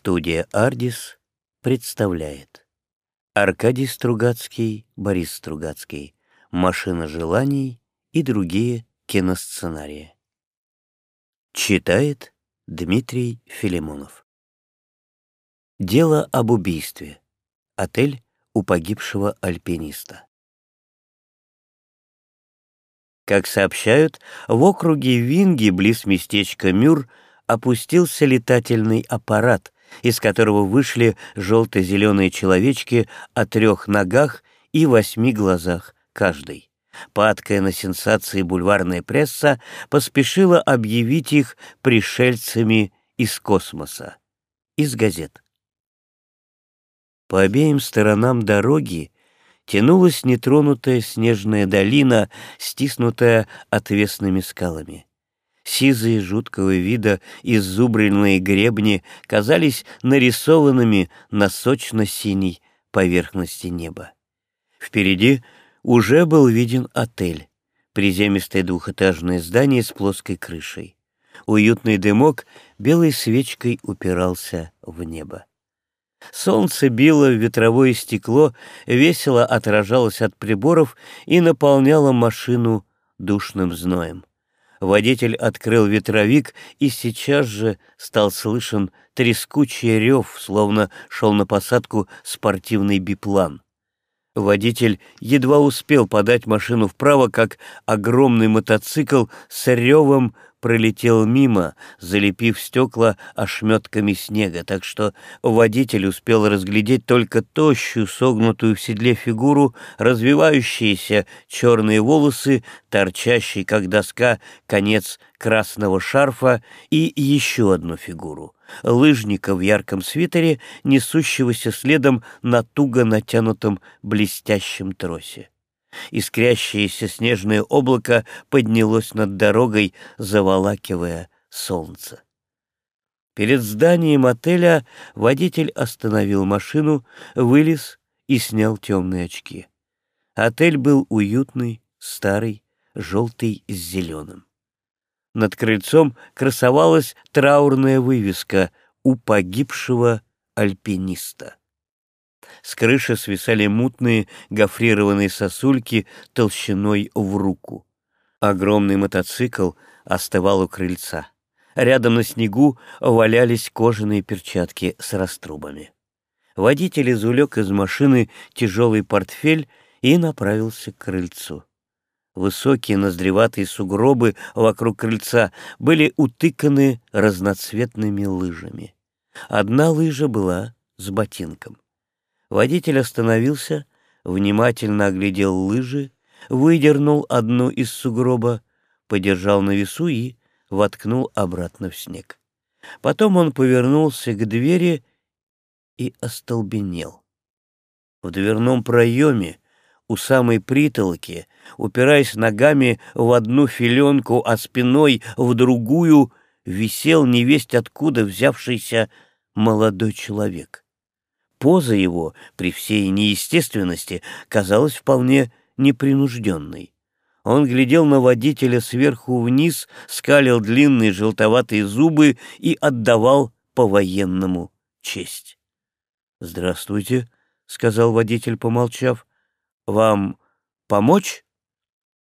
Студия «Ардис» представляет Аркадий Стругацкий, Борис Стругацкий «Машина желаний» и другие киносценарии. Читает Дмитрий Филимонов. Дело об убийстве. Отель у погибшего альпиниста. Как сообщают, в округе Винги, близ местечка Мюр, опустился летательный аппарат, из которого вышли желто-зеленые человечки о трех ногах и восьми глазах каждый. Падкая на сенсации бульварная пресса поспешила объявить их пришельцами из космоса, из газет. По обеим сторонам дороги тянулась нетронутая снежная долина, стиснутая отвесными скалами. Сизые жуткого вида иззубренные гребни казались нарисованными на сочно-синей поверхности неба. Впереди уже был виден отель, приземистое двухэтажное здание с плоской крышей. Уютный дымок белой свечкой упирался в небо. Солнце било в ветровое стекло, весело отражалось от приборов и наполняло машину душным зноем. Водитель открыл ветровик, и сейчас же стал слышен трескучий рев, словно шел на посадку спортивный биплан. Водитель едва успел подать машину вправо, как огромный мотоцикл с ревом пролетел мимо, залепив стекла ошметками снега, так что водитель успел разглядеть только тощую, согнутую в седле фигуру, развивающиеся черные волосы, торчащий, как доска, конец красного шарфа и еще одну фигуру — лыжника в ярком свитере, несущегося следом на туго натянутом блестящем тросе. Искрящееся снежное облако поднялось над дорогой, заволакивая солнце. Перед зданием отеля водитель остановил машину, вылез и снял темные очки. Отель был уютный, старый, желтый с зеленым. Над крыльцом красовалась траурная вывеска «У погибшего альпиниста». С крыши свисали мутные гофрированные сосульки толщиной в руку. Огромный мотоцикл остывал у крыльца. Рядом на снегу валялись кожаные перчатки с раструбами. Водитель извлек из машины тяжелый портфель и направился к крыльцу. Высокие ноздреватые сугробы вокруг крыльца были утыканы разноцветными лыжами. Одна лыжа была с ботинком. Водитель остановился, внимательно оглядел лыжи, выдернул одну из сугроба, подержал на весу и воткнул обратно в снег. Потом он повернулся к двери и остолбенел. В дверном проеме у самой притолоки, упираясь ногами в одну филенку, а спиной в другую, висел невесть откуда взявшийся молодой человек. Поза его, при всей неестественности, казалась вполне непринужденной. Он глядел на водителя сверху вниз, скалил длинные желтоватые зубы и отдавал по-военному честь. «Здравствуйте», — сказал водитель, помолчав. «Вам помочь?»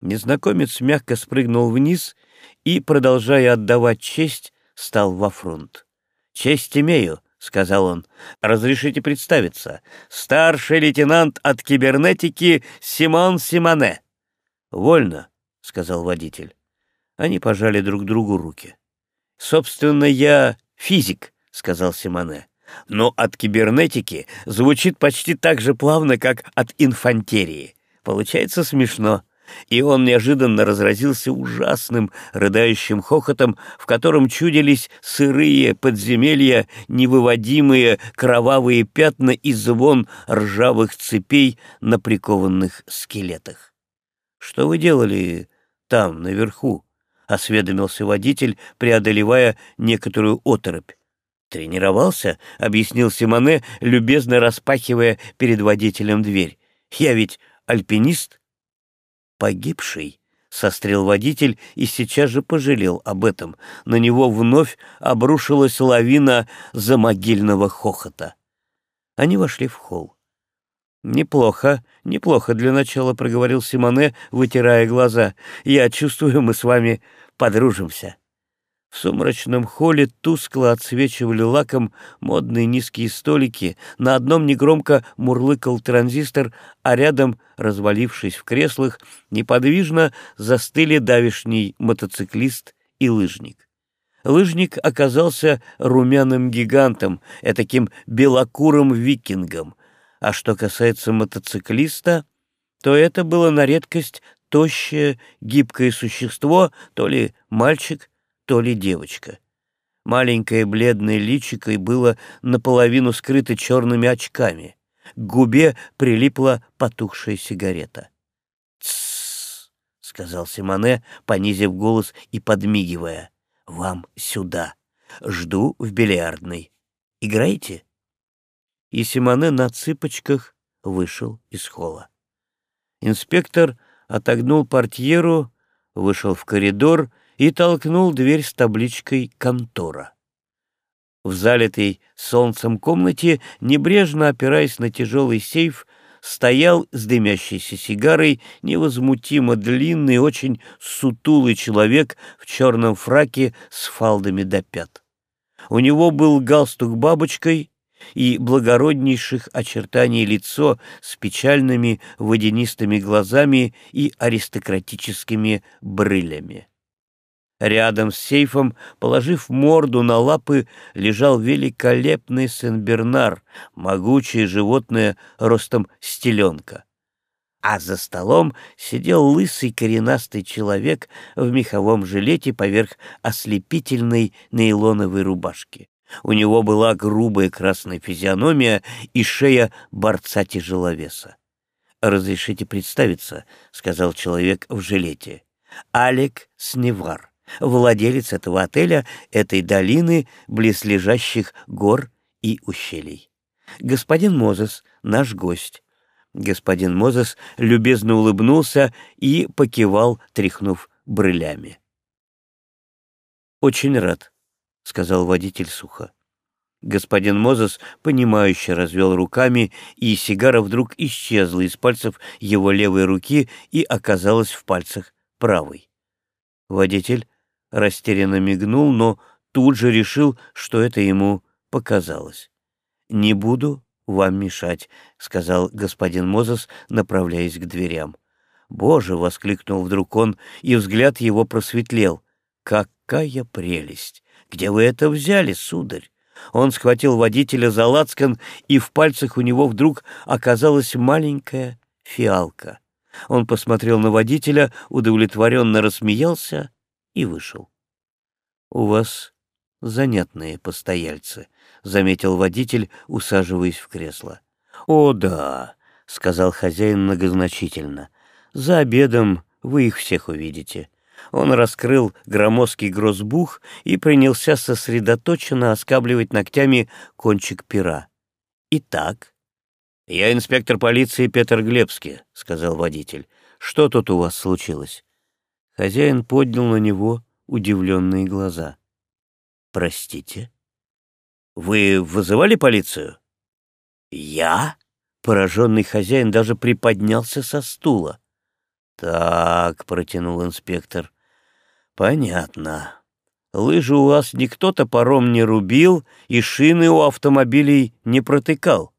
Незнакомец мягко спрыгнул вниз и, продолжая отдавать честь, стал во фронт. «Честь имею», — сказал он. «Разрешите представиться. Старший лейтенант от кибернетики Симон Симоне». «Вольно», — сказал водитель. Они пожали друг другу руки. «Собственно, я физик», — сказал Симоне. «Но от кибернетики звучит почти так же плавно, как от инфантерии. Получается смешно» и он неожиданно разразился ужасным рыдающим хохотом, в котором чудились сырые подземелья, невыводимые кровавые пятна и звон ржавых цепей на прикованных скелетах. «Что вы делали там, наверху?» — осведомился водитель, преодолевая некоторую оторопь. «Тренировался?» — объяснил Симоне, любезно распахивая перед водителем дверь. «Я ведь альпинист». Погибший сострил водитель и сейчас же пожалел об этом. На него вновь обрушилась лавина замогильного хохота. Они вошли в холл. «Неплохо, неплохо для начала», — проговорил Симоне, вытирая глаза. «Я чувствую, мы с вами подружимся». В сумрачном холле тускло отсвечивали лаком модные низкие столики, на одном негромко мурлыкал транзистор, а рядом, развалившись в креслах, неподвижно застыли давишний мотоциклист и лыжник. Лыжник оказался румяным гигантом, этаким белокурым викингом, а что касается мотоциклиста, то это было на редкость тощее, гибкое существо, то ли мальчик, то ли девочка. Маленькое бледное личико и было наполовину скрыто черными очками. К губе прилипла потухшая сигарета. «Тссс», — сказал Симоне, понизив голос и подмигивая. «Вам сюда. Жду в бильярдной. Играете?» И Симоне на цыпочках вышел из холла. Инспектор отогнул портьеру, вышел в коридор и толкнул дверь с табличкой «Контора». В залитой солнцем комнате, небрежно опираясь на тяжелый сейф, стоял с дымящейся сигарой невозмутимо длинный, очень сутулый человек в черном фраке с фалдами до пят. У него был галстук бабочкой и благороднейших очертаний лицо с печальными водянистыми глазами и аристократическими брылями. Рядом с сейфом, положив морду на лапы, лежал великолепный Сен-Бернар, могучее животное ростом стеленка. А за столом сидел лысый коренастый человек в меховом жилете поверх ослепительной нейлоновой рубашки. У него была грубая красная физиономия и шея борца-тяжеловеса. «Разрешите представиться», — сказал человек в жилете. «Алек Сневар» владелец этого отеля, этой долины, близлежащих гор и ущелий. Господин Мозес, наш гость. Господин Мозес любезно улыбнулся и покивал, тряхнув брылями. «Очень рад», — сказал водитель сухо. Господин Мозес, понимающе развел руками, и сигара вдруг исчезла из пальцев его левой руки и оказалась в пальцах правой. Водитель растерянно мигнул, но тут же решил, что это ему показалось. «Не буду вам мешать», — сказал господин Мозес, направляясь к дверям. «Боже!» — воскликнул вдруг он, и взгляд его просветлел. «Какая прелесть! Где вы это взяли, сударь?» Он схватил водителя за лацкан, и в пальцах у него вдруг оказалась маленькая фиалка. Он посмотрел на водителя, удовлетворенно рассмеялся и вышел. «У вас занятные постояльцы», — заметил водитель, усаживаясь в кресло. «О, да», — сказал хозяин многозначительно, — «за обедом вы их всех увидите». Он раскрыл громоздкий грозбух и принялся сосредоточенно оскабливать ногтями кончик пера. «Итак...» «Я инспектор полиции Петр Глебский», — сказал водитель. «Что тут у вас случилось?» Хозяин поднял на него удивленные глаза. «Простите? Вы вызывали полицию?» «Я?» Пораженный хозяин даже приподнялся со стула. «Так», — протянул инспектор, — «понятно. Лыжи у вас никто топором не рубил и шины у автомобилей не протыкал».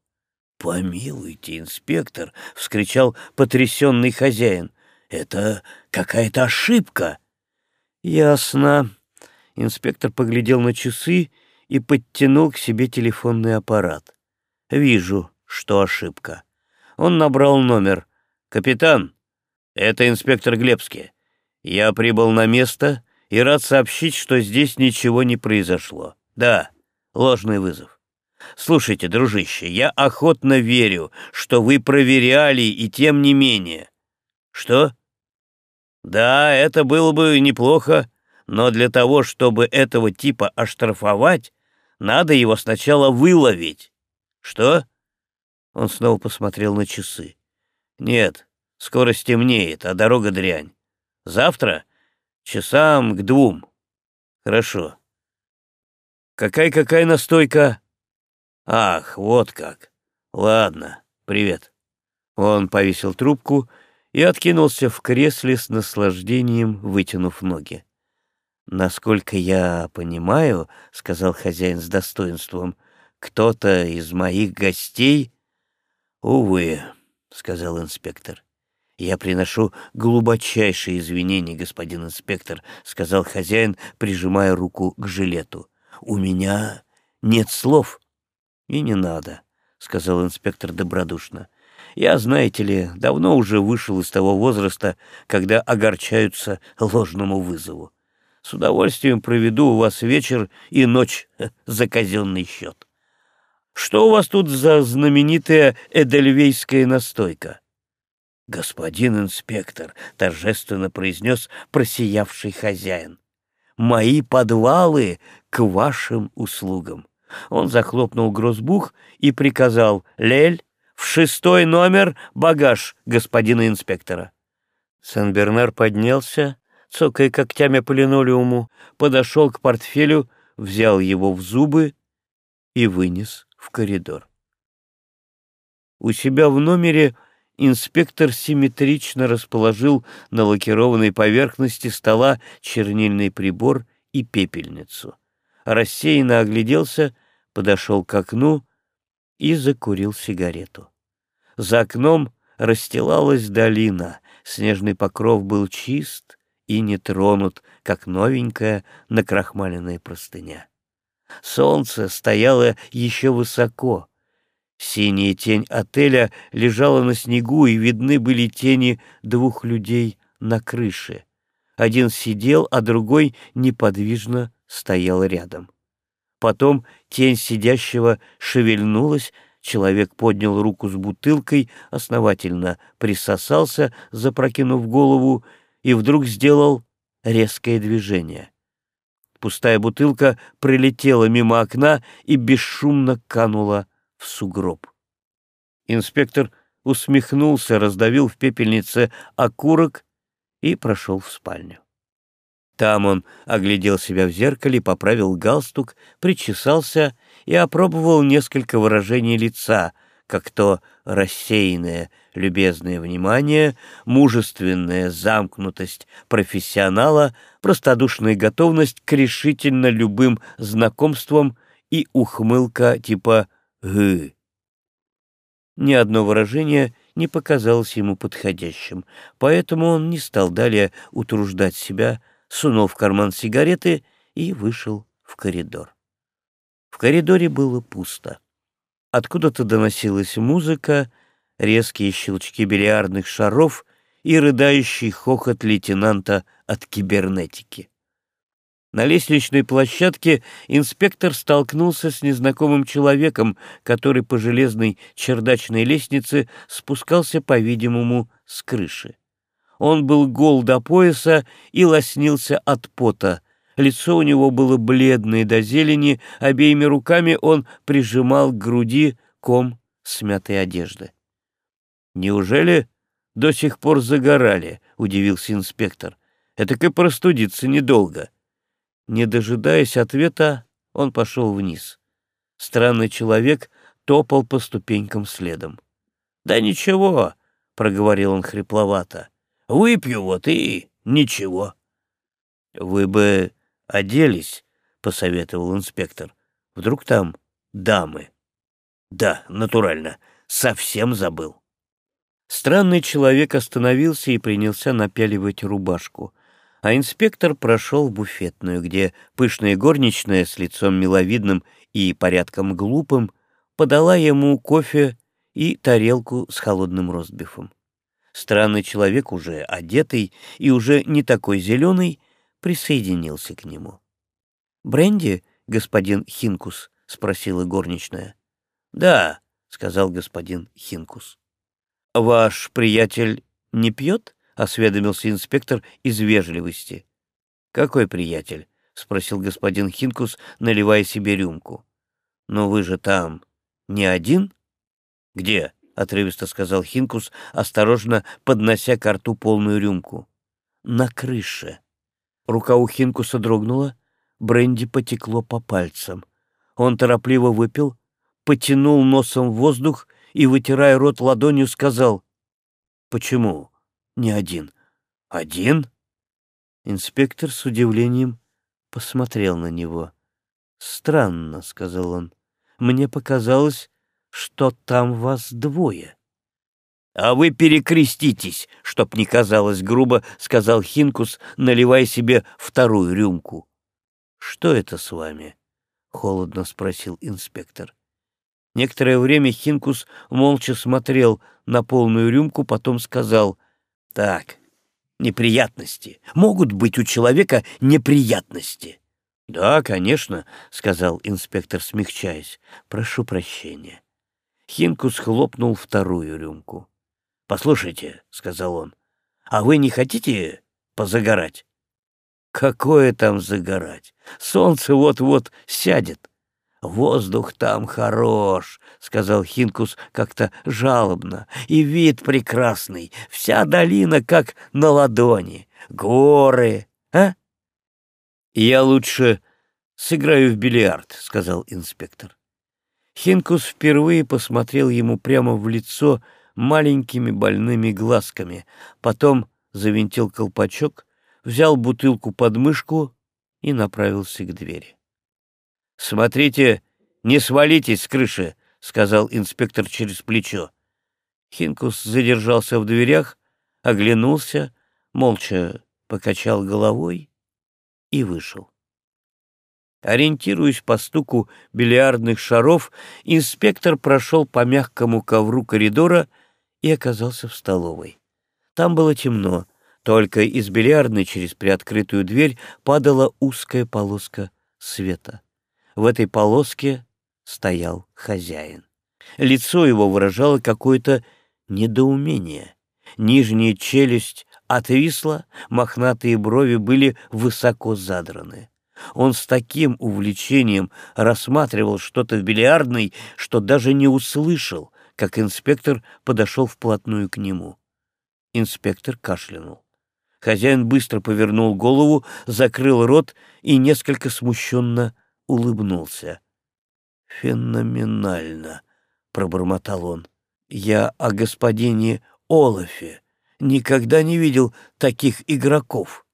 «Помилуйте, инспектор!» — вскричал потрясенный хозяин. Это какая-то ошибка. Ясно. Инспектор поглядел на часы и подтянул к себе телефонный аппарат. Вижу, что ошибка. Он набрал номер. «Капитан, это инспектор Глебский. Я прибыл на место и рад сообщить, что здесь ничего не произошло. Да, ложный вызов. Слушайте, дружище, я охотно верю, что вы проверяли и тем не менее. Что? Да, это было бы неплохо, но для того, чтобы этого типа оштрафовать, надо его сначала выловить. Что? Он снова посмотрел на часы. Нет, скоро стемнеет, а дорога дрянь. Завтра? Часам к двум. Хорошо. Какая-какая настойка? Ах, вот как. Ладно, привет. Он повесил трубку и откинулся в кресле с наслаждением, вытянув ноги. «Насколько я понимаю, — сказал хозяин с достоинством, — кто-то из моих гостей...» «Увы», — сказал инспектор. «Я приношу глубочайшие извинения, господин инспектор», — сказал хозяин, прижимая руку к жилету. «У меня нет слов». «И не надо», — сказал инспектор добродушно. «Я, знаете ли, давно уже вышел из того возраста, когда огорчаются ложному вызову. С удовольствием проведу у вас вечер и ночь за казенный счет. Что у вас тут за знаменитая эдельвейская настойка?» «Господин инспектор», — торжественно произнес просиявший хозяин, — «мои подвалы к вашим услугам». Он захлопнул грозбух и приказал «Лель, в шестой номер багаж господина инспектора». Сан-Бернар поднялся, цокая когтями по линолеуму, подошел к портфелю, взял его в зубы и вынес в коридор. У себя в номере инспектор симметрично расположил на лакированной поверхности стола чернильный прибор и пепельницу. Рассеянно огляделся, подошел к окну и закурил сигарету. За окном расстилалась долина, снежный покров был чист и не тронут, как новенькая накрахмаленная простыня. Солнце стояло еще высоко, Синяя тень отеля лежала на снегу, и видны были тени двух людей на крыше. Один сидел, а другой неподвижно стоял рядом. Потом тень сидящего шевельнулась, человек поднял руку с бутылкой, основательно присосался, запрокинув голову, и вдруг сделал резкое движение. Пустая бутылка пролетела мимо окна и бесшумно канула в сугроб. Инспектор усмехнулся, раздавил в пепельнице окурок и прошел в спальню. Там он оглядел себя в зеркале, поправил галстук, причесался и опробовал несколько выражений лица, как то рассеянное любезное внимание, мужественная замкнутость профессионала, простодушная готовность к решительно любым знакомствам и ухмылка типа «г». Ни одно выражение не показалось ему подходящим, поэтому он не стал далее утруждать себя, сунул в карман сигареты и вышел в коридор. В коридоре было пусто. Откуда-то доносилась музыка, резкие щелчки бильярдных шаров и рыдающий хохот лейтенанта от кибернетики. На лестничной площадке инспектор столкнулся с незнакомым человеком, который по железной чердачной лестнице спускался, по-видимому, с крыши. Он был гол до пояса и лоснился от пота. Лицо у него было бледное до зелени, обеими руками он прижимал к груди ком смятой одежды. «Неужели до сих пор загорали?» — удивился инспектор. «Это и простудиться недолго». Не дожидаясь ответа, он пошел вниз. Странный человек топал по ступенькам следом. «Да ничего», — проговорил он хрипловато, — «выпью вот и ничего». «Вы бы оделись», — посоветовал инспектор. «Вдруг там дамы?» «Да, натурально, совсем забыл». Странный человек остановился и принялся напяливать рубашку а инспектор прошел в буфетную, где пышная горничная с лицом миловидным и порядком глупым подала ему кофе и тарелку с холодным ростбифом. Странный человек, уже одетый и уже не такой зеленый, присоединился к нему. «Бренди, господин Хинкус?» — спросила горничная. «Да», — сказал господин Хинкус. «Ваш приятель не пьет?» — осведомился инспектор из вежливости. «Какой приятель?» — спросил господин Хинкус, наливая себе рюмку. «Но вы же там не один?» «Где?» — отрывисто сказал Хинкус, осторожно поднося к рту полную рюмку. на крыше. Рука у Хинкуса дрогнула, бренди потекло по пальцам. Он торопливо выпил, потянул носом в воздух и, вытирая рот ладонью, сказал, «Почему не один?» «Один?» Инспектор с удивлением посмотрел на него. «Странно», — сказал он. «Мне показалось, что там вас двое». «А вы перекреститесь, чтоб не казалось грубо», — сказал Хинкус, наливая себе вторую рюмку. «Что это с вами?» — холодно спросил инспектор. Некоторое время Хинкус молча смотрел на полную рюмку, потом сказал, «Так, неприятности. Могут быть у человека неприятности». «Да, конечно», — сказал инспектор, смягчаясь. «Прошу прощения». Хинкус хлопнул вторую рюмку. «Послушайте», — сказал он, — «а вы не хотите позагорать?» «Какое там загорать? Солнце вот-вот сядет». «Воздух там хорош», — сказал Хинкус как-то жалобно, — «и вид прекрасный, вся долина как на ладони, горы, а?» «Я лучше сыграю в бильярд», — сказал инспектор. Хинкус впервые посмотрел ему прямо в лицо маленькими больными глазками, потом завинтил колпачок, взял бутылку под мышку и направился к двери. «Смотрите, не свалитесь с крыши», — сказал инспектор через плечо. Хинкус задержался в дверях, оглянулся, молча покачал головой и вышел. Ориентируясь по стуку бильярдных шаров, инспектор прошел по мягкому ковру коридора и оказался в столовой. Там было темно, только из бильярдной через приоткрытую дверь падала узкая полоска света. В этой полоске стоял хозяин. Лицо его выражало какое-то недоумение. Нижняя челюсть отвисла, мохнатые брови были высоко задраны. Он с таким увлечением рассматривал что-то в бильярдной, что даже не услышал, как инспектор подошел вплотную к нему. Инспектор кашлянул. Хозяин быстро повернул голову, закрыл рот и несколько смущенно улыбнулся. «Феноменально!» — пробормотал он. «Я о господине Олафе никогда не видел таких игроков».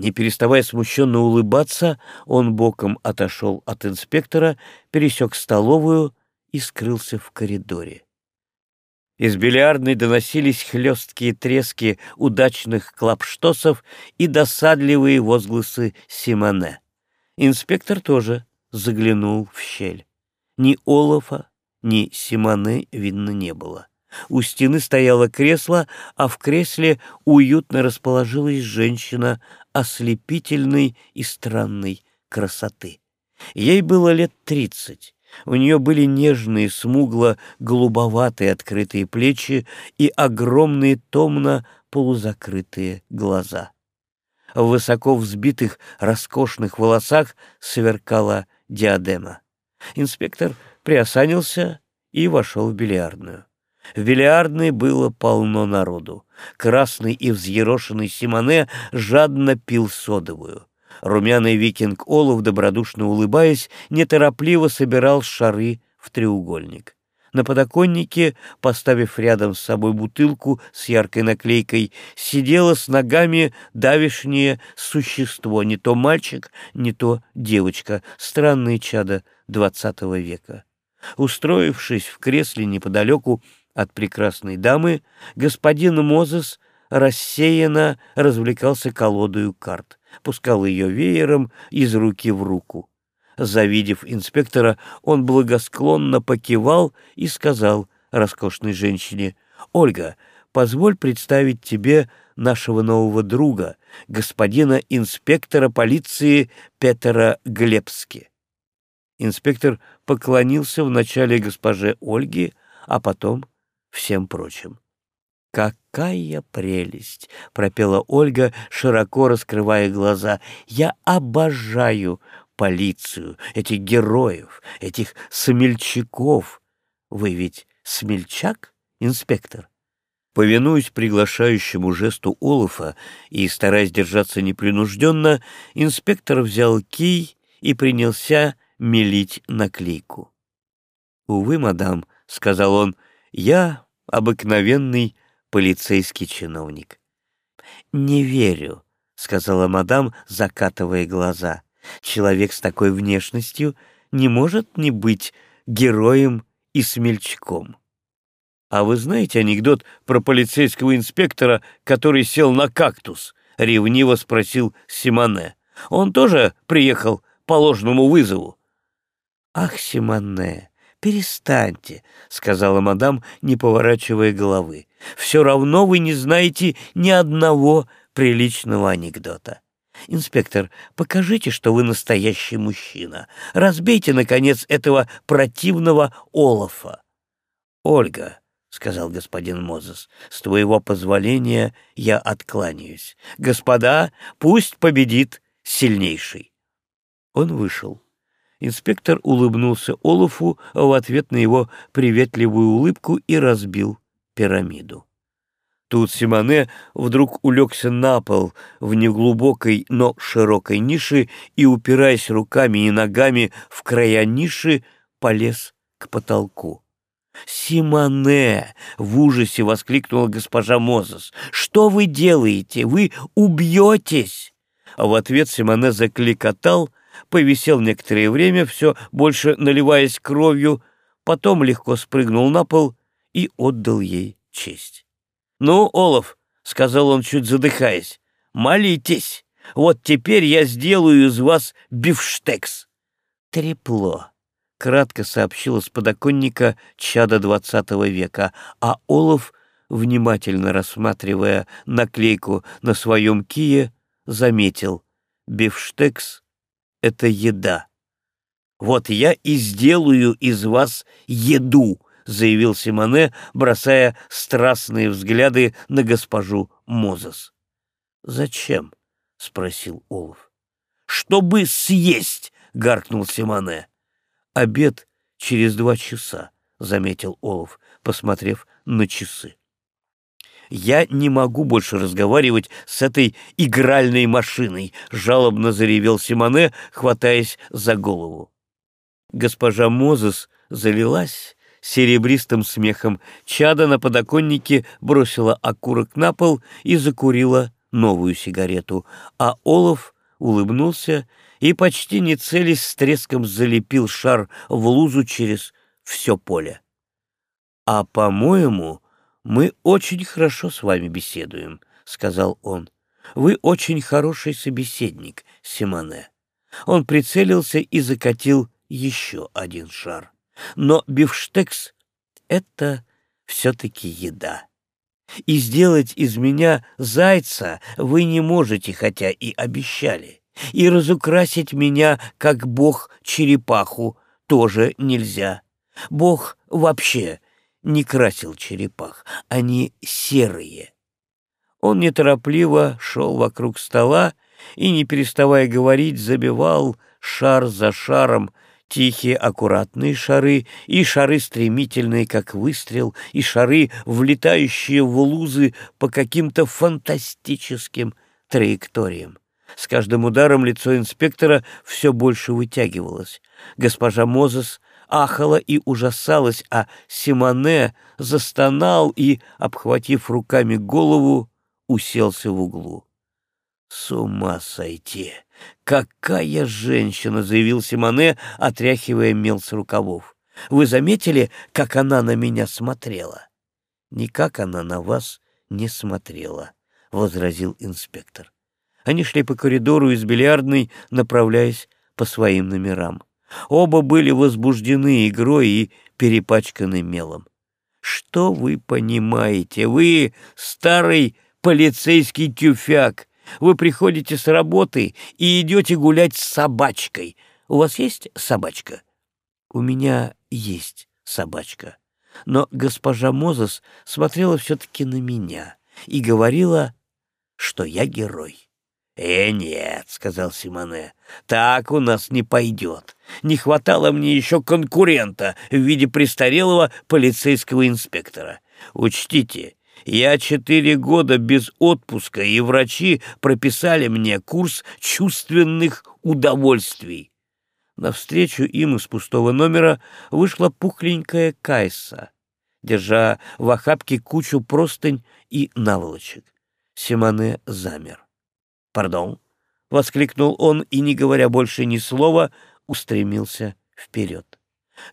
Не переставая смущенно улыбаться, он боком отошел от инспектора, пересек столовую и скрылся в коридоре. Из бильярдной доносились хлесткие трески удачных клапштосов и досадливые возгласы Симоне. Инспектор тоже заглянул в щель. Ни Олафа, ни Симоне видно не было. У стены стояло кресло, а в кресле уютно расположилась женщина ослепительной и странной красоты. Ей было лет тридцать. У нее были нежные, смугло-голубоватые открытые плечи и огромные томно-полузакрытые глаза. В высоко взбитых роскошных волосах сверкала диадема. Инспектор приосанился и вошел в бильярдную. В бильярдной было полно народу. Красный и взъерошенный Симоне жадно пил содовую. Румяный викинг Олов, добродушно улыбаясь, неторопливо собирал шары в треугольник. На подоконнике, поставив рядом с собой бутылку с яркой наклейкой, сидело с ногами давишнее существо, не то мальчик, не то девочка, странные чада двадцатого века. Устроившись в кресле неподалеку от прекрасной дамы, господин Мозес рассеянно развлекался колодою карт, пускал ее веером из руки в руку. Завидев инспектора, он благосклонно покивал и сказал роскошной женщине, «Ольга, позволь представить тебе нашего нового друга, господина инспектора полиции Петера Глебски». Инспектор поклонился вначале госпоже Ольге, а потом всем прочим. «Какая прелесть!» — пропела Ольга, широко раскрывая глаза. «Я обожаю полицию, этих героев, этих смельчаков. Вы ведь смельчак, инспектор? Повинуясь приглашающему жесту Олафа и стараясь держаться непринужденно, инспектор взял кий и принялся мелить наклейку. «Увы, мадам», — сказал он, — «я обыкновенный полицейский чиновник». «Не верю», — сказала мадам, закатывая глаза. «Человек с такой внешностью не может не быть героем и смельчаком». «А вы знаете анекдот про полицейского инспектора, который сел на кактус?» — ревниво спросил Симоне. «Он тоже приехал по ложному вызову?» «Ах, Симоне, перестаньте», — сказала мадам, не поворачивая головы. «Все равно вы не знаете ни одного приличного анекдота». «Инспектор, покажите, что вы настоящий мужчина. Разбейте, наконец, этого противного Олафа». «Ольга», — сказал господин Мозес, — «с твоего позволения я откланяюсь. Господа, пусть победит сильнейший». Он вышел. Инспектор улыбнулся Олафу в ответ на его приветливую улыбку и разбил пирамиду. Тут Симоне вдруг улегся на пол в неглубокой, но широкой нише и, упираясь руками и ногами в края ниши, полез к потолку. «Симоне!» — в ужасе воскликнула госпожа Мозес. «Что вы делаете? Вы убьетесь!» А в ответ Симоне закликотал, повисел некоторое время, все больше наливаясь кровью, потом легко спрыгнул на пол и отдал ей честь. «Ну, Олаф», — сказал он, чуть задыхаясь, — «молитесь, вот теперь я сделаю из вас бифштекс». «Трепло», кратко сообщила с подоконника чада двадцатого века, а Олаф, внимательно рассматривая наклейку на своем кие, заметил «Бифштекс — это еда». «Вот я и сделаю из вас еду», — заявил Симоне, бросая страстные взгляды на госпожу Мозес. «Зачем?» — спросил Олаф. «Чтобы съесть!» — гаркнул Симоне. «Обед через два часа», — заметил Олов, посмотрев на часы. «Я не могу больше разговаривать с этой игральной машиной», — жалобно заревел Симоне, хватаясь за голову. Госпожа Мозес залилась серебристым смехом. Чада на подоконнике бросила окурок на пол и закурила новую сигарету, а Олов улыбнулся и, почти не целясь, с треском залепил шар в лузу через все поле. «А, по-моему, мы очень хорошо с вами беседуем», — сказал он. «Вы очень хороший собеседник, Симоне». Он прицелился и закатил еще один шар. Но бифштекс — это все-таки еда. И сделать из меня зайца вы не можете, хотя и обещали и разукрасить меня, как бог черепаху, тоже нельзя. Бог вообще не красил черепах, они серые. Он неторопливо шел вокруг стола и, не переставая говорить, забивал шар за шаром, тихие аккуратные шары и шары стремительные, как выстрел, и шары, влетающие в лузы по каким-то фантастическим траекториям. С каждым ударом лицо инспектора все больше вытягивалось. Госпожа Мозес ахала и ужасалась, а Симоне застонал и, обхватив руками голову, уселся в углу. «С ума сойти! Какая женщина!» — заявил Симоне, отряхивая мел с рукавов. «Вы заметили, как она на меня смотрела?» «Никак она на вас не смотрела», — возразил инспектор. Они шли по коридору из бильярдной, направляясь по своим номерам. Оба были возбуждены игрой и перепачканы мелом. «Что вы понимаете? Вы старый полицейский тюфяк. Вы приходите с работы и идете гулять с собачкой. У вас есть собачка?» «У меня есть собачка». Но госпожа Мозес смотрела все-таки на меня и говорила, что я герой. «Э, нет», — сказал Симоне, — «так у нас не пойдет. Не хватало мне еще конкурента в виде престарелого полицейского инспектора. Учтите, Я четыре года без отпуска, и врачи прописали мне курс чувственных удовольствий. Навстречу им из пустого номера вышла пухленькая Кайса, держа в охапке кучу простынь и наволочек. Симоне замер. «Пардон», — воскликнул он и, не говоря больше ни слова, устремился вперед.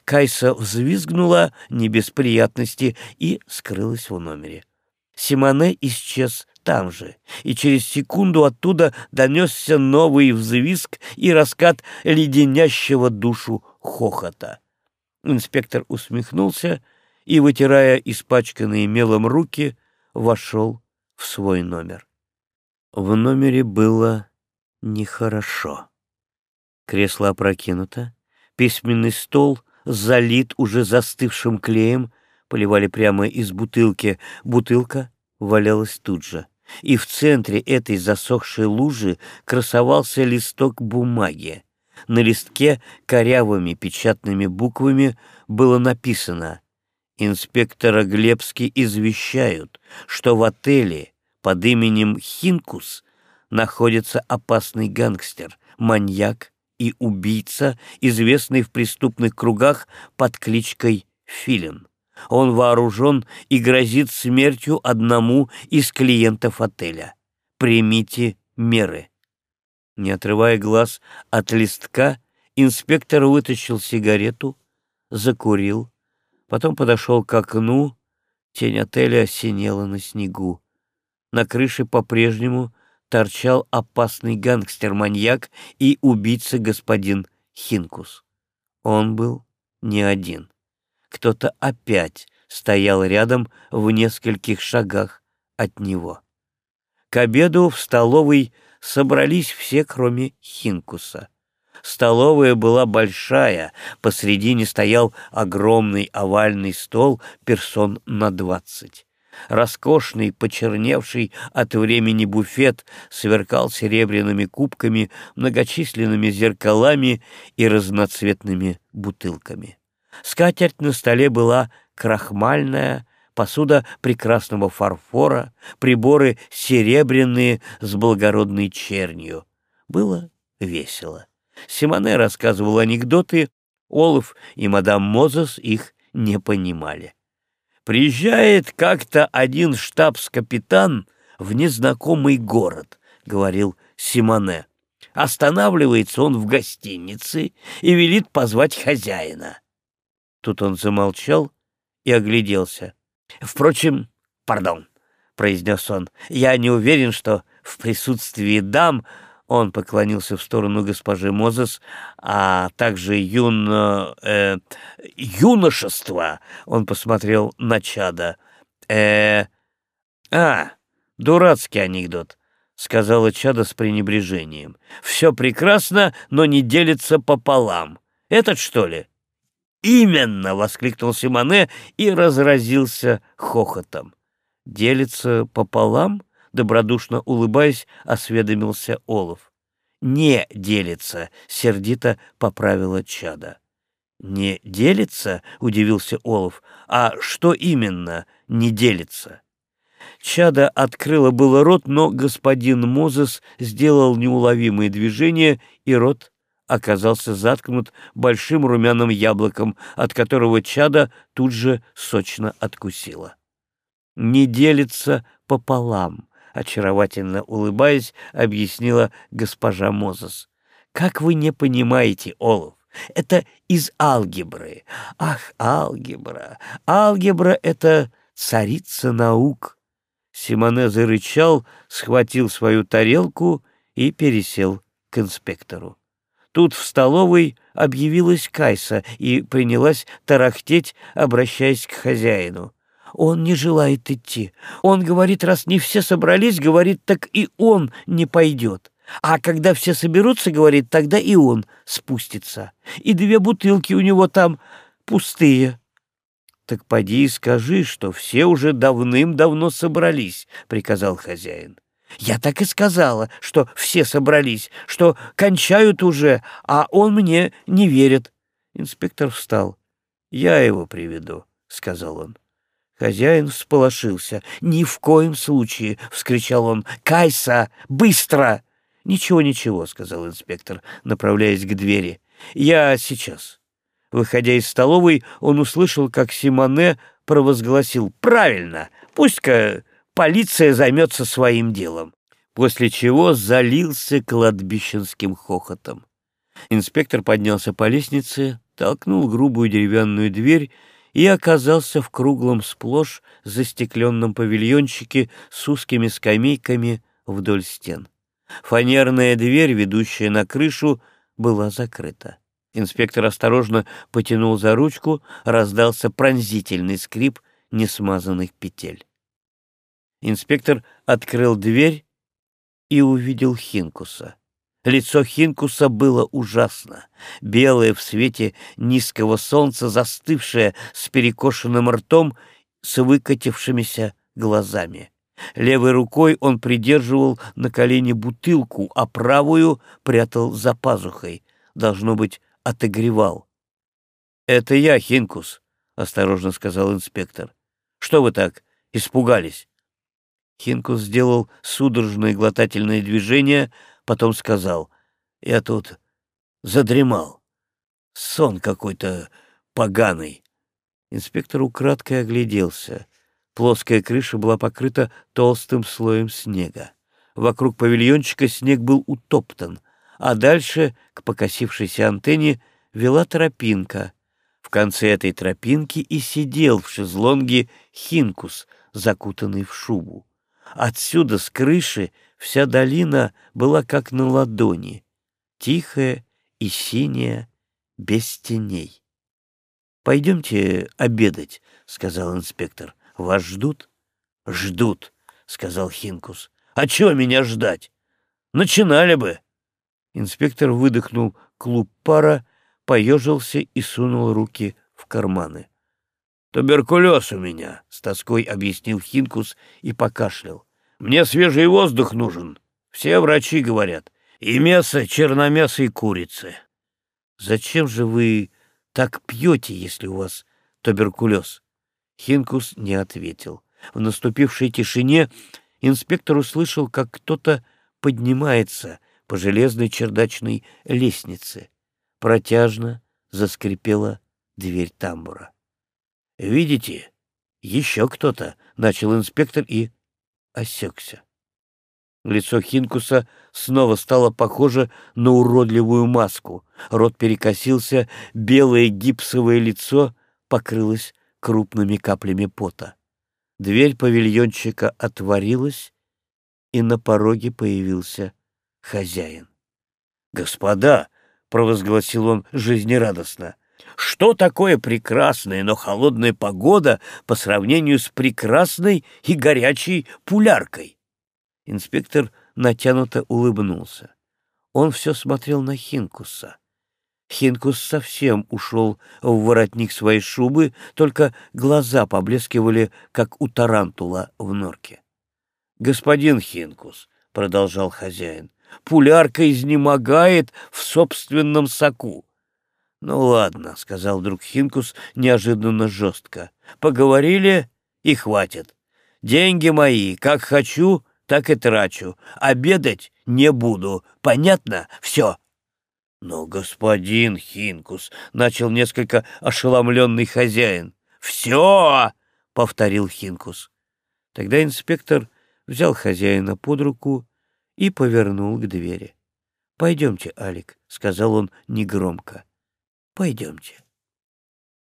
Кайса взвизгнула не без приятности и скрылась в номере. Симоне исчез там же, и через секунду оттуда донесся новый взвизг и раскат леденящего душу хохота. Инспектор усмехнулся и, вытирая испачканные мелом руки, вошел в свой номер. В номере было нехорошо. Кресло опрокинуто, письменный стол залит уже застывшим клеем, поливали прямо из бутылки. Бутылка валялась тут же и в центре этой засохшей лужи красовался листок бумаги. На листке корявыми печатными буквами было написано «Инспектора Глебский извещают, что в отеле под именем Хинкус находится опасный гангстер, маньяк и убийца, известный в преступных кругах под кличкой Филин. Он вооружен и грозит смертью одному из клиентов отеля. Примите меры. Не отрывая глаз от листка, инспектор вытащил сигарету, закурил, потом подошел к окну, тень отеля осенела на снегу. На крыше по-прежнему торчал опасный гангстер-маньяк и убийца господин Хинкус. Он был не один кто-то опять стоял рядом в нескольких шагах от него. К обеду в столовой собрались все, кроме Хинкуса. Столовая была большая, посредине стоял огромный овальный стол персон на двадцать. Роскошный, почерневший от времени буфет сверкал серебряными кубками, многочисленными зеркалами и разноцветными бутылками. Скатерть на столе была крахмальная, посуда прекрасного фарфора, приборы серебряные с благородной чернью. Было весело. Симоне рассказывал анекдоты, Олаф и мадам Мозес их не понимали. «Приезжает как-то один штабс-капитан в незнакомый город», — говорил Симоне. Останавливается он в гостинице и велит позвать хозяина. Тут он замолчал и огляделся. «Впрочем, пардон», — произнес он, — «я не уверен, что в присутствии дам...» Он поклонился в сторону госпожи Мозес, а также юн... Э, юношества. Он посмотрел на чада. Э, а, дурацкий анекдот, сказала чада с пренебрежением. Все прекрасно, но не делится пополам. Этот, что ли? «Именно!» — воскликнул Симоне и разразился хохотом. «Делится пополам?» — добродушно улыбаясь, осведомился Олов. «Не делится!» — сердито поправила чада. «Не делится?» — удивился Олов. «А что именно не делится?» Чада открыла было рот, но господин Мозес сделал неуловимые движения, и рот оказался заткнут большим румяным яблоком, от которого чада тут же сочно откусила. «Не делится пополам», — очаровательно улыбаясь, объяснила госпожа Мозес. «Как вы не понимаете, Олов? Это из алгебры. Ах, алгебра! Алгебра — это царица наук!» Симоне зарычал, схватил свою тарелку и пересел к инспектору. Тут в столовой объявилась Кайса и принялась тарахтеть, обращаясь к хозяину. Он не желает идти. Он говорит, раз не все собрались, говорит, так и он не пойдет. А когда все соберутся, говорит, тогда и он спустится. И две бутылки у него там пустые. Так поди и скажи, что все уже давным-давно собрались, приказал хозяин. Я так и сказала, что все собрались, что кончают уже, а он мне не верит. Инспектор встал. «Я его приведу», — сказал он. Хозяин всполошился. «Ни в коем случае!» — вскричал он. «Кайса! Быстро!» «Ничего, ничего», — сказал инспектор, направляясь к двери. «Я сейчас». Выходя из столовой, он услышал, как Симоне провозгласил «Правильно! Пусть-ка полиция займется своим делом!» После чего залился кладбищенским хохотом. Инспектор поднялся по лестнице, толкнул грубую деревянную дверь и оказался в круглом сплошь застекленном павильончике с узкими скамейками вдоль стен. Фанерная дверь, ведущая на крышу, была закрыта. Инспектор осторожно потянул за ручку, раздался пронзительный скрип несмазанных петель. Инспектор открыл дверь и увидел Хинкуса. Лицо Хинкуса было ужасно. Белое в свете низкого солнца, застывшее с перекошенным ртом, с выкатившимися глазами. Левой рукой он придерживал на колени бутылку, а правую прятал за пазухой. Должно быть, отогревал. «Это я, Хинкус», — осторожно сказал инспектор. «Что вы так испугались?» Хинкус сделал судорожное глотательное движение, потом сказал, «Я тут задремал. Сон какой-то поганый». Инспектор украдкой огляделся. Плоская крыша была покрыта толстым слоем снега. Вокруг павильончика снег был утоптан, а дальше, к покосившейся антенне, вела тропинка. В конце этой тропинки и сидел в шезлонге Хинкус, закутанный в шубу. Отсюда, с крыши, вся долина была как на ладони, тихая и синяя, без теней. «Пойдемте обедать», — сказал инспектор. «Вас ждут?» «Ждут», — сказал Хинкус. «А чего меня ждать? Начинали бы». Инспектор выдохнул клуб пара, поежился и сунул руки в карманы. «Туберкулез у меня», — с тоской объяснил Хинкус и покашлял. «Мне свежий воздух нужен. Все врачи говорят. И мясо черномясой курицы». «Зачем же вы так пьете, если у вас туберкулез?» Хинкус не ответил. В наступившей тишине инспектор услышал, как кто-то поднимается по железной чердачной лестнице. Протяжно заскрипела дверь тамбура. «Видите, еще кто-то», — начал инспектор и осекся. Лицо Хинкуса снова стало похоже на уродливую маску. Рот перекосился, белое гипсовое лицо покрылось крупными каплями пота. Дверь павильончика отворилась, и на пороге появился хозяин. «Господа!» — провозгласил он жизнерадостно — что такое прекрасная, но холодная погода по сравнению с прекрасной и горячей пуляркой? Инспектор натянуто улыбнулся. Он все смотрел на Хинкуса. Хинкус совсем ушел в воротник своей шубы, только глаза поблескивали, как у тарантула в норке. — Господин Хинкус, — продолжал хозяин, — пулярка изнемогает в собственном соку. «Ну ладно», — сказал друг Хинкус неожиданно жестко. «Поговорили и хватит. Деньги мои, как хочу, так и трачу. Обедать не буду. Понятно? Все». «Но, господин Хинкус», — начал несколько ошеломленный хозяин. «Все!» — повторил Хинкус. Тогда инспектор взял хозяина под руку и повернул к двери. «Пойдемте, Алик», — сказал он негромко. Пойдемте.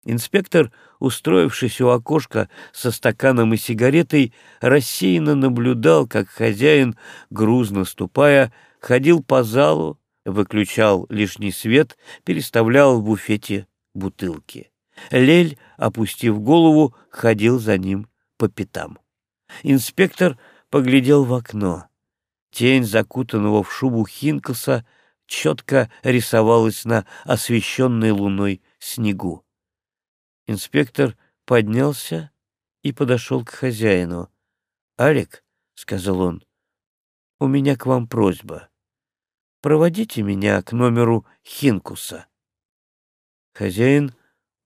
Инспектор, устроившись у окошка со стаканом и сигаретой, рассеянно наблюдал, как хозяин, грузно ступая, ходил по залу, выключал лишний свет, переставлял в буфете бутылки. Лель, опустив голову, ходил за ним по пятам. Инспектор поглядел в окно. Тень закутанного в шубу Хинкаса четко рисовалась на освещенной луной снегу. Инспектор поднялся и подошел к хозяину. «Алик», — сказал он, — «у меня к вам просьба. Проводите меня к номеру Хинкуса». Хозяин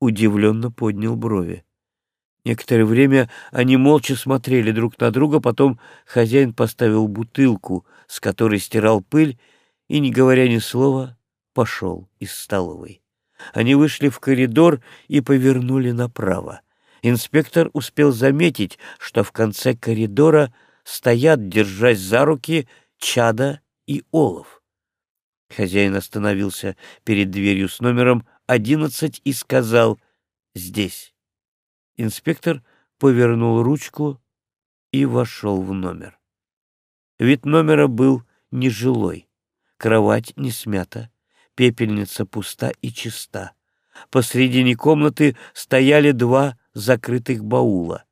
удивленно поднял брови. Некоторое время они молча смотрели друг на друга, потом хозяин поставил бутылку, с которой стирал пыль, и, не говоря ни слова, пошел из столовой. Они вышли в коридор и повернули направо. Инспектор успел заметить, что в конце коридора стоят, держась за руки, Чада и Олов. Хозяин остановился перед дверью с номером одиннадцать и сказал «Здесь». Инспектор повернул ручку и вошел в номер. Вид номера был нежилой. Кровать не смята, пепельница пуста и чиста. Посредине комнаты стояли два закрытых баула.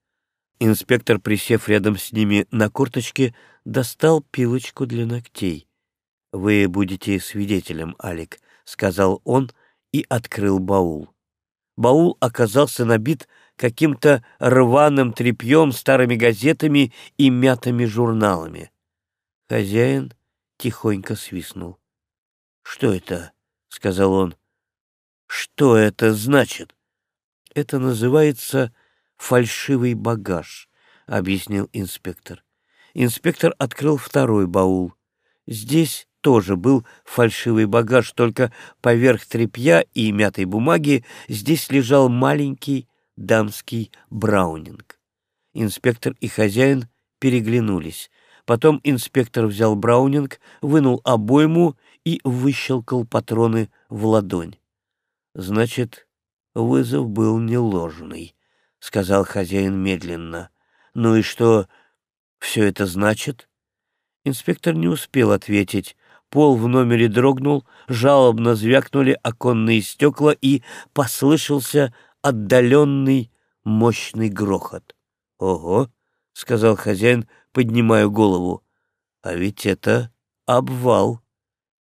Инспектор, присев рядом с ними на корточке, достал пилочку для ногтей. «Вы будете свидетелем, Алик», — сказал он и открыл баул. Баул оказался набит каким-то рваным тряпьем, старыми газетами и мятыми журналами. Хозяин тихонько свистнул. «Что это?» — сказал он. «Что это значит?» «Это называется фальшивый багаж», — объяснил инспектор. Инспектор открыл второй баул. Здесь тоже был фальшивый багаж, только поверх тряпья и мятой бумаги здесь лежал маленький дамский браунинг. Инспектор и хозяин переглянулись. Потом инспектор взял браунинг, вынул обойму и выщелкал патроны в ладонь. Значит, вызов был не ложный, — сказал хозяин медленно. Ну и что все это значит? Инспектор не успел ответить. Пол в номере дрогнул, жалобно звякнули оконные стекла, и послышался отдаленный мощный грохот. «Ого!» — сказал хозяин, поднимая голову. «А ведь это обвал,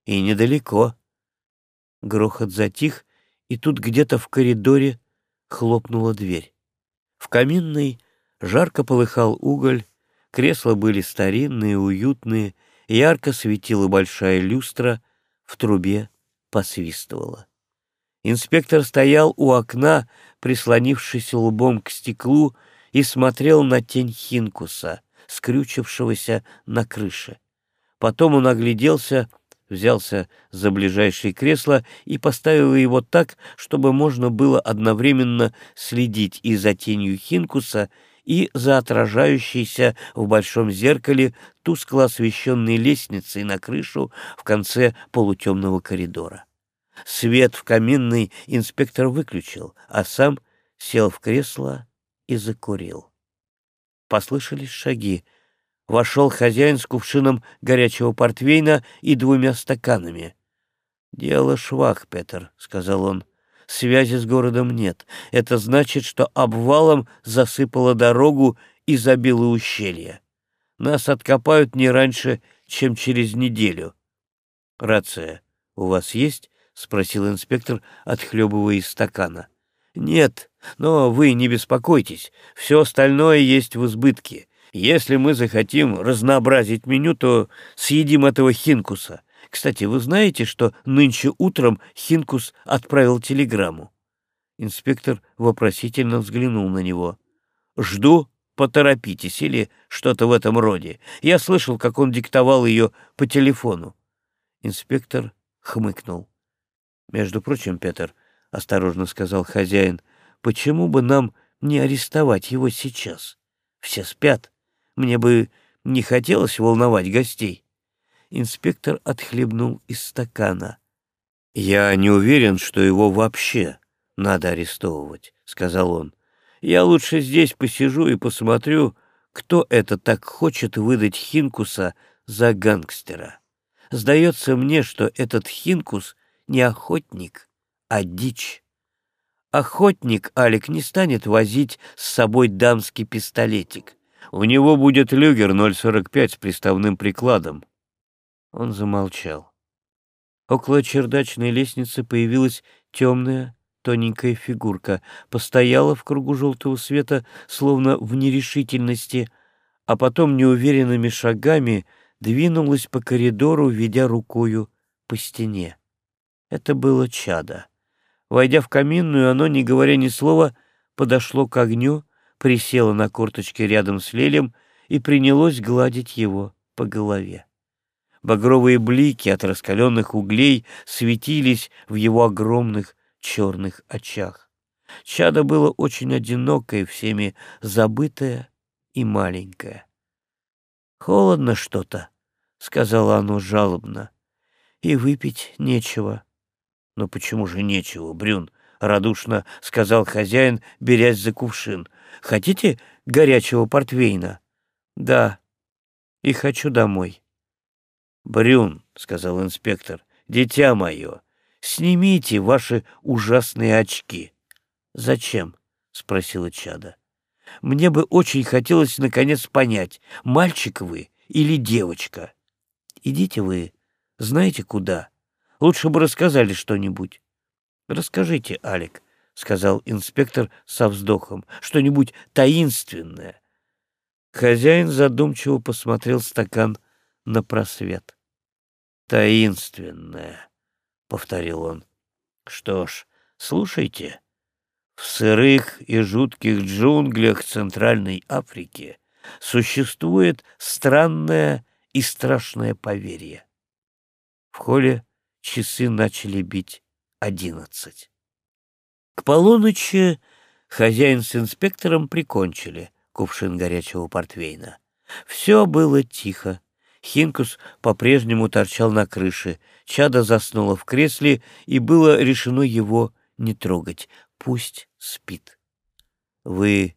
и недалеко». Грохот затих, и тут где-то в коридоре хлопнула дверь. В каминной жарко полыхал уголь, кресла были старинные, уютные, ярко светила большая люстра, в трубе посвистывала. Инспектор стоял у окна, прислонившись лбом к стеклу, и смотрел на тень Хинкуса, скрючившегося на крыше. Потом он огляделся, взялся за ближайшее кресло и поставил его так, чтобы можно было одновременно следить и за тенью Хинкуса, и за отражающейся в большом зеркале тускло освещенной лестницей на крышу в конце полутемного коридора. Свет в каминной инспектор выключил, а сам сел в кресло и закурил. Послышались шаги. Вошел хозяин с кувшином горячего портвейна и двумя стаканами. «Дело швах, Петер», — сказал он. «Связи с городом нет. Это значит, что обвалом засыпало дорогу и забило ущелье. Нас откопают не раньше, чем через неделю. Рация у вас есть?» — спросил инспектор, отхлебывая из стакана. «Нет, но вы не беспокойтесь, все остальное есть в избытке. Если мы захотим разнообразить меню, то съедим этого хинкуса. Кстати, вы знаете, что нынче утром хинкус отправил телеграмму?» Инспектор вопросительно взглянул на него. «Жду, поторопитесь» или что-то в этом роде. Я слышал, как он диктовал ее по телефону. Инспектор хмыкнул. «Между прочим, Петр, — осторожно сказал хозяин, — почему бы нам не арестовать его сейчас? Все спят. Мне бы не хотелось волновать гостей». Инспектор отхлебнул из стакана. «Я не уверен, что его вообще надо арестовывать», — сказал он. «Я лучше здесь посижу и посмотрю, кто это так хочет выдать Хинкуса за гангстера. Сдается мне, что этот Хинкус не охотник, а дичь. Охотник Алик не станет возить с собой дамский пистолетик. У него будет люгер 0,45 с приставным прикладом. Он замолчал. Около чердачной лестницы появилась темная, тоненькая фигурка, постояла в кругу желтого света, словно в нерешительности, а потом неуверенными шагами двинулась по коридору, ведя рукою по стене. Это было чадо. Войдя в каминную, оно, не говоря ни слова, подошло к огню, присела на корточки рядом с Лелем и принялась гладить его по голове. Багровые блики от раскаленных углей светились в его огромных черных очах. Чадо было очень одинокое, всеми забытое и маленькое. «Холодно что-то», — сказала оно жалобно, — «и выпить нечего». «Но почему же нечего, Брюн?» — радушно сказал хозяин, берясь за кувшин. «Хотите горячего портвейна?» «Да, и хочу домой». «Брюн», — сказал инспектор, — «дитя мое, снимите ваши ужасные очки». «Зачем?» — спросила Чада. «Мне бы очень хотелось наконец понять, мальчик вы или девочка. Идите вы, знаете куда. Лучше бы рассказали что-нибудь». «Расскажите, Алик», — сказал инспектор со вздохом, — «что-нибудь таинственное». Хозяин задумчиво посмотрел стакан на просвет. «Таинственное», — повторил он. «Что ж, слушайте. В сырых и жутких джунглях Центральной Африки существует странное и страшное поверье. В холле часы начали бить одиннадцать. К полуночи хозяин с инспектором прикончили кувшин горячего портвейна. Все было тихо. Хинкус по-прежнему торчал на крыше. Чада заснула в кресле, и было решено его не трогать. Пусть спит. — Вы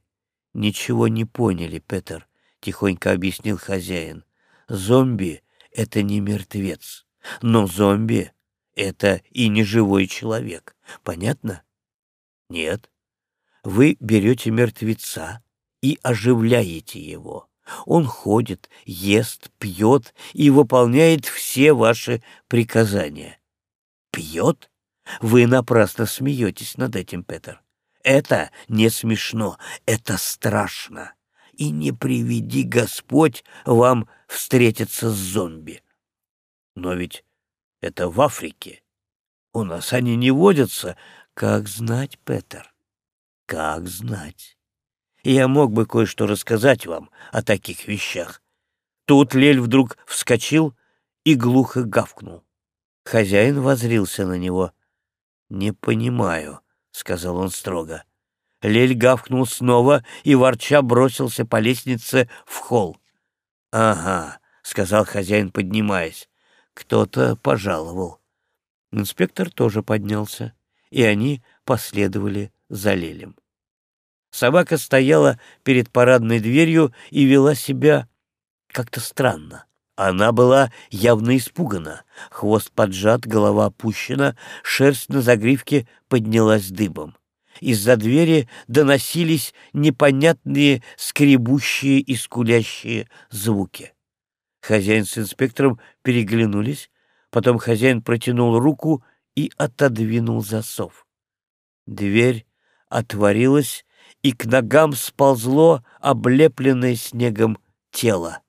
ничего не поняли, Петер, — тихонько объяснил хозяин. — Зомби — это не мертвец, но зомби — это и не живой человек. Понятно? — Нет. Вы берете мертвеца и оживляете его. Он ходит, ест, пьет и выполняет все ваши приказания. Пьет? Вы напрасно смеетесь над этим, Петер. Это не смешно, это страшно. И не приведи Господь вам встретиться с зомби. Но ведь это в Африке. У нас они не водятся. Как знать, Петер, как знать я мог бы кое-что рассказать вам о таких вещах. Тут Лель вдруг вскочил и глухо гавкнул. Хозяин возрился на него. «Не понимаю», — сказал он строго. Лель гавкнул снова и, ворча, бросился по лестнице в холл. «Ага», — сказал хозяин, поднимаясь, — «кто-то пожаловал». Инспектор тоже поднялся, и они последовали за Лелем. Собака стояла перед парадной дверью и вела себя как-то странно. Она была явно испугана. Хвост поджат, голова опущена, шерсть на загривке поднялась дыбом. Из-за двери доносились непонятные скребущие и скулящие звуки. Хозяин с инспектором переглянулись, потом хозяин протянул руку и отодвинул засов. Дверь отворилась, и к ногам сползло облепленное снегом тело.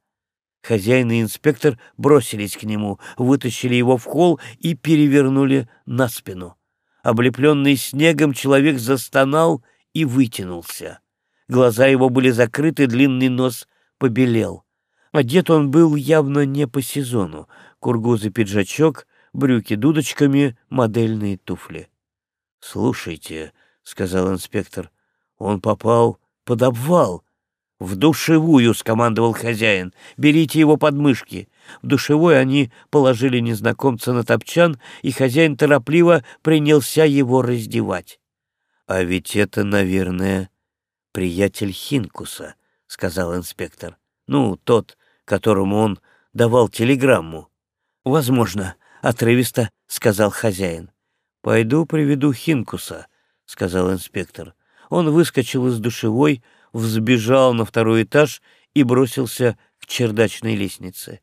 Хозяин и инспектор бросились к нему, вытащили его в холл и перевернули на спину. Облепленный снегом человек застонал и вытянулся. Глаза его были закрыты, длинный нос побелел. Одет он был явно не по сезону. Кургузый пиджачок, брюки дудочками, модельные туфли. — Слушайте, — сказал инспектор, он попал под обвал. «В душевую!» — скомандовал хозяин. «Берите его под мышки!» В душевой они положили незнакомца на топчан, и хозяин торопливо принялся его раздевать. «А ведь это, наверное, приятель Хинкуса», — сказал инспектор. «Ну, тот, которому он давал телеграмму». «Возможно», — отрывисто сказал хозяин. «Пойду приведу Хинкуса», — сказал инспектор. Он выскочил из душевой, взбежал на второй этаж и бросился к чердачной лестнице.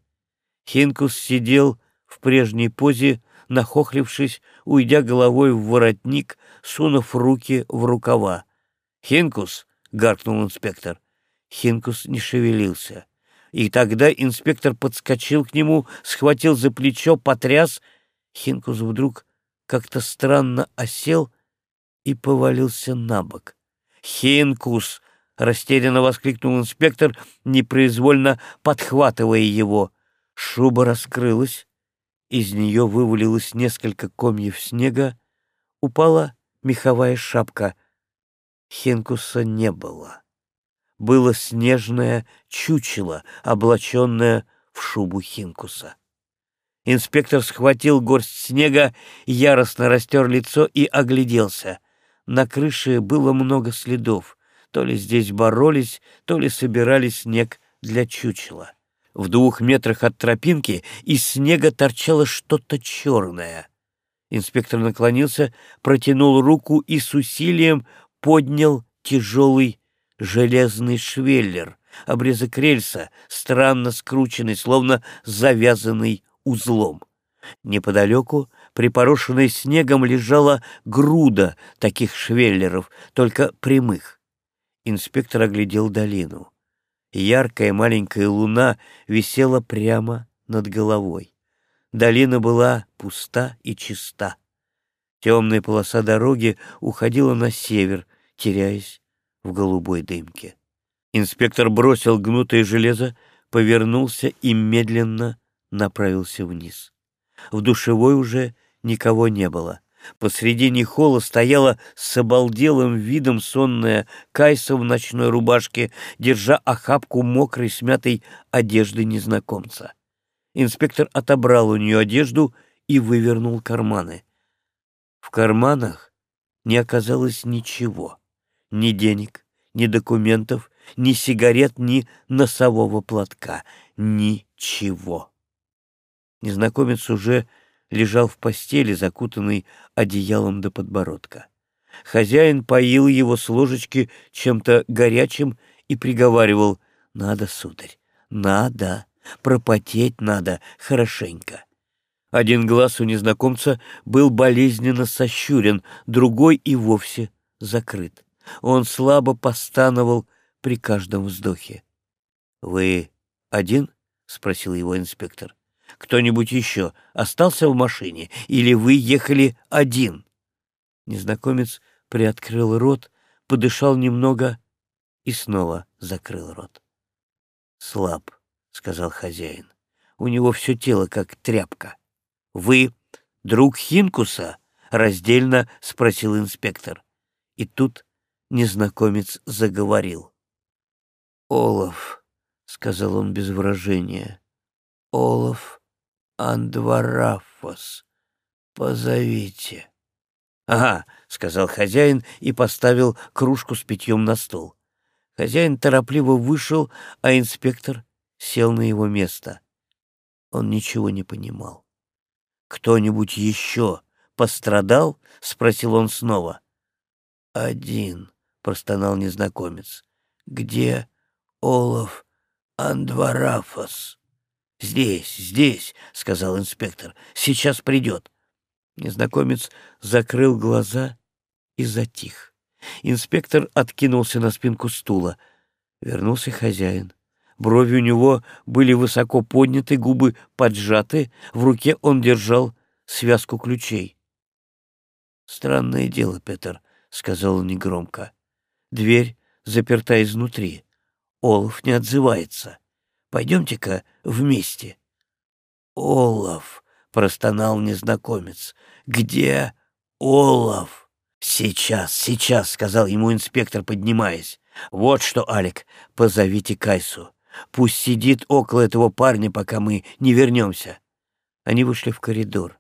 Хинкус сидел в прежней позе, нахохлившись, уйдя головой в воротник, сунув руки в рукава. «Хинкус!» — гаркнул инспектор. Хинкус не шевелился. И тогда инспектор подскочил к нему, схватил за плечо, потряс. Хинкус вдруг как-то странно осел и повалился на бок. «Хинкус!» — растерянно воскликнул инспектор, непроизвольно подхватывая его. Шуба раскрылась, из нее вывалилось несколько комьев снега, упала меховая шапка. Хенкуса не было. Было снежное чучело, облаченное в шубу Хинкуса. Инспектор схватил горсть снега, яростно растер лицо и огляделся. На крыше было много следов. То ли здесь боролись, то ли собирали снег для чучела. В двух метрах от тропинки из снега торчало что-то черное. Инспектор наклонился, протянул руку и с усилием поднял тяжелый железный швеллер, обрезок рельса, странно скрученный, словно завязанный узлом. Неподалеку, припорошенной снегом, лежала груда таких швеллеров, только прямых. Инспектор оглядел долину. Яркая маленькая луна висела прямо над головой. Долина была пуста и чиста. Темная полоса дороги уходила на север, теряясь в голубой дымке. Инспектор бросил гнутое железо, повернулся и медленно направился вниз. В душевой уже никого не было. Посредине холла стояла с обалделым видом сонная Кайса в ночной рубашке, держа охапку мокрой смятой одежды незнакомца. Инспектор отобрал у нее одежду и вывернул карманы. В карманах не оказалось ничего. Ни денег, ни документов, ни сигарет, ни носового платка. Ничего. Незнакомец уже лежал в постели, закутанный одеялом до подбородка. Хозяин поил его с ложечки чем-то горячим и приговаривал «Надо, сударь, надо, пропотеть надо хорошенько». Один глаз у незнакомца был болезненно сощурен, другой и вовсе закрыт. Он слабо постановал при каждом вздохе. «Вы один?» — спросил его инспектор. Кто-нибудь еще остался в машине, или вы ехали один?» Незнакомец приоткрыл рот, подышал немного и снова закрыл рот. «Слаб», — сказал хозяин. «У него все тело как тряпка». «Вы друг Хинкуса?» — раздельно спросил инспектор. И тут незнакомец заговорил. «Олаф», — сказал он без выражения, — «Олаф Андварафос. Позовите. — Ага, — сказал хозяин и поставил кружку с питьем на стол. Хозяин торопливо вышел, а инспектор сел на его место. Он ничего не понимал. «Кто-нибудь еще пострадал?» — спросил он снова. «Один», — простонал незнакомец. «Где Олаф Андварафос?» «Здесь, здесь», — сказал инспектор, — «сейчас придет». Незнакомец закрыл глаза и затих. Инспектор откинулся на спинку стула. Вернулся хозяин. Брови у него были высоко подняты, губы поджаты, в руке он держал связку ключей. «Странное дело, Петр», — сказал он негромко. «Дверь заперта изнутри. Олаф не отзывается. Пойдемте-ка вместе. Олаф, простонал незнакомец. Где Олаф? Сейчас, сейчас, сказал ему инспектор, поднимаясь. Вот что, Алик, позовите Кайсу. Пусть сидит около этого парня, пока мы не вернемся. Они вышли в коридор.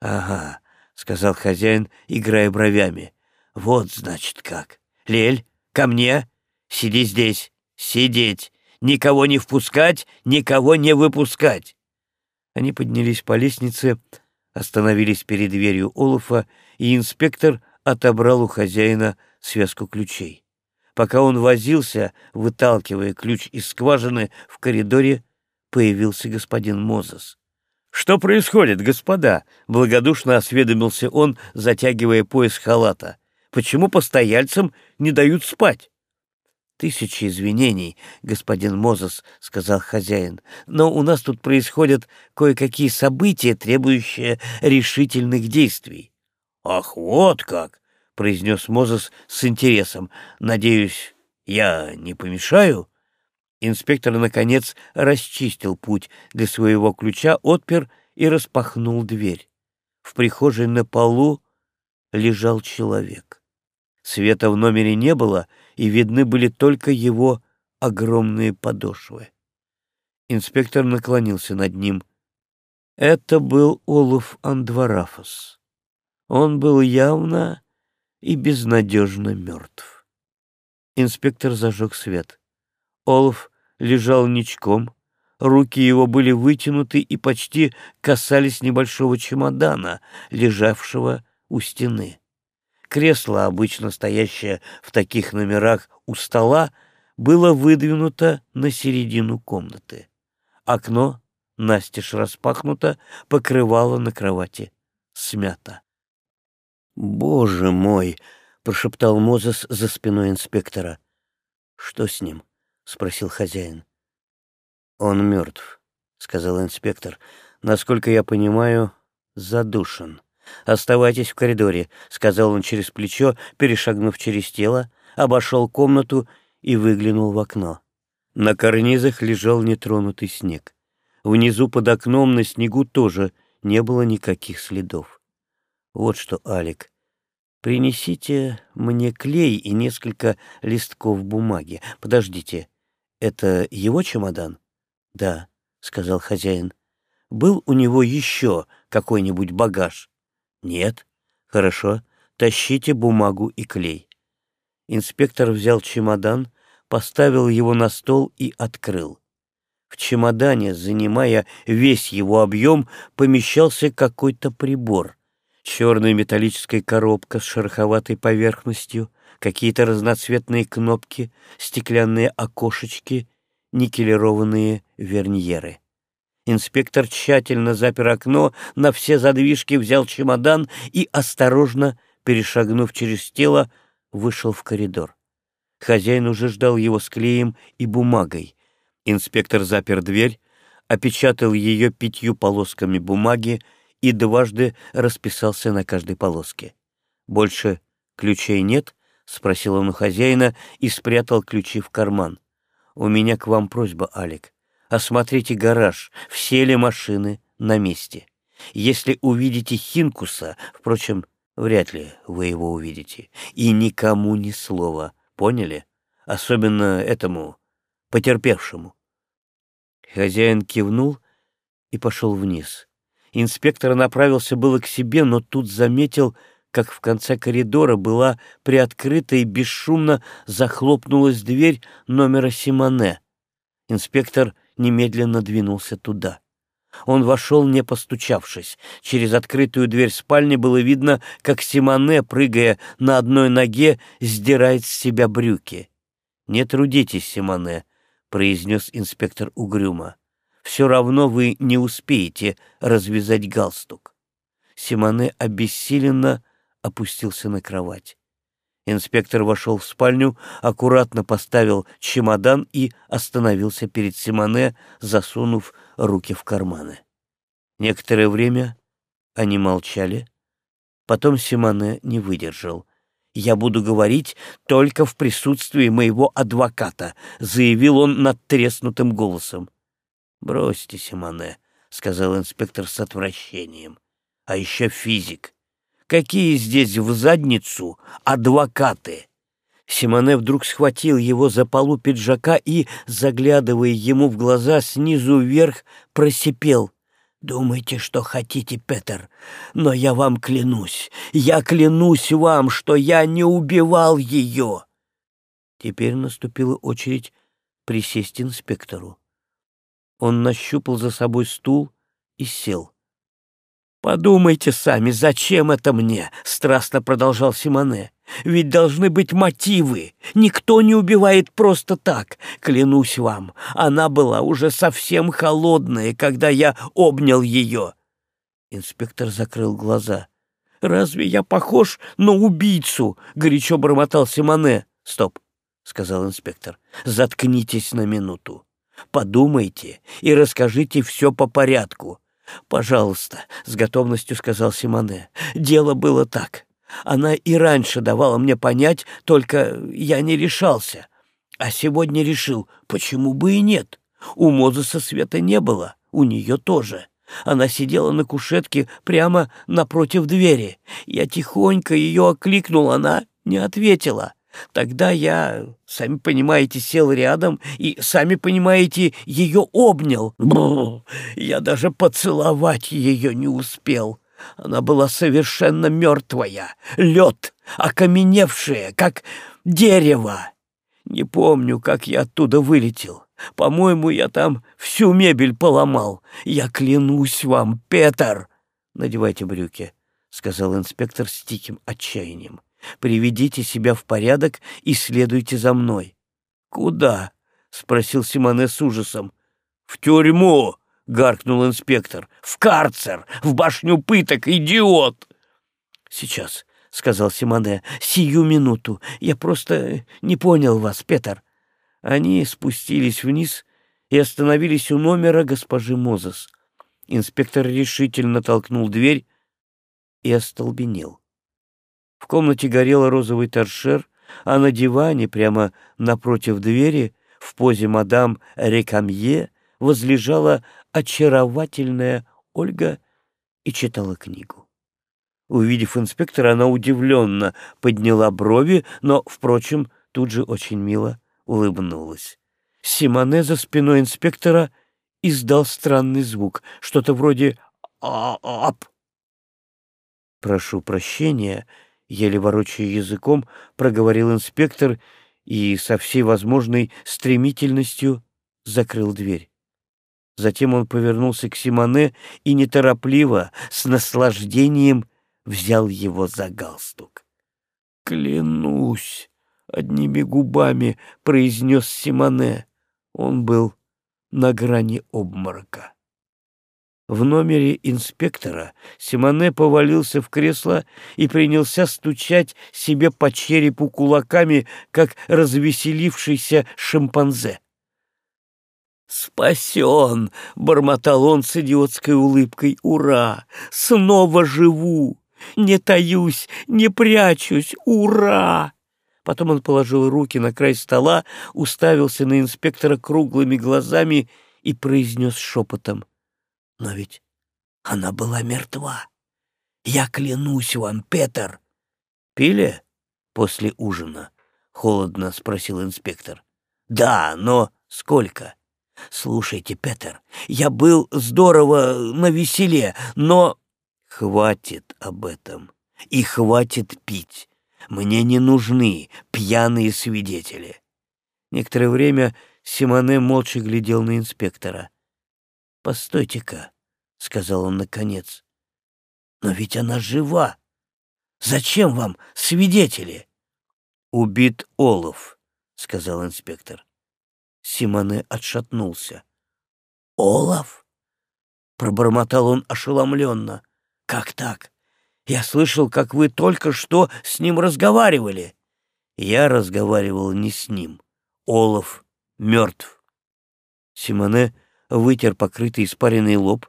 Ага, сказал хозяин, играя бровями. Вот, значит, как. Лель, ко мне. Сиди здесь. Сидеть. Никого не впускать, никого не выпускать. Они поднялись по лестнице, остановились перед дверью Олафа, и инспектор отобрал у хозяина связку ключей. Пока он возился, выталкивая ключ из скважины, в коридоре появился господин Мозес. «Что происходит, господа?» — благодушно осведомился он, затягивая пояс халата. «Почему постояльцам не дают спать?» «Тысячи извинений, господин Мозес», — сказал хозяин, «но у нас тут происходят кое-какие события, требующие решительных действий». «Ах, вот как!» — произнес Мозес с интересом. «Надеюсь, Я не помешаю?» Инспектор, наконец, расчистил путь для своего ключа, отпер и распахнул дверь. В прихожей на полу лежал человек. Света в номере не было, и видны были только его огромные подошвы. Инспектор наклонился над ним. Это был Олаф Андварафос. Он был явно и безнадежно мертв. Инспектор зажег свет. Олаф лежал ничком, руки его были вытянуты и почти касались небольшого чемодана, лежавшего у стены. Кресло, обычно стоящее в таких номерах у стола, было выдвинуто на середину комнаты. Окно, настежь распахнуто, покрывало на кровати смято. «Боже мой!» — прошептал Мозес за спиной инспектора. «Что с ним?» — спросил хозяин. «Он мертв», — сказал инспектор. «Насколько я понимаю, задушен». «Оставайтесь в коридоре», — сказал он через плечо, перешагнув через тело, обошел комнату и выглянул в окно. На карнизах лежал нетронутый снег. Внизу под окном на снегу тоже не было никаких следов. Вот что, Алик, принесите мне клей и несколько листков бумаги. Подождите, это его чемодан? Да, сказал хозяин. Был у него еще какой-нибудь багаж? Нет. Хорошо, тащите бумагу и клей. Инспектор взял чемодан, поставил его на стол и открыл. В чемодане, занимая весь его объем, помещался какой-то прибор. Черная металлическая коробка с шероховатой поверхностью, какие-то разноцветные кнопки, стеклянные окошечки, никелированные верньеры. Инспектор тщательно запер окно, на все задвижки взял чемодан и, осторожно, перешагнув через тело, вышел в коридор. Хозяин уже ждал его с клеем и бумагой. Инспектор запер дверь, опечатал ее пятью полосками бумаги и дважды расписался на каждой полоске. «Больше ключей нет?» — спросил он у хозяина и спрятал ключи в карман. «У меня к вам просьба, Алик. Осмотрите гараж, все ли машины на месте. Если увидите Хинкуса, впрочем, вряд ли вы его увидите, и никому ни слова, поняли? Особенно этому потерпевшему. Хозяин кивнул и пошел вниз. Инспектор направился было к себе, но тут заметил, как в конце коридора была приоткрыта и бесшумно захлопнулась дверь номера Симоне. Инспектор немедленно двинулся туда. Он вошел, не постучавшись. Через открытую дверь спальни было видно, как Симоне, прыгая на одной ноге, сдирает с себя брюки. «Не трудитесь, Симоне», — произнес инспектор угрюмо. «Все равно вы не успеете развязать галстук». Симоне обессиленно опустился на кровать. Инспектор вошел в спальню, аккуратно поставил чемодан и остановился перед Симоне, засунув руки в карманы. Некоторое время они молчали. Потом Симоне не выдержал. «Я буду говорить только в присутствии моего адвоката», — заявил он надтреснутым голосом. «Бросьте, Симоне», — сказал инспектор с отвращением. «А еще физик. Какие здесь в задницу адвокаты? Симоне вдруг схватил его за полу пиджака и, заглядывая ему в глаза снизу вверх, просипел. «Думайте, что хотите, Петер, но я вам клянусь, я клянусь вам, что я не убивал ее!» Теперь наступила очередь присесть инспектору. Он нащупал за собой стул и сел. «Подумайте сами, зачем это мне?» — страстно продолжал Симоне. «Ведь должны быть мотивы. Никто не убивает просто так. Клянусь вам, она была уже совсем холодная, когда я обнял ее». Инспектор закрыл глаза. «Разве я похож на убийцу?» — горячо бормотал Симоне. «Стоп», — сказал инспектор. «Заткнитесь на минуту. Подумайте и расскажите все по порядку. «Пожалуйста», — с готовностью сказал Симоне. «Дело было так. Она и раньше давала мне понять, только я не решался. А сегодня решил, почему бы и нет. У Мозеса света не было, у нее тоже. Она сидела на кушетке прямо напротив двери. Я тихонько ее окликнул, она не ответила. Тогда я, сами понимаете, сел рядом и, сами понимаете, ее обнял. Бррр, я даже поцеловать ее не успел. Она была совершенно мертвая, лед, окаменевшая, как дерево. Не помню, как я оттуда вылетел. По-моему, я там всю мебель поломал. Я клянусь вам, Петр!» «Надевайте брюки», — сказал инспектор с тихим отчаянием. «Приведите себя в порядок и следуйте за мной». «Куда?» — спросил Симоне с ужасом. «В тюрьму!» — гаркнул инспектор. «В карцер! В башню пыток, идиот!» «Сейчас», — сказал Симоне, — «сию минуту. Я просто не понял вас, Петр. Они спустились вниз и остановились у номера госпожи Мозес. Инспектор решительно толкнул дверь и остолбенел. В комнате горел розовый торшер, а на диване, прямо напротив двери, в позе мадам Рекамье, возлежала очаровательная Ольга и читала книгу. Увидев инспектора, она удивленно подняла брови, но, впрочем, тут же очень мило улыбнулась. Симоне за спиной инспектора издал странный звук, что-то вроде «а-ап». «Прошу прощения», — еле ворочая языком, проговорил инспектор и со всей возможной стремительностью закрыл дверь. Затем он повернулся к Симоне и неторопливо, с наслаждением, взял его за галстук. «Клянусь!» — одними губами произнес Симоне. Он был на грани обморока. В номере инспектора Симоне повалился в кресло и принялся стучать себе по черепу кулаками, как развеселившийся шимпанзе. «Спасен!» — бормотал он с идиотской улыбкой. «Ура! Снова живу! Не таюсь, не прячусь! Ура!» Потом он положил руки на край стола, уставился на инспектора круглыми глазами и произнес шепотом. «Но ведь она была мертва. Я клянусь вам, Петр!» «Пили после ужина?» — холодно спросил инспектор. «Да, но сколько?» «Слушайте, Петр, я был здорово на веселе, но...» «Хватит об этом. И хватит пить. Мне не нужны пьяные свидетели. Некоторое время Симоне молча глядел на инспектора. «Постойте-ка», — сказал он наконец. «Но ведь она жива. Зачем вам свидетели?» «Убит Олов», — сказал инспектор. Симоне отшатнулся. «Олов?» — пробормотал он ошеломленно. «Как так? Я слышал, как вы только что с ним разговаривали. Я разговаривал не с ним. Олаф мертв. Симоне вытер покрытый испаренный лоб.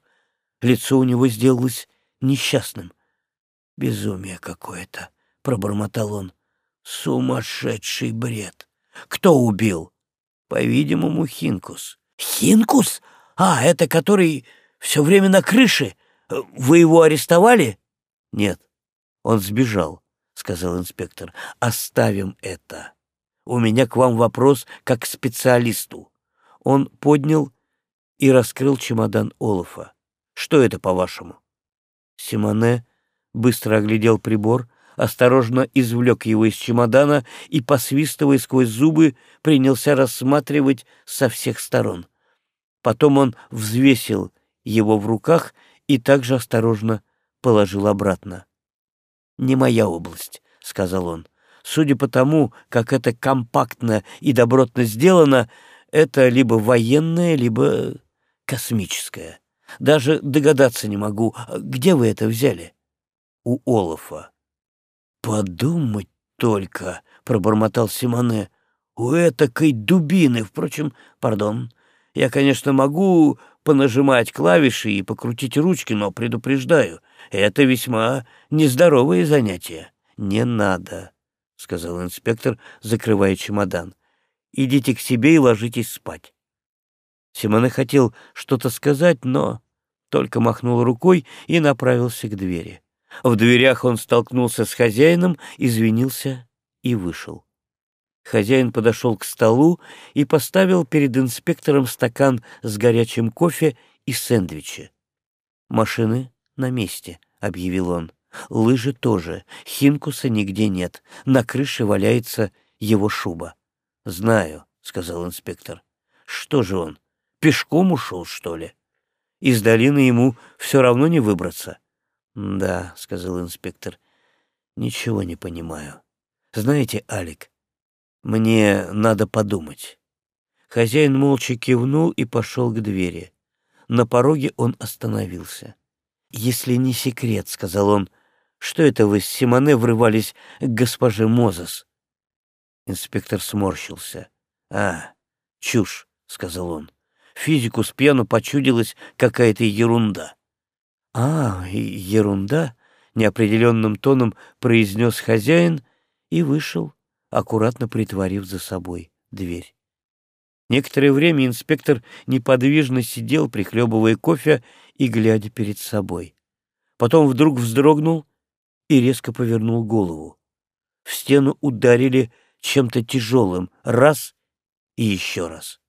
Лицо у него сделалось несчастным. «Безумие какое-то», — пробормотал он. «Сумасшедший бред! Кто убил?» «По-видимому, Хинкус». «Хинкус? А, это который все время на крыше. Вы его арестовали?» «Нет, он сбежал», — сказал инспектор. «Оставим это. У меня к вам вопрос как к специалисту». Он поднял и раскрыл чемодан Олафа. «Что это, по-вашему?» Симоне быстро оглядел прибор, осторожно извлек его из чемодана и, посвистывая сквозь зубы, принялся рассматривать со всех сторон. Потом он взвесил его в руках и также осторожно положил обратно. «Не моя область», — сказал он. «Судя по тому, как это компактно и добротно сделано, это либо военное, либо космическое. Даже догадаться не могу, где вы это взяли?» «У Олафа». «Подумать только», — пробормотал Симоне. «У этакой дубины, впрочем, пардон, я, конечно, могу понажимать клавиши и покрутить ручки, но предупреждаю, это весьма нездоровые занятия. Не надо, — сказал инспектор, закрывая чемодан. Идите к себе и ложитесь спать». Симоне хотел что-то сказать, но только махнул рукой и направился к двери. В дверях он столкнулся с хозяином, извинился и вышел. Хозяин подошел к столу и поставил перед инспектором стакан с горячим кофе и сэндвичи. «Машины на месте», — объявил он. «Лыжи тоже. Хинкуса нигде нет. На крыше валяется его шуба». «Знаю», — сказал инспектор. «Что же он, пешком ушел, что ли? Из долины ему все равно не выбраться». «Да», — сказал инспектор, — «ничего не понимаю. Знаете, Алик, мне надо подумать». Хозяин молча кивнул и пошел к двери. На пороге он остановился. «Если не секрет», — сказал он, — «что это вы с Симоне врывались к госпоже Мозес?» Инспектор сморщился. «А, чушь», — сказал он. «Физику с пьяну почудилась какая-то ерунда». «А, ерунда», — неопределенным тоном произнес хозяин и вышел, аккуратно притворив за собой дверь. Некоторое время инспектор неподвижно сидел, прихлебывая кофе и глядя перед собой. Потом вдруг вздрогнул и резко повернул голову. В стену ударили чем-то тяжелым раз и еще раз.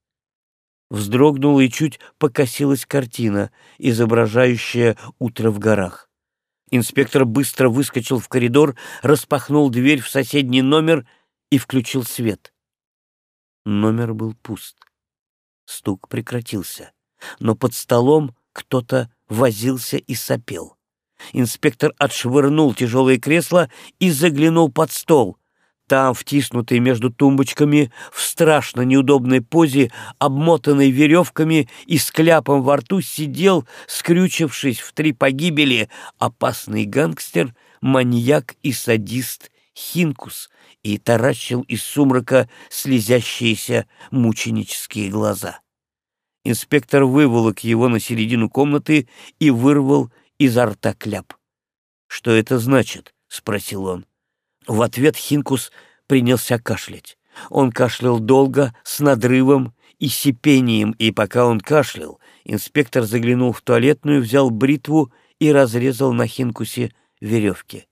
Вздрогнула и чуть покосилась картина, изображающая утро в горах. Инспектор быстро выскочил в коридор, распахнул дверь в соседний номер и включил свет. Номер был пуст. Стук прекратился, но под столом кто-то возился и сопел. Инспектор отшвырнул тяжелое кресло и заглянул под стол. Там, втиснутый между тумбочками, в страшно неудобной позе, обмотанной веревками и с кляпом во рту, сидел, скрючившись в три погибели, опасный гангстер, маньяк и садист Хинкус и таращил из сумрака слезящиеся мученические глаза. Инспектор выволок его на середину комнаты и вырвал изо рта кляп. «Что это значит?» — спросил он. В ответ Хинкус принялся кашлять. Он кашлял долго, с надрывом и сипением, и пока он кашлял, инспектор заглянул в туалетную, взял бритву и разрезал на Хинкусе веревки.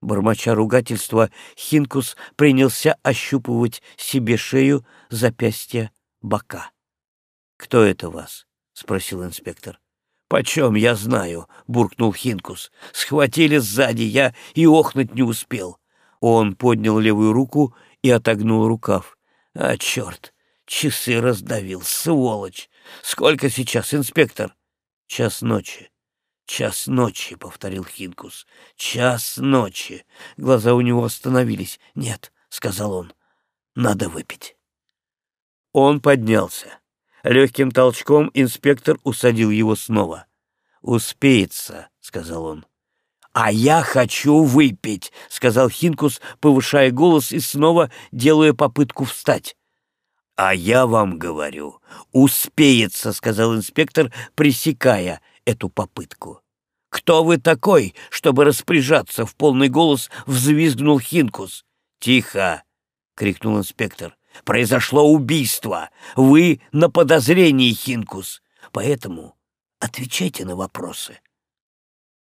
Бормоча ругательства, Хинкус принялся ощупывать себе шею, запястья, бока. «Кто это вас?» — спросил инспектор. «Почем я знаю?» — буркнул Хинкус. «Схватили сзади, я и охнуть не успел». Он поднял левую руку и отогнул рукав. «А, черт! Часы раздавил, сволочь! Сколько сейчас, инспектор?» «Час ночи». «Час ночи», — повторил Хинкус. «Час ночи». Глаза у него остановились. «Нет», — сказал он, — «надо выпить». Он поднялся. Легким толчком инспектор усадил его снова. «Успеется», — сказал он. «А я хочу выпить», — сказал Хинкус, повышая голос и снова делая попытку встать. «А я вам говорю, успеется», — сказал инспектор, пресекая эту попытку. «Кто вы такой, чтобы распоряжаться?» — в полный голос взвизгнул Хинкус. «Тихо!» — крикнул инспектор. «Произошло убийство! Вы на подозрении, Хинкус! Поэтому отвечайте на вопросы».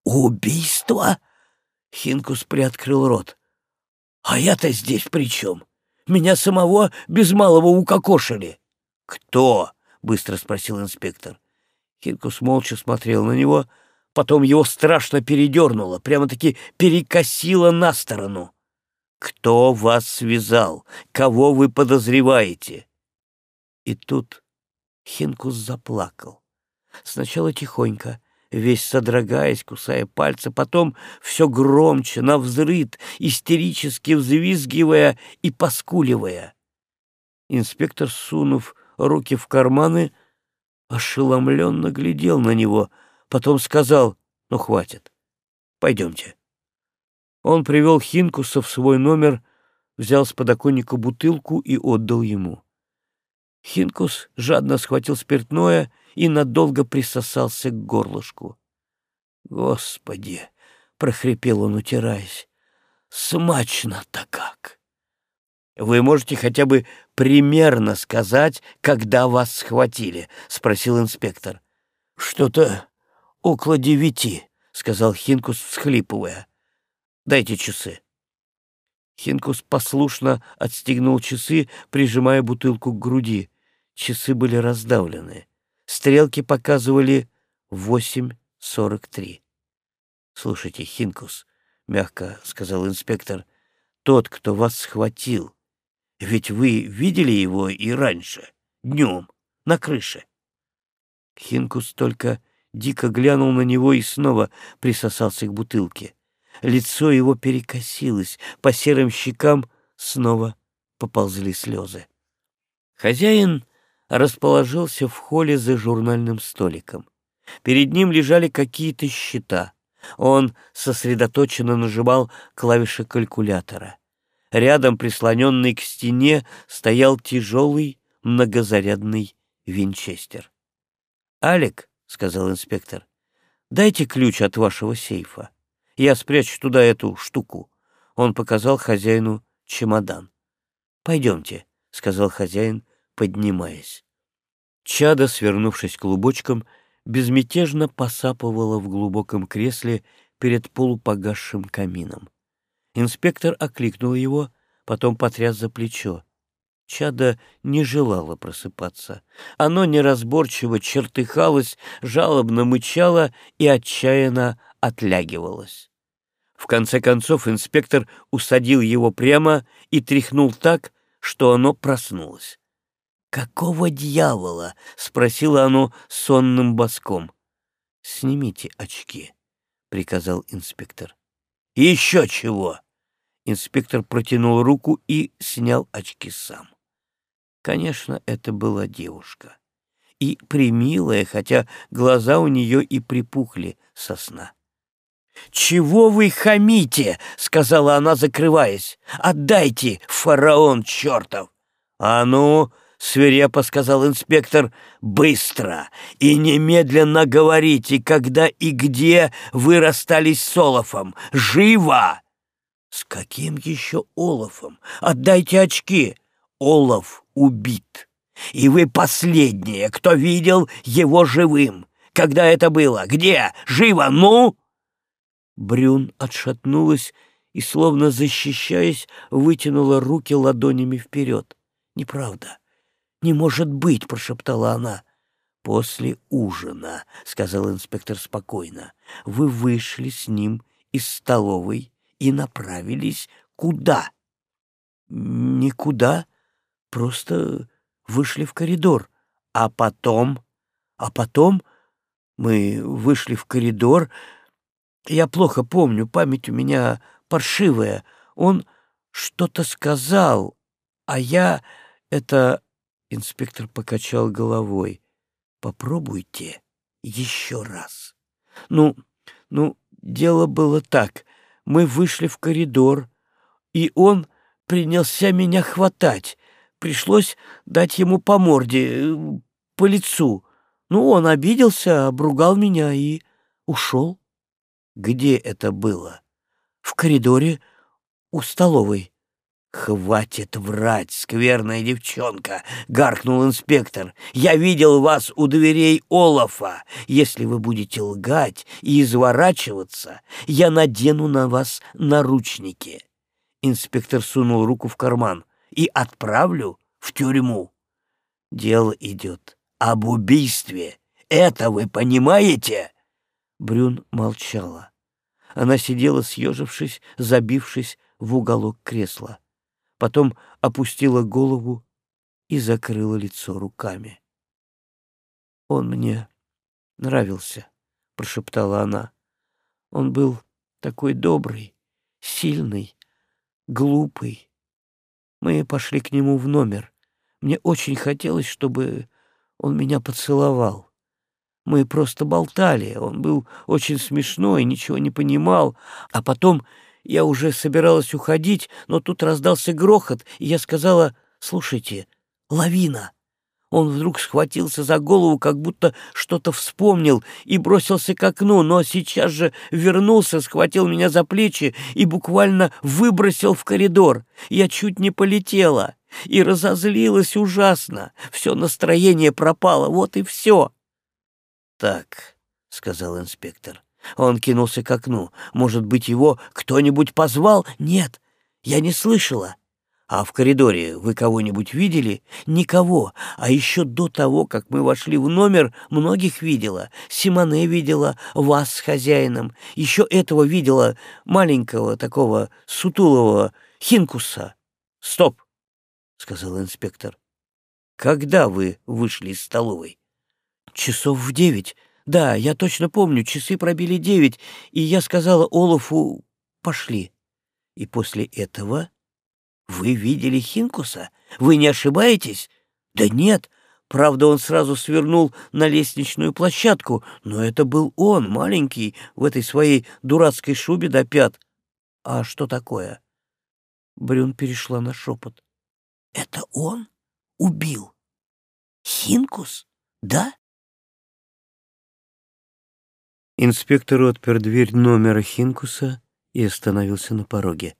«Убийство?» — Хинкус приоткрыл рот. «А я-то здесь при чем? Меня самого без малого укокошили». «Кто?» — быстро спросил инспектор. Хинкус молча смотрел на него, потом его страшно передернуло, прямо-таки перекосило на сторону. «Кто вас связал? Кого вы подозреваете?» И тут Хинкус заплакал. Сначала тихонько, весь содрогаясь, кусая пальцы, потом все громче, навзрыд, истерически взвизгивая и поскуливая. Инспектор, сунув руки в карманы, ошеломленно глядел на него, потом сказал, ну хватит, пойдемте. Он привел Хинкуса в свой номер, взял с подоконника бутылку и отдал ему. Хинкус жадно схватил спиртное и надолго присосался к горлышку. «Господи!» — прохрипел он, утираясь. «Смачно-то как!» «Вы можете хотя бы примерно сказать, когда вас схватили?» — спросил инспектор. «Что-то около девяти», — сказал Хинкус, всхлипывая. «Дайте часы». Хинкус послушно отстегнул часы, прижимая бутылку к груди. Часы были раздавлены. Стрелки показывали восемь сорок три. «Слушайте, Хинкус», — мягко сказал инспектор, — «тот, кто вас схватил, ведь вы видели его и раньше, днем, на крыше». Хинкус только дико глянул на него и снова присосался к бутылке. Лицо его перекосилось, по серым щекам снова поползли слезы. Хозяин расположился в холле за журнальным столиком. Перед ним лежали какие-то счета. Он сосредоточенно нажимал клавиши калькулятора. Рядом, прислоненный к стене, стоял тяжелый многозарядный винчестер. «Алик», — сказал инспектор, — «дайте ключ от вашего сейфа. Я спрячу туда эту штуку». Он показал хозяину чемодан. «Пойдемте», — сказал хозяин, поднимаясь. Чада, свернувшись клубочком, безмятежно посапывала в глубоком кресле перед полупогасшим камином. Инспектор окликнул его, потом потряс за плечо. Чада не желало просыпаться. Оно неразборчиво чертыхалось, жалобно мычало и отчаянно отлягивалось. В конце концов инспектор усадил его прямо и тряхнул так, что оно проснулось. «Какого дьявола?» — спросило оно сонным боском. «Снимите очки», — приказал инспектор. «Еще чего!» Инспектор протянул руку и снял очки сам. Конечно, это была девушка. И примилая, хотя глаза у нее и припухли со сна. «Чего вы хамите?» — сказала она, закрываясь. «Отдайте, фараон чертов!» «А ну!» — свирепо сказал инспектор. «Быстро и немедленно говорите, когда и где вы расстались с Олафом. Живо!» «С каким еще Олафом? Отдайте очки!» Олаф убит. И вы последние, кто видел его живым. Когда это было? Где? Живо, ну!» Брюн отшатнулась и, словно защищаясь, вытянула руки ладонями вперед. «Неправда. Не может быть!» — прошептала она. «После ужина», — сказал инспектор спокойно, — «вы вышли с ним из столовой и направились куда?» «Никуда», Просто вышли в коридор. А потом... А потом мы вышли в коридор. Я плохо помню, память у меня паршивая. Он что-то сказал, а я... Это... Инспектор покачал головой. Попробуйте еще раз. Ну, ну, дело было так. Мы вышли в коридор, и он принялся меня хватать. Пришлось дать ему по морде, э, по лицу. Ну, он обиделся, обругал меня и ушел. Где это было? В коридоре у столовой. «Хватит врать, скверная девчонка!» — гаркнул инспектор. «Я видел вас у дверей Олафа. Если вы будете лгать и изворачиваться, я надену на вас наручники». Инспектор сунул руку в карман и отправлю в тюрьму. Дело идет об убийстве. Это вы понимаете?» Брюн молчала. Она сидела, съежившись, забившись в уголок кресла. Потом опустила голову и закрыла лицо руками. «Он мне нравился», — прошептала она. «Он был такой добрый, сильный, глупый, мы пошли к нему в номер. Мне очень хотелось, чтобы он меня поцеловал. Мы просто болтали, он был очень смешной, ничего не понимал. А потом я уже собиралась уходить, но тут раздался грохот, и я сказала, «Слушайте, лавина!» Он вдруг схватился за голову, как будто что-то вспомнил, и бросился к окну, но сейчас же вернулся, схватил меня за плечи и буквально выбросил в коридор. Я чуть не полетела. и разозлилась ужасно. Все настроение пропало, вот и все. «Так», — сказал инспектор. Он кинулся к окну. «Может быть, его кто-нибудь позвал?» «Нет, я не слышала». «А в коридоре вы кого-нибудь видели?» «Никого. А еще до того, как мы вошли в номер, многих видела. Симоне видела, вас с хозяином. Еще этого видела, маленького такого сутулого Хинкуса». «Стоп!» — сказал инспектор. «Когда вы вышли из столовой?» «Часов в девять. Да, я точно помню, часы пробили девять, и я сказала Олафу «пошли». И после этого вы видели Хинкуса? Вы не ошибаетесь? Да нет. Правда, он сразу свернул на лестничную площадку, но это был он, маленький, в этой своей дурацкой шубе до пят. А что такое? Брюн перешла на шепот. Это он убил? Хинкус? Да? Инспектор отпер дверь номера Хинкуса и остановился на пороге.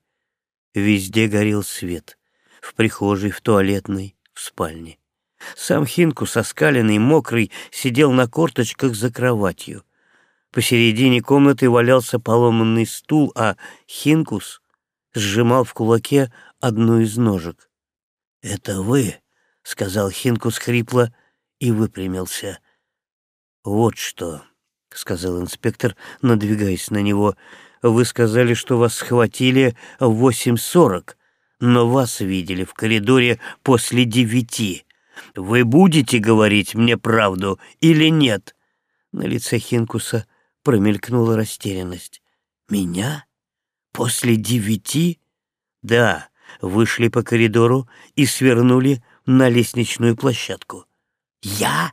Везде горел свет. В прихожей, в туалетной, в спальне. Сам Хинкус, оскаленный, мокрый, сидел на корточках за кроватью. Посередине комнаты валялся поломанный стул, а Хинкус сжимал в кулаке одну из ножек. «Это вы?» — сказал Хинкус хрипло и выпрямился. «Вот что», — сказал инспектор, надвигаясь на него, — вы сказали, что вас схватили в восемь сорок, но вас видели в коридоре после девяти. Вы будете говорить мне правду или нет?» На лице Хинкуса промелькнула растерянность. «Меня? После девяти?» «Да, вышли по коридору и свернули на лестничную площадку». «Я?»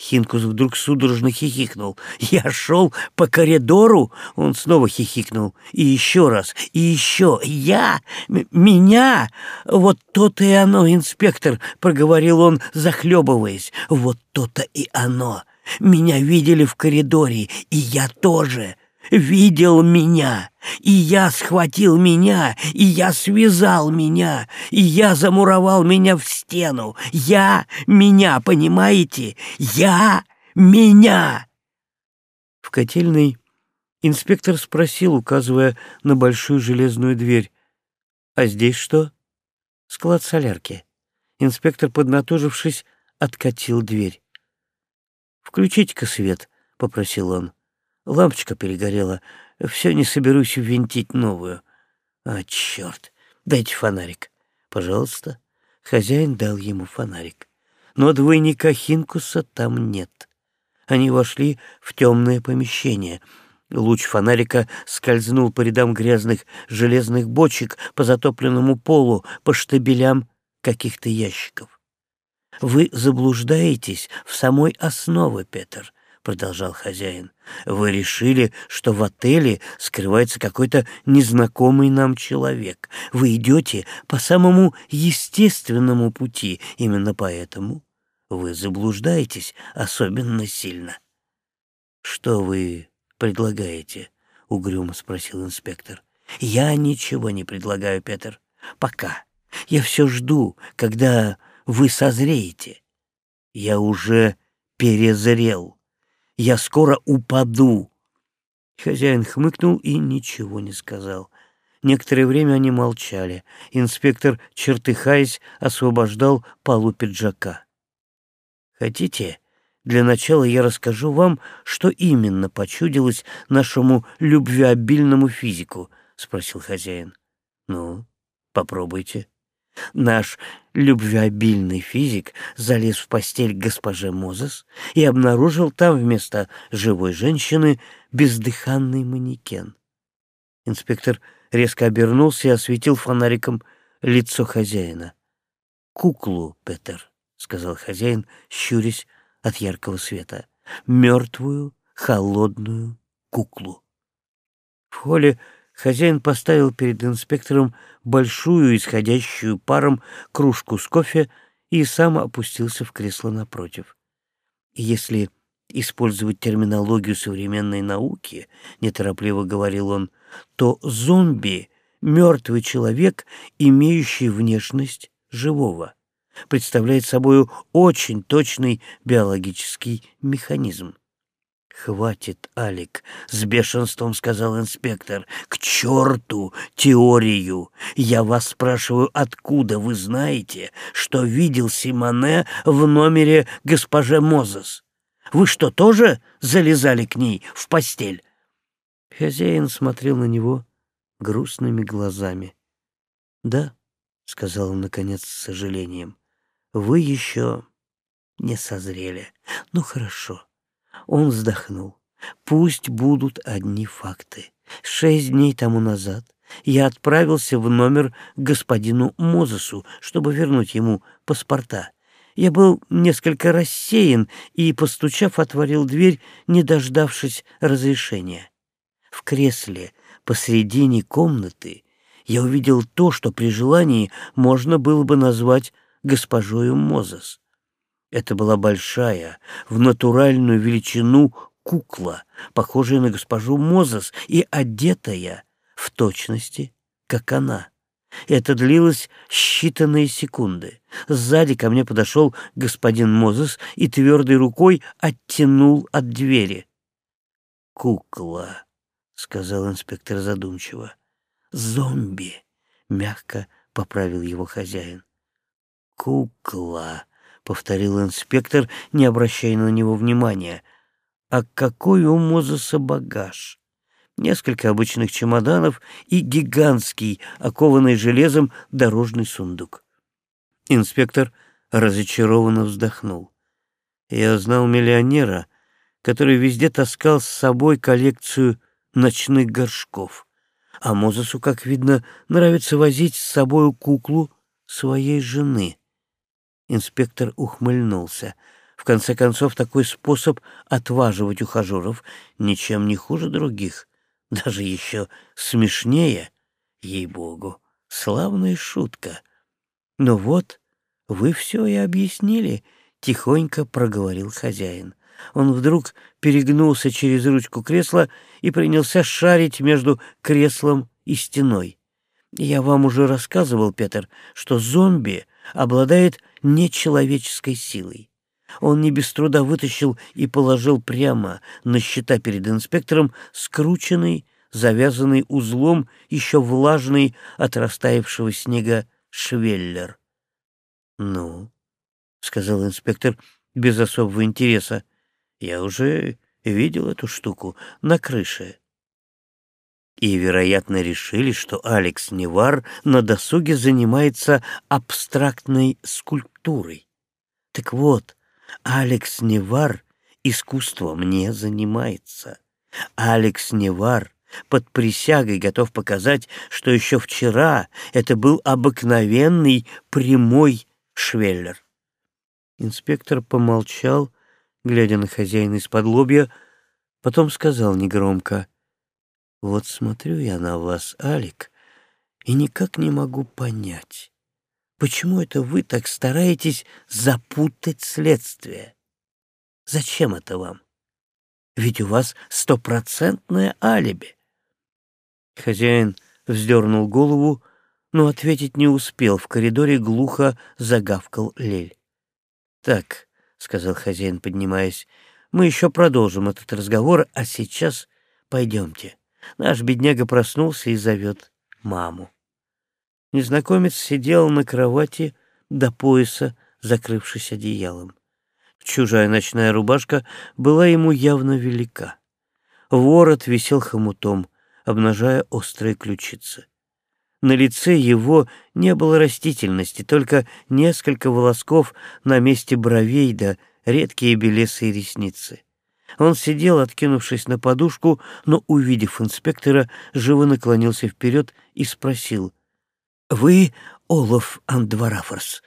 Хинкус вдруг судорожно хихикнул. «Я шел по коридору?» Он снова хихикнул. «И еще раз, и еще! Я? Меня? Вот то-то и оно, инспектор!» — проговорил он, захлебываясь. «Вот то-то и оно! Меня видели в коридоре, и я тоже!» Видел меня, и я схватил меня, и я связал меня, и я замуровал меня в стену. Я меня, понимаете? Я меня!» В котельной инспектор спросил, указывая на большую железную дверь. «А здесь что?» «Склад солярки». Инспектор, поднатужившись, откатил дверь. «Включите-ка свет», — попросил он. Лампочка перегорела. Все не соберусь ввинтить новую. А, черт! Дайте фонарик. Пожалуйста. Хозяин дал ему фонарик. Но двойника Хинкуса там нет. Они вошли в темное помещение. Луч фонарика скользнул по рядам грязных железных бочек, по затопленному полу, по штабелям каких-то ящиков. Вы заблуждаетесь в самой основе, Петр. — продолжал хозяин. «Вы решили, что в отеле скрывается какой-то незнакомый нам человек. Вы идете по самому естественному пути. Именно поэтому вы заблуждаетесь особенно сильно». «Что вы предлагаете?» — угрюмо спросил инспектор. «Я ничего не предлагаю, Петр. Пока. Я все жду, когда вы созреете. Я уже перезрел» я скоро упаду. Хозяин хмыкнул и ничего не сказал. Некоторое время они молчали. Инспектор, чертыхаясь, освобождал полу пиджака. «Хотите, для начала я расскажу вам, что именно почудилось нашему любвеобильному физику?» — спросил хозяин. «Ну, попробуйте». Наш любвеобильный физик залез в постель к госпоже Мозес и обнаружил там вместо живой женщины бездыханный манекен. Инспектор резко обернулся и осветил фонариком лицо хозяина. «Куклу, Петер», — сказал хозяин, щурясь от яркого света. «Мертвую, холодную куклу». В холле Хозяин поставил перед инспектором большую, исходящую паром, кружку с кофе и сам опустился в кресло напротив. Если использовать терминологию современной науки, неторопливо говорил он, то зомби — мертвый человек, имеющий внешность живого, представляет собой очень точный биологический механизм. «Хватит, Алик», — с бешенством сказал инспектор. «К черту теорию! Я вас спрашиваю, откуда вы знаете, что видел Симоне в номере госпоже Мозес? Вы что, тоже залезали к ней в постель?» Хозяин смотрел на него грустными глазами. «Да», — сказал он, наконец, с сожалением, — «вы еще не созрели. Ну, хорошо». Он вздохнул. «Пусть будут одни факты. Шесть дней тому назад я отправился в номер к господину Мозесу, чтобы вернуть ему паспорта. Я был несколько рассеян и, постучав, отворил дверь, не дождавшись разрешения. В кресле посредине комнаты я увидел то, что при желании можно было бы назвать госпожою Мозес. Это была большая, в натуральную величину кукла, похожая на госпожу Мозес и одетая в точности, как она. Это длилось считанные секунды. Сзади ко мне подошел господин Мозес и твердой рукой оттянул от двери. «Кукла», — сказал инспектор задумчиво. «Зомби», — мягко поправил его хозяин. «Кукла», — повторил инспектор, не обращая на него внимания. «А какой у Мозеса багаж?» Несколько обычных чемоданов и гигантский, окованный железом, дорожный сундук. Инспектор разочарованно вздохнул. Я знал миллионера, который везде таскал с собой коллекцию ночных горшков. А Мозесу, как видно, нравится возить с собой куклу своей жены. Инспектор ухмыльнулся. В конце концов, такой способ отваживать ухажеров ничем не хуже других. Даже еще смешнее, ей-богу, славная шутка. Но вот вы все и объяснили, — тихонько проговорил хозяин. Он вдруг перегнулся через ручку кресла и принялся шарить между креслом и стеной. Я вам уже рассказывал, Петр, что зомби обладает нечеловеческой силой. Он не без труда вытащил и положил прямо на щита перед инспектором скрученный, завязанный узлом, еще влажный от растаявшего снега швеллер. «Ну», — сказал инспектор без особого интереса, — «я уже видел эту штуку на крыше и, вероятно, решили, что Алекс Невар на досуге занимается абстрактной скульптурой. Так вот, Алекс Невар искусством не занимается. Алекс Невар под присягой готов показать, что еще вчера это был обыкновенный прямой швеллер. Инспектор помолчал, глядя на хозяина из-под лобья, потом сказал негромко — вот смотрю я на вас, Алик, и никак не могу понять, почему это вы так стараетесь запутать следствие? Зачем это вам? Ведь у вас стопроцентное алиби. Хозяин вздернул голову, но ответить не успел. В коридоре глухо загавкал Лель. «Так», — сказал хозяин, поднимаясь, — «мы еще продолжим этот разговор, а сейчас пойдемте. Наш бедняга проснулся и зовет маму. Незнакомец сидел на кровати до пояса, закрывшись одеялом. Чужая ночная рубашка была ему явно велика. Ворот висел хомутом, обнажая острые ключицы. На лице его не было растительности, только несколько волосков на месте бровей да редкие белесые ресницы. Он сидел, откинувшись на подушку, но, увидев инспектора, живо наклонился вперед и спросил. «Вы Олаф Андварафорс?»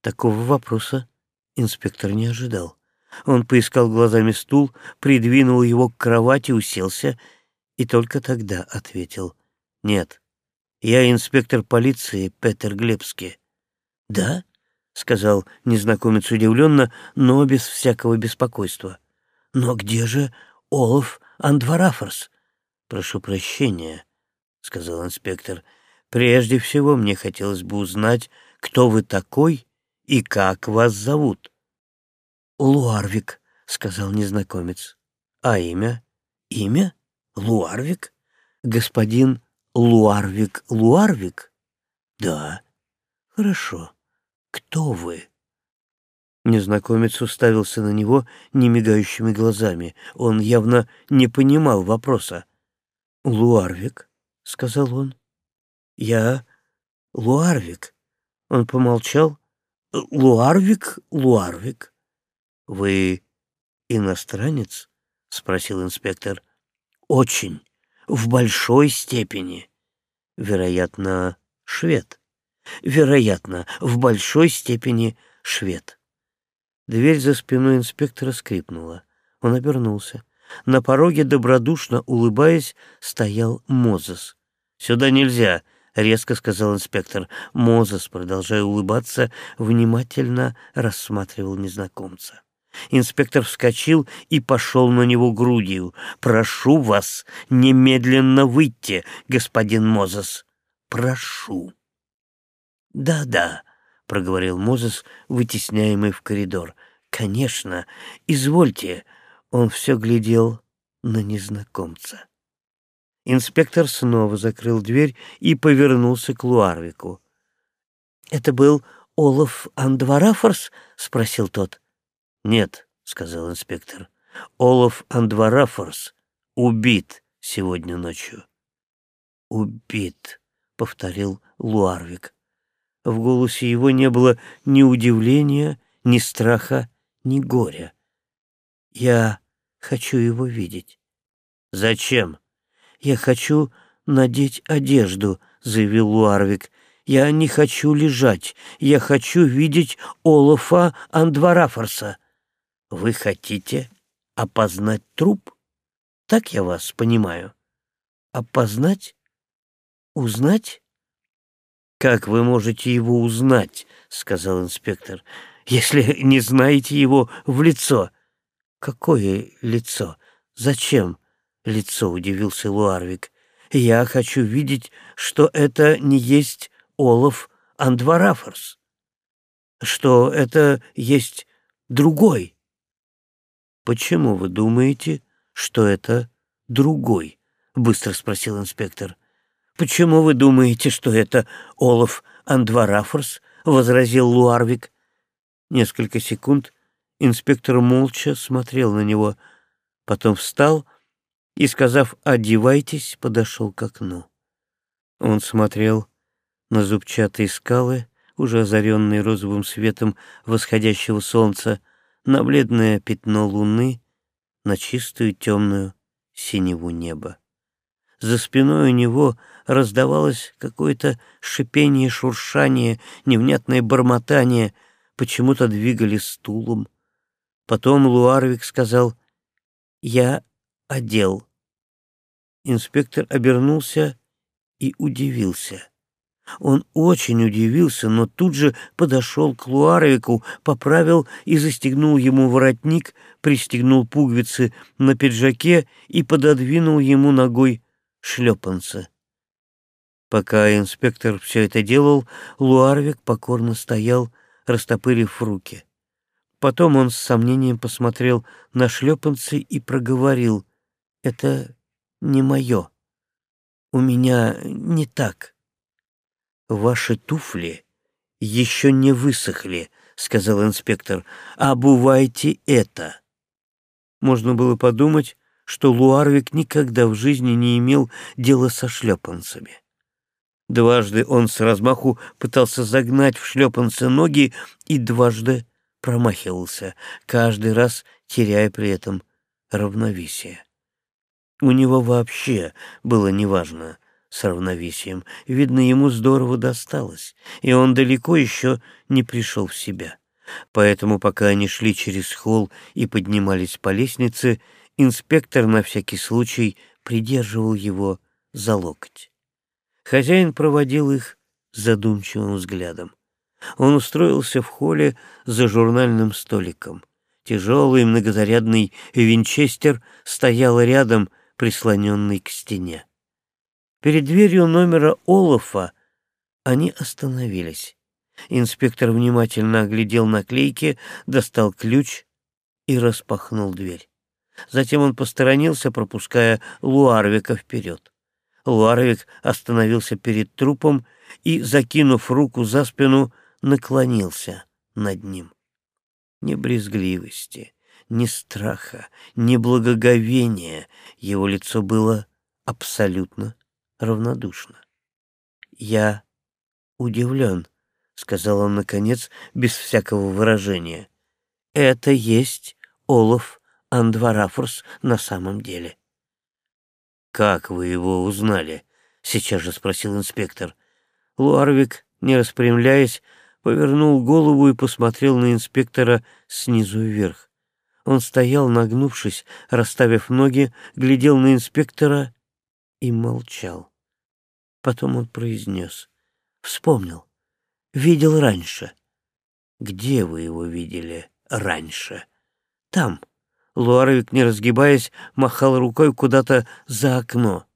Такого вопроса инспектор не ожидал. Он поискал глазами стул, придвинул его к кровати, уселся и только тогда ответил. «Нет, я инспектор полиции Петер Глебский». «Да?» — сказал незнакомец удивленно, но без всякого беспокойства. Но где же Олаф Андварафорс? Прошу прощения, сказал инспектор. Прежде всего мне хотелось бы узнать, кто вы такой и как вас зовут?» «Луарвик», — сказал незнакомец. «А имя?» «Имя? Луарвик? Господин Луарвик Луарвик?» «Да». «Хорошо. Кто вы?» Незнакомец уставился на него немигающими глазами. Он явно не понимал вопроса. «Луарвик», — сказал он. «Я Луарвик». Он помолчал. «Луарвик, Луарвик». «Вы иностранец?» — спросил инспектор. «Очень, в большой степени». «Вероятно, швед». «Вероятно, в большой степени швед». Дверь за спиной инспектора скрипнула. Он обернулся. На пороге, добродушно улыбаясь, стоял Мозес. «Сюда нельзя», — резко сказал инспектор. Мозес, продолжая улыбаться, внимательно рассматривал незнакомца. Инспектор вскочил и пошел на него грудью. «Прошу вас немедленно выйти, господин Мозес. Прошу». «Да-да», — проговорил Мозес, вытесняемый в коридор. «Конечно, извольте». Он все глядел на незнакомца. Инспектор снова закрыл дверь и повернулся к Луарвику. «Это был Олаф Андварафорс?» — спросил тот. «Нет», — сказал инспектор. «Олаф Андварафорс убит сегодня ночью». «Убит», — повторил Луарвик. В голосе его не было ни удивления, ни страха, ни горя. «Я хочу его видеть». «Зачем?» «Я хочу надеть одежду», — заявил Луарвик. «Я не хочу лежать. Я хочу видеть Олафа Андварафорса». «Вы хотите опознать труп? Так я вас понимаю». «Опознать? Узнать?» «Как вы можете его узнать?» — сказал инспектор. «Если не знаете его в лицо». «Какое лицо? Зачем?» — лицо удивился Луарвик. «Я хочу видеть, что это не есть Олаф Андварафорс, что это есть другой». «Почему вы думаете, что это другой?» — быстро спросил инспектор. «Почему вы думаете, что это Олаф Андварафорс?» — возразил Луарвик. Несколько секунд инспектор молча смотрел на него, потом встал и, сказав «одевайтесь», подошел к окну. Он смотрел на зубчатые скалы, уже озаренные розовым светом восходящего солнца, на бледное пятно луны, на чистую темную синеву неба. За спиной у него раздавалось какое-то шипение, шуршание, невнятное бормотание, почему-то двигали стулом. Потом Луарвик сказал «Я одел». Инспектор обернулся и удивился. Он очень удивился, но тут же подошел к Луарвику, поправил и застегнул ему воротник, пристегнул пуговицы на пиджаке и пододвинул ему ногой шлепанца. Пока инспектор все это делал, Луарвик покорно стоял, растопырив руки. Потом он с сомнением посмотрел на шлепанцы и проговорил. «Это не мое. У меня не так». «Ваши туфли еще не высохли», — сказал инспектор. «Обувайте это». Можно было подумать, что Луарвик никогда в жизни не имел дела со шлепанцами. Дважды он с размаху пытался загнать в шлепанцы ноги и дважды промахивался, каждый раз теряя при этом равновесие. У него вообще было неважно с равновесием. Видно, ему здорово досталось, и он далеко еще не пришел в себя. Поэтому, пока они шли через холл и поднимались по лестнице, Инспектор на всякий случай придерживал его за локоть. Хозяин проводил их задумчивым взглядом. Он устроился в холле за журнальным столиком. Тяжелый многозарядный винчестер стоял рядом, прислоненный к стене. Перед дверью номера Олафа они остановились. Инспектор внимательно оглядел наклейки, достал ключ и распахнул дверь. Затем он посторонился, пропуская Луарвика вперед. Луарвик остановился перед трупом и, закинув руку за спину, наклонился над ним. Ни брезгливости, ни страха, ни благоговения его лицо было абсолютно равнодушно. «Я удивлен», — сказал он, наконец, без всякого выражения. «Это есть Олаф Андварафорс на самом деле». «Как вы его узнали?» — сейчас же спросил инспектор. Луарвик, не распрямляясь, повернул голову и посмотрел на инспектора снизу вверх. Он стоял, нагнувшись, расставив ноги, глядел на инспектора и молчал. Потом он произнес. Вспомнил. Видел раньше. Где вы его видели раньше? Там. Луаровик, не разгибаясь, махал рукой куда-то за окно.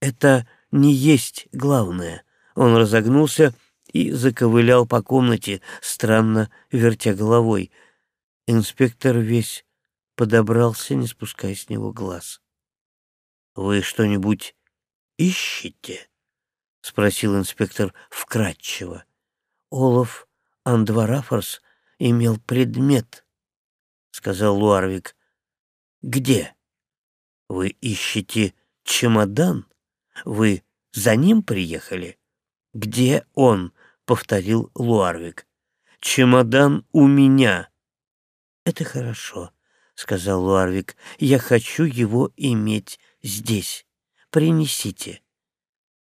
Это не есть главное. Он разогнулся и заковылял по комнате, странно вертя головой. Инспектор весь подобрался, не спуская с него глаз. «Вы что-нибудь ищете?» — спросил инспектор вкратчиво. «Олаф Андварафорс имел предмет», — сказал Луарвик. «Где? Вы ищете чемодан? Вы за ним приехали?» «Где он?» — повторил Луарвик. «Чемодан у меня». «Это хорошо», — сказал Луарвик. «Я хочу его иметь здесь. Принесите».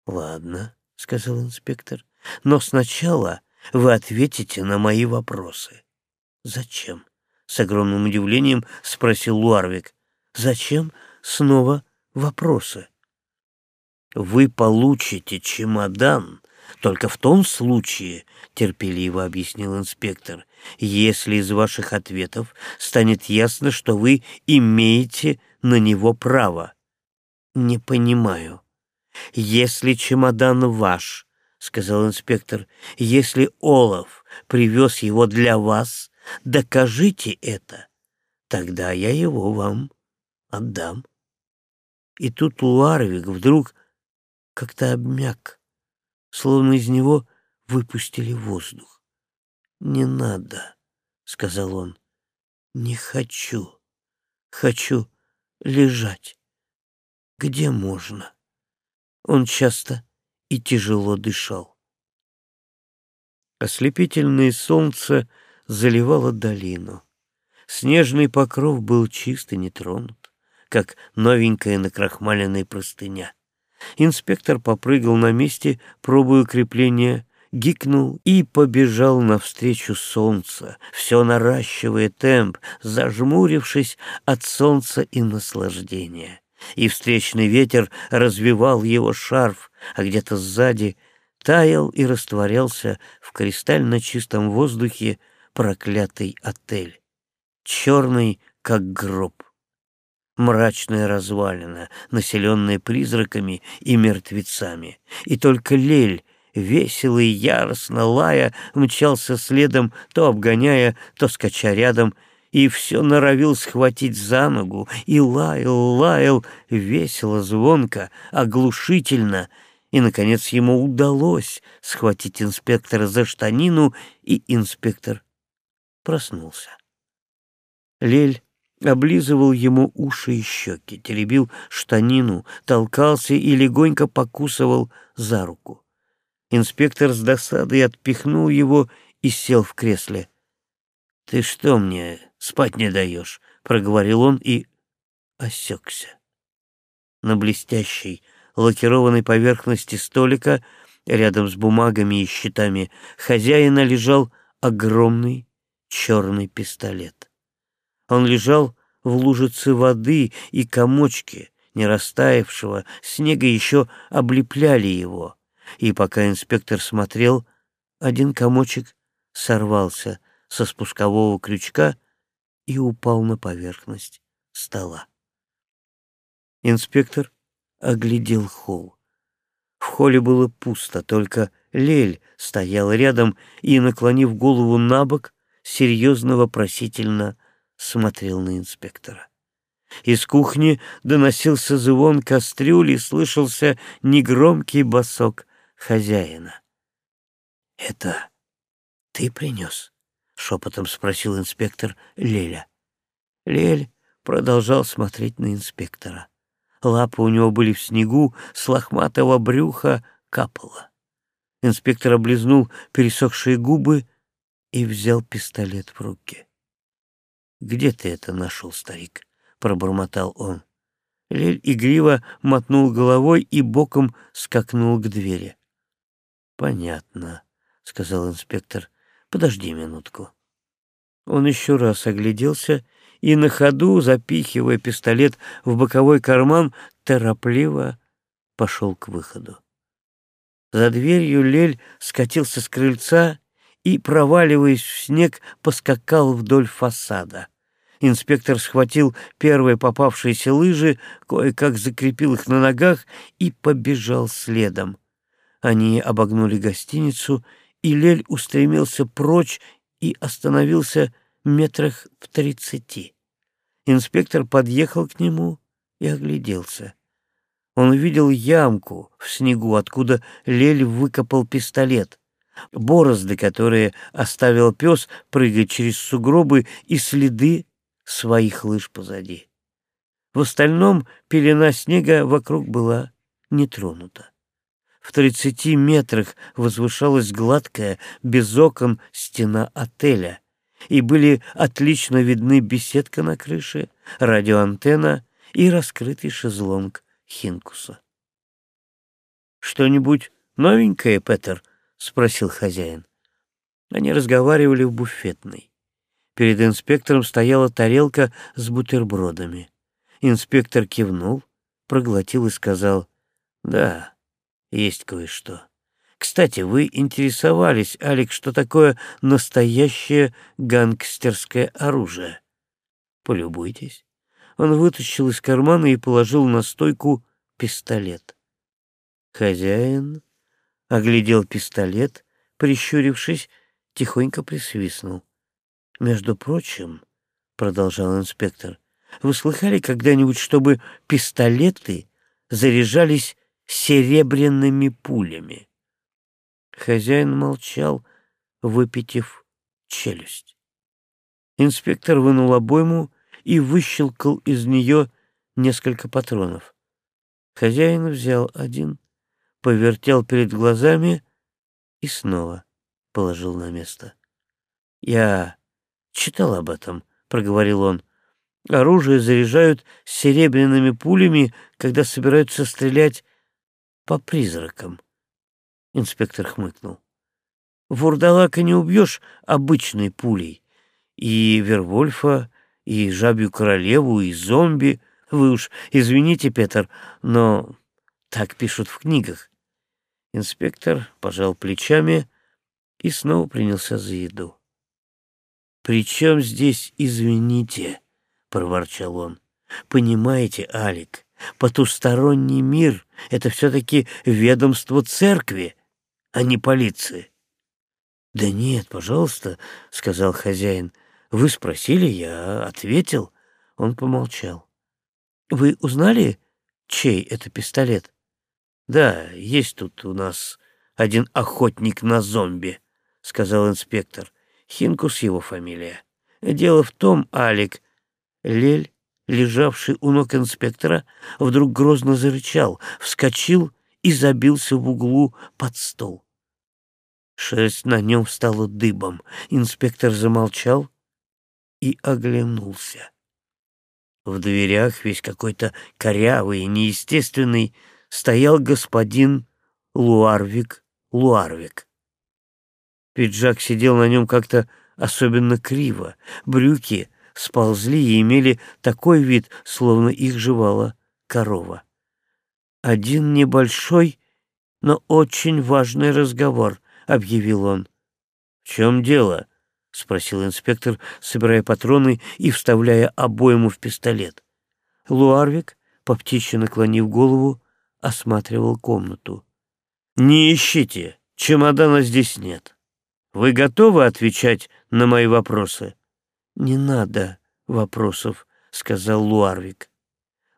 «Ладно», — сказал инспектор, — «но сначала вы ответите на мои вопросы». «Зачем?» — с огромным удивлением спросил Луарвик. «Зачем снова вопросы?» «Вы получите чемодан только в том случае, — терпеливо объяснил инспектор, — если из ваших ответов станет ясно, что вы имеете на него право. Не понимаю. Если чемодан ваш, — сказал инспектор, — если Олаф привез его для вас, докажите это. Тогда я его вам отдам. И тут Луарвик вдруг как-то обмяк словно из него выпустили воздух. «Не надо», — сказал он. «Не хочу. Хочу лежать. Где можно?» Он часто и тяжело дышал. Ослепительное солнце заливало долину. Снежный покров был чист и нетронут, как новенькая накрахмаленная простыня. Инспектор попрыгал на месте, пробуя крепление, гикнул и побежал навстречу солнца, все наращивая темп, зажмурившись от солнца и наслаждения. И встречный ветер развивал его шарф, а где-то сзади таял и растворялся в кристально чистом воздухе проклятый отель, черный, как гроб. Мрачная развалина, населенная призраками и мертвецами. И только Лель, весело и яростно лая, мчался следом, то обгоняя, то скача рядом, и все норовил схватить за ногу, и лаял, лаял, весело, звонко, оглушительно, и, наконец, ему удалось схватить инспектора за штанину, и инспектор проснулся. Лель облизывал ему уши и щеки, теребил штанину, толкался и легонько покусывал за руку. Инспектор с досадой отпихнул его и сел в кресле. — Ты что мне, спать не даешь? — проговорил он и осекся. На блестящей, лакированной поверхности столика, рядом с бумагами и счетами, хозяина лежал огромный черный пистолет. Он лежал в лужице воды, и комочки, не растаявшего снега, еще облепляли его. И пока инспектор смотрел, один комочек сорвался со спускового крючка и упал на поверхность стола. Инспектор оглядел холл. В холле было пусто, только Лель стоял рядом и, наклонив голову на бок, серьезно вопросительно смотрел на инспектора. Из кухни доносился звон кастрюли, слышался негромкий босок хозяина. — Это ты принес? — шепотом спросил инспектор Леля. Лель продолжал смотреть на инспектора. Лапы у него были в снегу, с лохматого брюха капало. Инспектор облизнул пересохшие губы и взял пистолет в руки. «Где ты это нашел, старик?» — пробормотал он. Лель игриво мотнул головой и боком скакнул к двери. «Понятно», — сказал инспектор. «Подожди минутку». Он еще раз огляделся и на ходу, запихивая пистолет в боковой карман, торопливо пошел к выходу. За дверью Лель скатился с крыльца и, проваливаясь в снег, поскакал вдоль фасада. Инспектор схватил первые попавшиеся лыжи, кое-как закрепил их на ногах и побежал следом. Они обогнули гостиницу, и Лель устремился прочь и остановился метрах в тридцати. Инспектор подъехал к нему и огляделся. Он увидел ямку в снегу, откуда Лель выкопал пистолет. Борозды, которые оставил пес, прыгать через сугробы и следы своих лыж позади. В остальном пелена снега вокруг была не тронута. В тридцати метрах возвышалась гладкая, без окон стена отеля, и были отлично видны беседка на крыше, радиоантенна и раскрытый шезлонг Хинкуса. «Что-нибудь новенькое, Петер?» — спросил хозяин. Они разговаривали в буфетной. Перед инспектором стояла тарелка с бутербродами. Инспектор кивнул, проглотил и сказал, «Да, есть кое-что. Кстати, вы интересовались, Алик, что такое настоящее гангстерское оружие? Полюбуйтесь». Он вытащил из кармана и положил на стойку пистолет. Хозяин оглядел пистолет, прищурившись, тихонько присвистнул. «Между прочим, — продолжал инспектор, — вы слыхали когда-нибудь, чтобы пистолеты заряжались серебряными пулями?» Хозяин молчал, выпитив челюсть. Инспектор вынул обойму и выщелкал из нее несколько патронов. Хозяин взял один, повертел перед глазами и снова положил на место. «Я читал об этом», — проговорил он. «Оружие заряжают серебряными пулями, когда собираются стрелять по призракам». Инспектор хмыкнул. «Вурдалака не убьешь обычной пулей, и Вервольфа и жабью королеву, и зомби. Вы уж извините, Петр, но так пишут в книгах. Инспектор пожал плечами и снова принялся за еду. «При чем здесь извините?» — проворчал он. «Понимаете, Алик, потусторонний мир — это все-таки ведомство церкви, а не полиции». «Да нет, пожалуйста», — сказал хозяин, вы спросили, я ответил. Он помолчал. Вы узнали, чей это пистолет? Да, есть тут у нас один охотник на зомби, сказал инспектор. Хинкус его фамилия. Дело в том, Алик, Лель, лежавший у ног инспектора, вдруг грозно зарычал, вскочил и забился в углу под стол. Шерсть на нем стала дыбом. Инспектор замолчал, и оглянулся. В дверях, весь какой-то корявый неестественный, стоял господин Луарвик Луарвик. Пиджак сидел на нем как-то особенно криво, брюки сползли и имели такой вид, словно их жевала корова. «Один небольшой, но очень важный разговор», — объявил он. «В чем дело?» — спросил инспектор, собирая патроны и вставляя обойму в пистолет. Луарвик, по птичьи наклонив голову, осматривал комнату. «Не ищите, чемодана здесь нет. Вы готовы отвечать на мои вопросы?» «Не надо вопросов», — сказал Луарвик.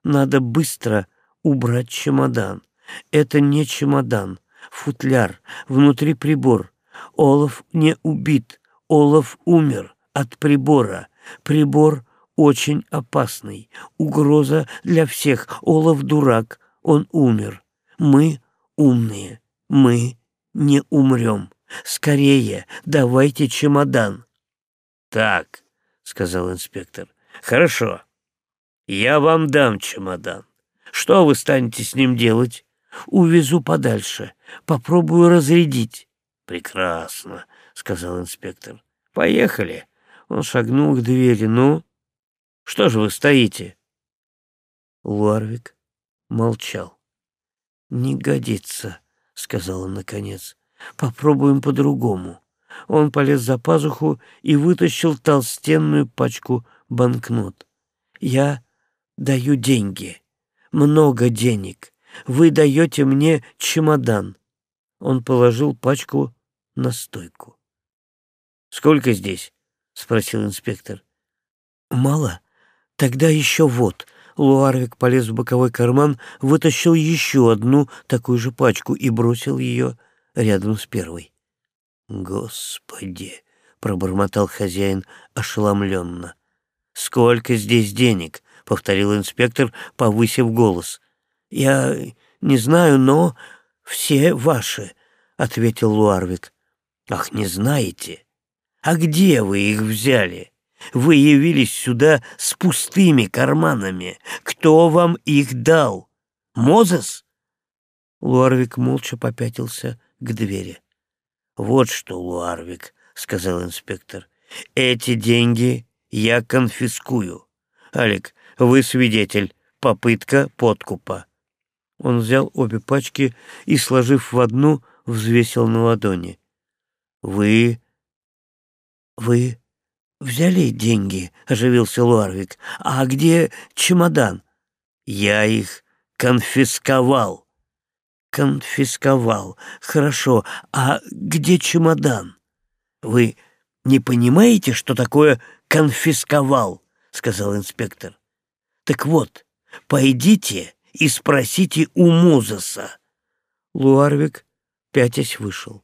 «Надо быстро убрать чемодан. Это не чемодан, футляр, внутри прибор. Олаф не убит, Олаф умер от прибора. Прибор очень опасный, угроза для всех. Олаф дурак, он умер. Мы умные, мы не умрем. Скорее, давайте чемодан. Так, сказал инспектор. Хорошо. Я вам дам чемодан. Что вы станете с ним делать? Увезу подальше. Попробую разрядить. Прекрасно, сказал инспектор. Поехали. Он шагнул к двери. Ну, что же вы стоите? Луарвик молчал. Не годится, сказал он наконец. Попробуем по-другому. Он полез за пазуху и вытащил толстенную пачку банкнот. Я даю деньги много денег. Вы даете мне чемодан». Он положил пачку на стойку. «Сколько здесь?» — спросил инспектор. «Мало? Тогда еще вот». Луарвик полез в боковой карман, вытащил еще одну такую же пачку и бросил ее рядом с первой. «Господи!» — пробормотал хозяин ошеломленно. «Сколько здесь денег?» — повторил инспектор, повысив голос. «Я не знаю, но все ваши», — ответил Луарвик. «Ах, не знаете? А где вы их взяли? Вы явились сюда с пустыми карманами. Кто вам их дал? Мозес?» Луарвик молча попятился к двери. «Вот что, Луарвик», — сказал инспектор, — «эти деньги я конфискую. Алик, вы свидетель. Попытка подкупа». Он взял обе пачки и, сложив в одну, взвесил на ладони. «Вы... вы взяли деньги?» — оживился Луарвик. «А где чемодан?» «Я их конфисковал». «Конфисковал. Хорошо. А где чемодан?» «Вы не понимаете, что такое конфисковал?» — сказал инспектор. Так вот, пойдите и спросите у Музаса. Луарвик, пятясь, вышел.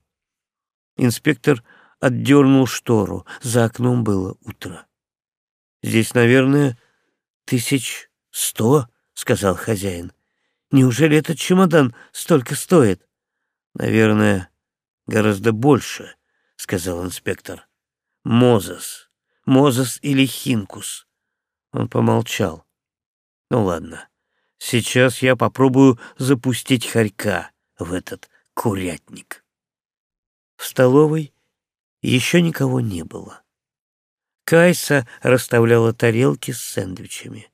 Инспектор отдернул штору. За окном было утро. «Здесь, наверное, тысяч сто», — сказал хозяин. «Неужели этот чемодан столько стоит?» «Наверное, гораздо больше», — сказал инспектор. «Мозес. Мозес или Хинкус». Он помолчал. Ну ладно, сейчас я попробую запустить хорька в этот курятник. В столовой еще никого не было. Кайса расставляла тарелки с сэндвичами.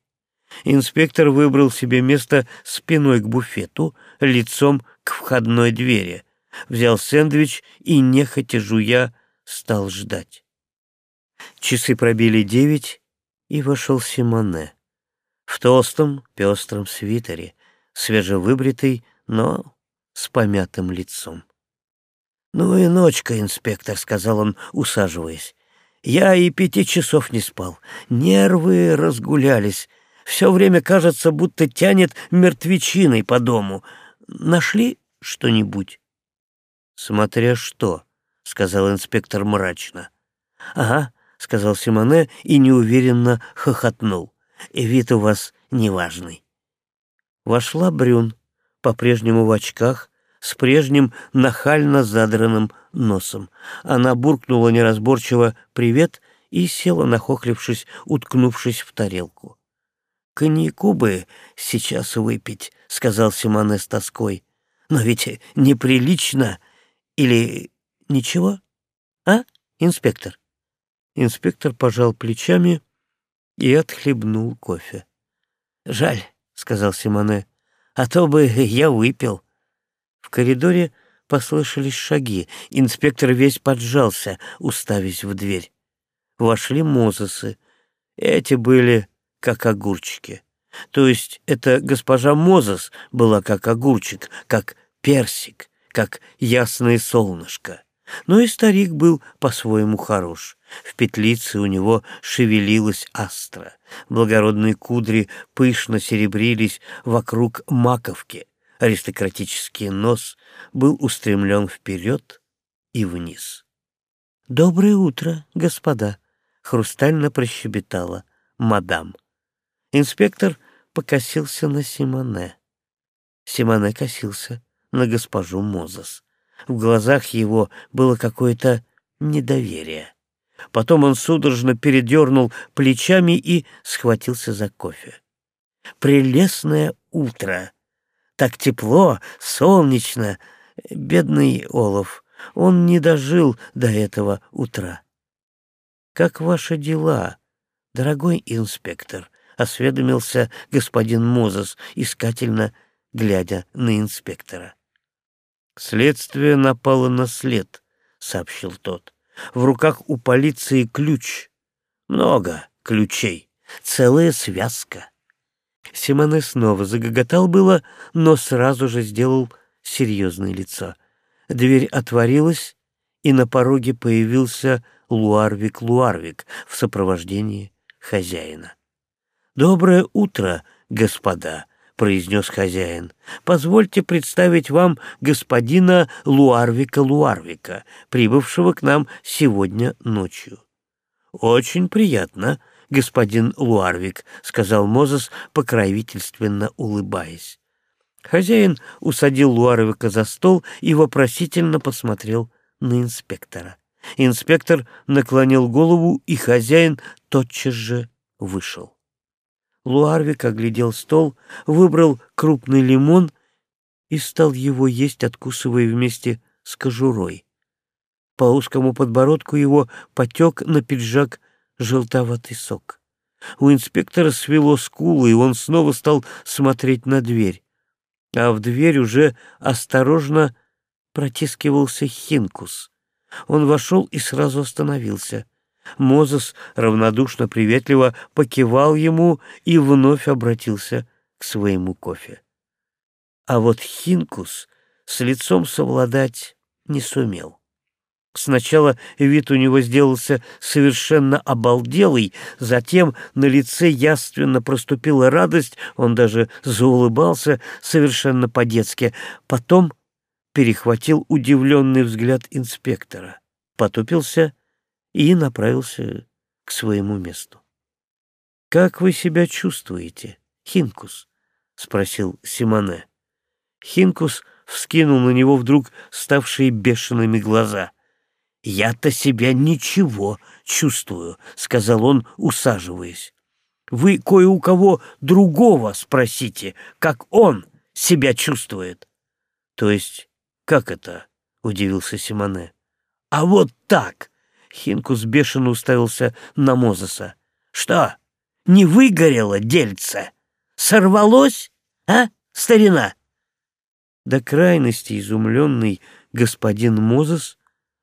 Инспектор выбрал себе место спиной к буфету, лицом к входной двери, взял сэндвич и, нехотя жуя, стал ждать. Часы пробили девять, и вошел Симоне в толстом пестром свитере, свежевыбритый, но с помятым лицом. «Ну и ночка, инспектор», — сказал он, усаживаясь. «Я и пяти часов не спал. Нервы разгулялись. Все время кажется, будто тянет мертвечиной по дому. Нашли что-нибудь?» «Смотря что», — сказал инспектор мрачно. «Ага», — сказал Симоне и неуверенно хохотнул вид у вас неважный. Вошла Брюн, по-прежнему в очках, с прежним нахально задранным носом. Она буркнула неразборчиво «привет» и села, нахохлившись, уткнувшись в тарелку. «Коньяку бы сейчас выпить», — сказал Симоне с тоской. «Но ведь неприлично или ничего? А, инспектор?» Инспектор пожал плечами и отхлебнул кофе. «Жаль», — сказал Симоне, — «а то бы я выпил». В коридоре послышались шаги. Инспектор весь поджался, уставясь в дверь. Вошли Мозесы. Эти были как огурчики. То есть эта госпожа Мозес была как огурчик, как персик, как ясное солнышко. Но и старик был по-своему хорош. В петлице у него шевелилась астра. Благородные кудри пышно серебрились вокруг маковки. Аристократический нос был устремлен вперед и вниз. «Доброе утро, господа!» — хрустально прощебетала мадам. Инспектор покосился на Симоне. Симоне косился на госпожу Мозес. В глазах его было какое-то недоверие. Потом он судорожно передернул плечами и схватился за кофе. «Прелестное утро! Так тепло, солнечно! Бедный Олов, он не дожил до этого утра!» «Как ваши дела, дорогой инспектор?» — осведомился господин Мозес, искательно глядя на инспектора. «Следствие напало на след», — сообщил тот. «В руках у полиции ключ. Много ключей. Целая связка». Симоне снова загоготал было, но сразу же сделал серьезное лицо. Дверь отворилась, и на пороге появился Луарвик-Луарвик в сопровождении хозяина. «Доброе утро, господа!» — произнес хозяин. «Позвольте представить вам господина Луарвика Луарвика, прибывшего к нам сегодня ночью». «Очень приятно, господин Луарвик», — сказал Мозес, покровительственно улыбаясь. Хозяин усадил Луарвика за стол и вопросительно посмотрел на инспектора. Инспектор наклонил голову, и хозяин тотчас же вышел. Луарвик оглядел стол, выбрал крупный лимон и стал его есть, откусывая вместе с кожурой. По узкому подбородку его потек на пиджак желтоватый сок. У инспектора свело скулы, и он снова стал смотреть на дверь. А в дверь уже осторожно протискивался Хинкус. Он вошел и сразу остановился — Мозес равнодушно приветливо покивал ему и вновь обратился к своему кофе. А вот Хинкус с лицом совладать не сумел. Сначала вид у него сделался совершенно обалделый, затем на лице яственно проступила радость, он даже заулыбался совершенно по-детски. Потом перехватил удивленный взгляд инспектора, потупился и направился к своему месту. «Как вы себя чувствуете, Хинкус?» — спросил Симоне. Хинкус вскинул на него вдруг ставшие бешеными глаза. «Я-то себя ничего чувствую», — сказал он, усаживаясь. «Вы кое у кого другого спросите, как он себя чувствует». «То есть как это?» — удивился Симоне. «А вот так!» Хинкус бешено уставился на Мозеса. «Что, не выгорело дельце? Сорвалось, а, старина?» До крайности изумленный господин Мозес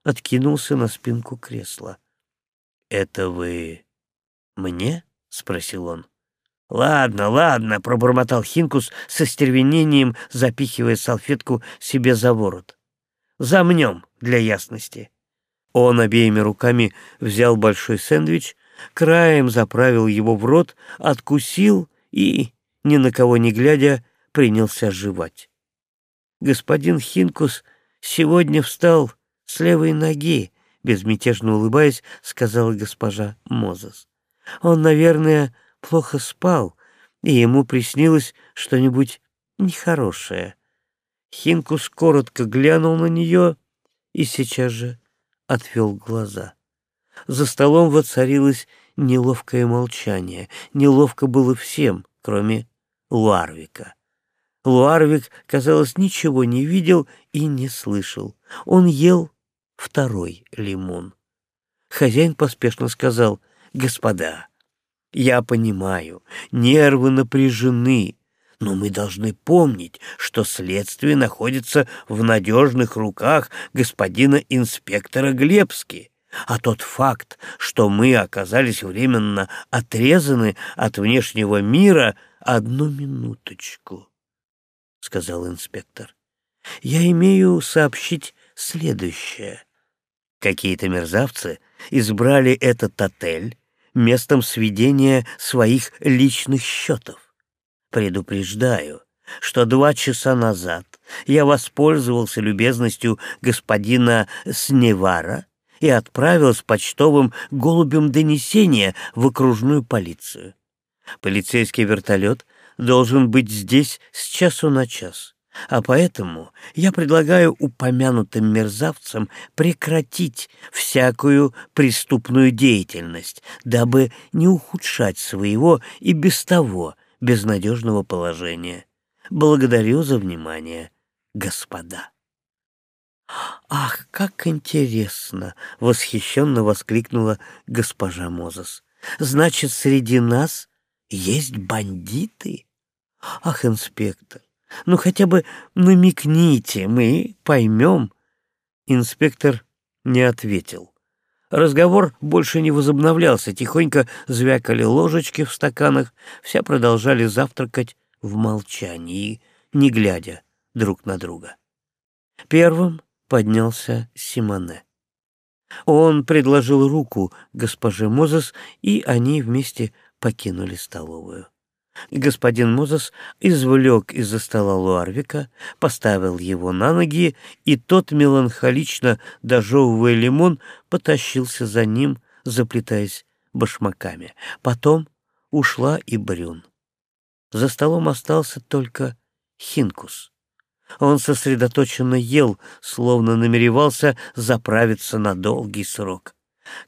откинулся на спинку кресла. «Это вы мне?» — спросил он. «Ладно, ладно», — пробормотал Хинкус со стервенением, запихивая салфетку себе за ворот. «Замнем для ясности». Он обеими руками взял большой сэндвич, краем заправил его в рот, откусил и, ни на кого не глядя, принялся жевать. Господин Хинкус сегодня встал с левой ноги, безмятежно улыбаясь, сказала госпожа Мозес. Он, наверное, плохо спал, и ему приснилось что-нибудь нехорошее. Хинкус коротко глянул на нее и сейчас же отвел глаза. За столом воцарилось неловкое молчание. Неловко было всем, кроме Луарвика. Луарвик, казалось, ничего не видел и не слышал. Он ел второй лимон. Хозяин поспешно сказал, «Господа, я понимаю, нервы напряжены, но мы должны помнить, что следствие находится в надежных руках господина инспектора Глебски. А тот факт, что мы оказались временно отрезаны от внешнего мира, одну минуточку, — сказал инспектор. Я имею сообщить следующее. Какие-то мерзавцы избрали этот отель местом сведения своих личных счетов. Предупреждаю, что два часа назад я воспользовался любезностью господина Сневара и отправил с почтовым голубем донесение в окружную полицию. Полицейский вертолет должен быть здесь с часу на час, а поэтому я предлагаю упомянутым мерзавцам прекратить всякую преступную деятельность, дабы не ухудшать своего и без того безнадежного положения. Благодарю за внимание, господа. «Ах, как интересно!» — восхищенно воскликнула госпожа Мозес. «Значит, среди нас есть бандиты? Ах, инспектор, ну хотя бы намекните, мы поймем». Инспектор не ответил. Разговор больше не возобновлялся, тихонько звякали ложечки в стаканах, все продолжали завтракать в молчании, не глядя друг на друга. Первым поднялся Симоне. Он предложил руку госпоже Мозес, и они вместе покинули столовую. Господин Мозес извлек из-за стола Луарвика, поставил его на ноги, и тот, меланхолично дожевывая лимон, потащился за ним, заплетаясь башмаками. Потом ушла и Брюн. За столом остался только Хинкус. Он сосредоточенно ел, словно намеревался заправиться на долгий срок.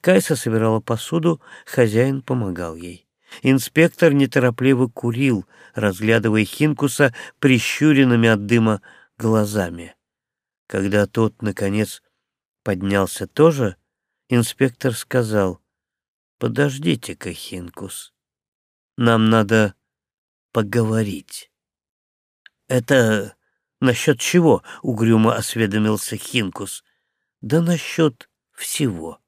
Кайса собирала посуду, хозяин помогал ей. Инспектор неторопливо курил, разглядывая Хинкуса прищуренными от дыма глазами. Когда тот, наконец, поднялся тоже, инспектор сказал, «Подождите-ка, Хинкус, нам надо поговорить». «Это насчет чего?» — угрюмо осведомился Хинкус. «Да насчет всего».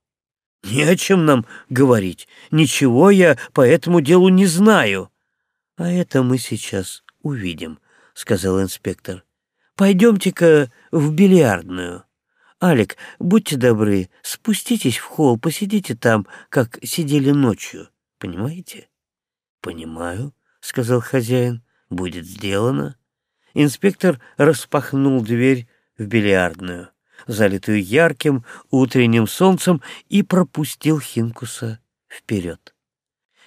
«Не о чем нам говорить. Ничего я по этому делу не знаю». «А это мы сейчас увидим», — сказал инспектор. «Пойдемте-ка в бильярдную. Алик, будьте добры, спуститесь в холл, посидите там, как сидели ночью. Понимаете?» «Понимаю», — сказал хозяин. «Будет сделано». Инспектор распахнул дверь в бильярдную залитую ярким утренним солнцем, и пропустил Хинкуса вперед.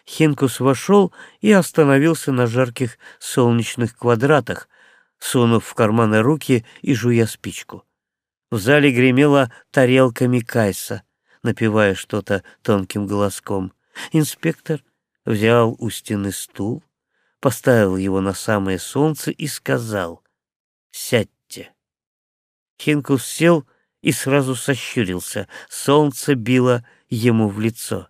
Хинкус вошел и остановился на жарких солнечных квадратах, сунув в карманы руки и жуя спичку. В зале гремела тарелками Кайса, напевая что-то тонким голоском. Инспектор взял у стены стул, поставил его на самое солнце и сказал «Сядьте». Хинкус сел и сразу сощурился. Солнце било ему в лицо.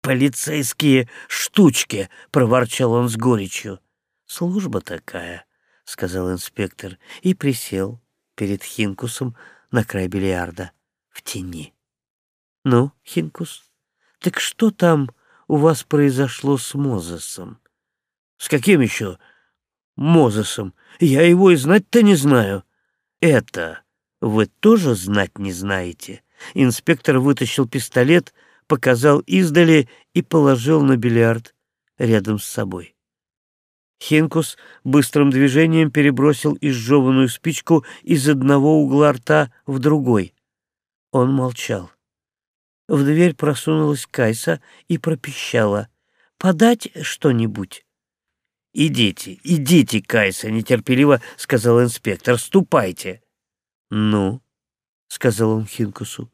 «Полицейские штучки!» — проворчал он с горечью. «Служба такая», — сказал инспектор и присел перед Хинкусом на край бильярда в тени. «Ну, Хинкус, так что там у вас произошло с Мозесом?» «С каким еще Мозесом? Я его и знать-то не знаю». «Это вы тоже знать не знаете?» Инспектор вытащил пистолет, показал издали и положил на бильярд рядом с собой. Хинкус быстрым движением перебросил изжеванную спичку из одного угла рта в другой. Он молчал. В дверь просунулась Кайса и пропищала. «Подать что-нибудь?» «Идите, идите, Кайса!» — нетерпеливо сказал инспектор. «Ступайте!» «Ну?» — сказал он Хинкусу.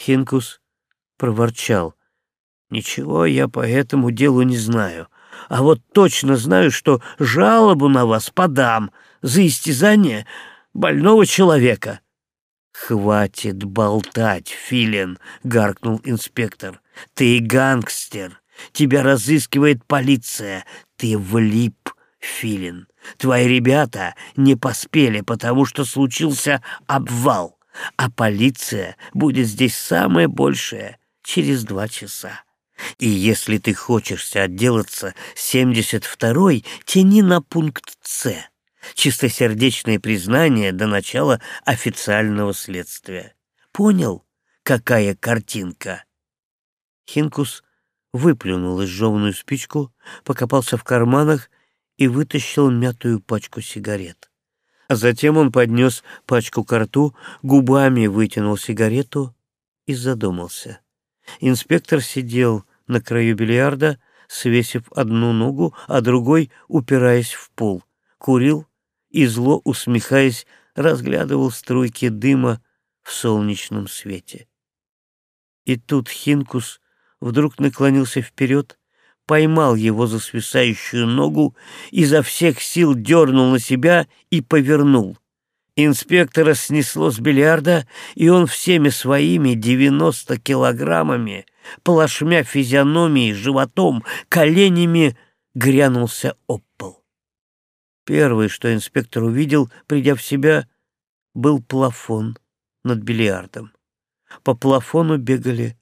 Хинкус проворчал. «Ничего я по этому делу не знаю. А вот точно знаю, что жалобу на вас подам за истязание больного человека». «Хватит болтать, Филин!» — гаркнул инспектор. «Ты гангстер. Тебя разыскивает полиция. Ты влип, Филин. Твои ребята не поспели, потому что случился обвал, а полиция будет здесь самое большее через два часа. И если ты хочешься отделаться 72-й, тяни на пункт «С». Чистосердечное признание до начала официального следствия. Понял, какая картинка? Хинкус выплюнул изжеванную спичку, покопался в карманах и вытащил мятую пачку сигарет. А затем он поднес пачку к рту, губами вытянул сигарету и задумался. Инспектор сидел на краю бильярда, свесив одну ногу, а другой упираясь в пол, курил и, зло усмехаясь, разглядывал струйки дыма в солнечном свете. И тут Хинкус вдруг наклонился вперед, поймал его за свисающую ногу, изо всех сил дернул на себя и повернул. Инспектора снесло с бильярда, и он всеми своими девяносто килограммами, плашмя физиономией, животом, коленями, грянулся об пол. Первое, что инспектор увидел, придя в себя, был плафон над бильярдом. По плафону бегали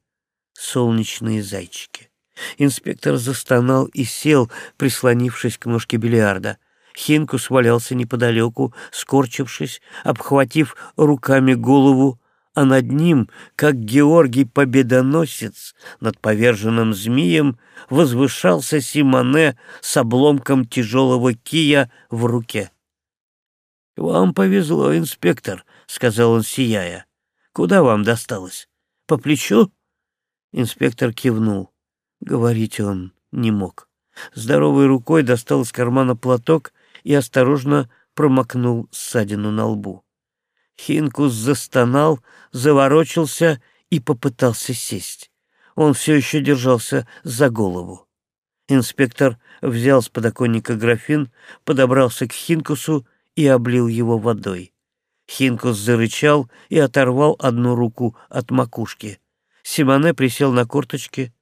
солнечные зайчики. Инспектор застонал и сел, прислонившись к ножке бильярда. Хинкус валялся неподалеку, скорчившись, обхватив руками голову, а над ним, как Георгий Победоносец, над поверженным змеем, возвышался Симоне с обломком тяжелого кия в руке. — Вам повезло, инспектор, — сказал он, сияя. — Куда вам досталось? По плечу? Инспектор кивнул. Говорить он не мог. Здоровой рукой достал из кармана платок и осторожно промокнул ссадину на лбу. Хинкус застонал, заворочился и попытался сесть. Он все еще держался за голову. Инспектор взял с подоконника графин, подобрался к Хинкусу и облил его водой. Хинкус зарычал и оторвал одну руку от макушки. Симоне присел на корточки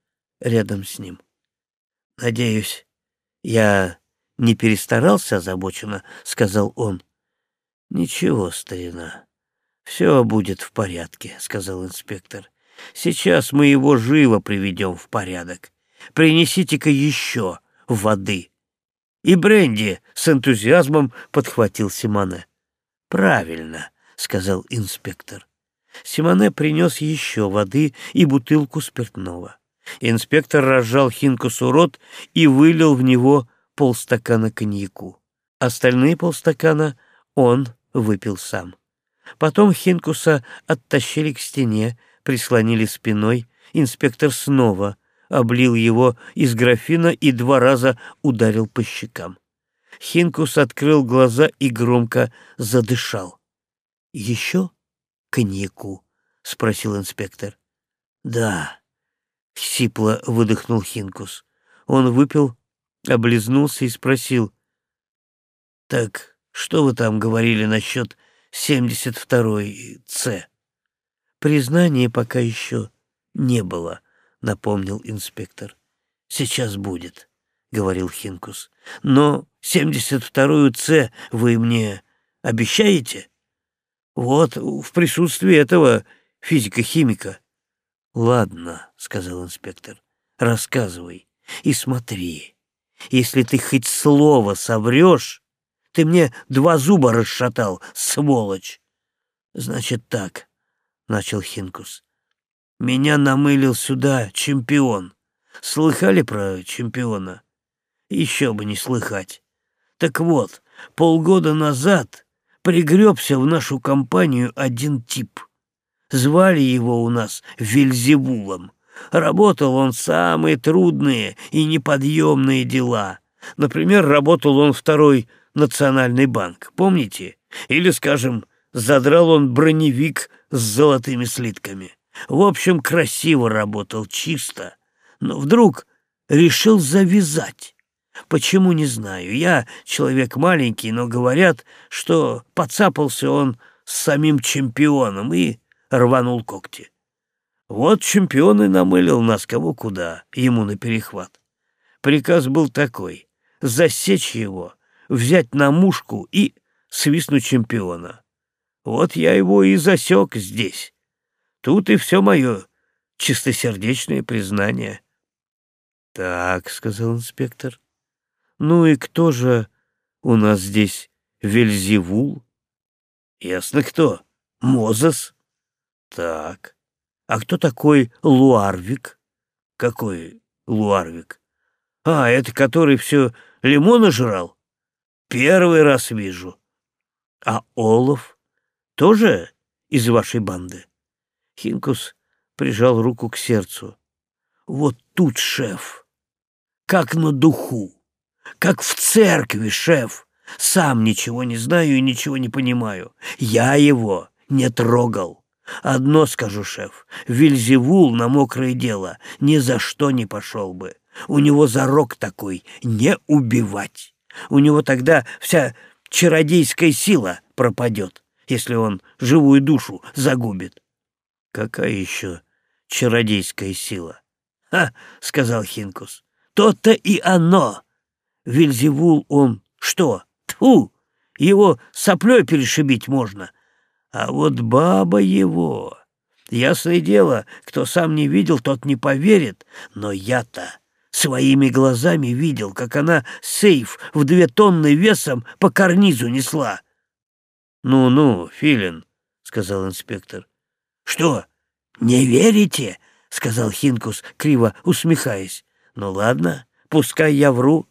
рядом с ним. «Надеюсь, я не перестарался озабоченно», — сказал он. «Ничего, старина, все будет в порядке», — сказал инспектор. «Сейчас мы его живо приведем в порядок. Принесите-ка еще воды». И бренди с энтузиазмом подхватил Симоне. «Правильно», — сказал инспектор. Симоне принес еще воды и бутылку спиртного. Инспектор разжал Хинкусу рот и вылил в него полстакана коньяку. Остальные полстакана он выпил сам. Потом Хинкуса оттащили к стене, прислонили спиной. Инспектор снова облил его из графина и два раза ударил по щекам. Хинкус открыл глаза и громко задышал. «Еще коньяку?» — спросил инспектор. «Да», — сипло выдохнул Хинкус. Он выпил, облизнулся и спросил. «Так что вы там говорили насчет 72-й С?» «Признания пока еще не было», — напомнил инспектор. «Сейчас будет», — говорил Хинкус. «Но 72-ю С вы мне обещаете?» «Вот, в присутствии этого физика-химика». «Ладно», — сказал инспектор, — «рассказывай и смотри. Если ты хоть слово соврешь, ты мне два зуба расшатал, сволочь!» «Значит так», — начал Хинкус. «Меня намылил сюда чемпион. Слыхали про чемпиона? Еще бы не слыхать. Так вот, полгода назад пригребся в нашу компанию один тип — Звали его у нас Вельзевулом. Работал он самые трудные и неподъемные дела. Например, работал он второй национальный банк, помните? Или, скажем, задрал он броневик с золотыми слитками. В общем, красиво работал, чисто. Но вдруг решил завязать. Почему, не знаю. Я человек маленький, но говорят, что подцапался он с самим чемпионом и рванул когти. Вот чемпион и намылил нас кого куда, ему на перехват. Приказ был такой — засечь его, взять на мушку и свистнуть чемпиона. Вот я его и засек здесь. Тут и все мое чистосердечное признание. — Так, — сказал инспектор, — ну и кто же у нас здесь Вельзевул? Ясно кто. Мозес? Так. А кто такой Луарвик? Какой Луарвик? А, это который все лимоны жрал? Первый раз вижу. А Олов тоже из вашей банды? Хинкус прижал руку к сердцу. Вот тут шеф. Как на духу. Как в церкви, шеф. Сам ничего не знаю и ничего не понимаю. Я его не трогал. Одно скажу, шеф, Вильзевул на мокрое дело ни за что не пошел бы. У него зарок такой — не убивать. У него тогда вся чародейская сила пропадет, если он живую душу загубит. Какая еще чародейская сила? «Ха!» — сказал Хинкус. «То-то и оно! Вильзевул он что? Тьфу! Его соплей перешибить можно. А вот баба его... Ясное дело, кто сам не видел, тот не поверит. Но я-то своими глазами видел, как она сейф в две тонны весом по карнизу несла. «Ну-ну, Филин», — сказал инспектор. «Что, не верите?» — сказал Хинкус, криво усмехаясь. «Ну ладно, пускай я вру.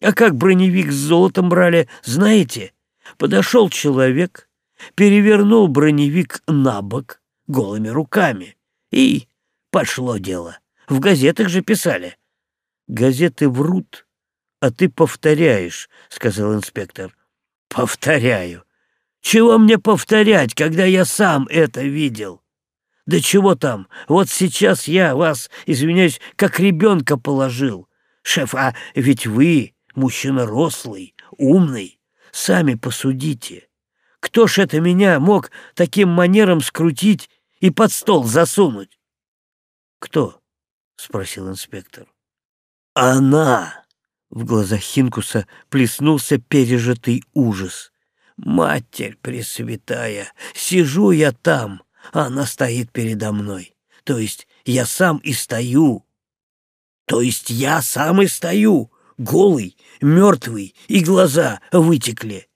А как броневик с золотом брали, знаете? Подошел человек, перевернул броневик на бок голыми руками. И пошло дело. В газетах же писали. Газеты врут, а ты повторяешь, — сказал инспектор. Повторяю. Чего мне повторять, когда я сам это видел? Да чего там, вот сейчас я вас, извиняюсь, как ребенка положил. Шеф, а ведь вы мужчина рослый, умный. Сами посудите. Кто ж это меня мог таким манером скрутить и под стол засунуть? — Кто? — спросил инспектор. — Она! В глазах Хинкуса плеснулся пережитый ужас. «Матерь Пресвятая, сижу я там, а она стоит передо мной. То есть я сам и стою. То есть я сам и стою, голый, мертвый, и глаза вытекли.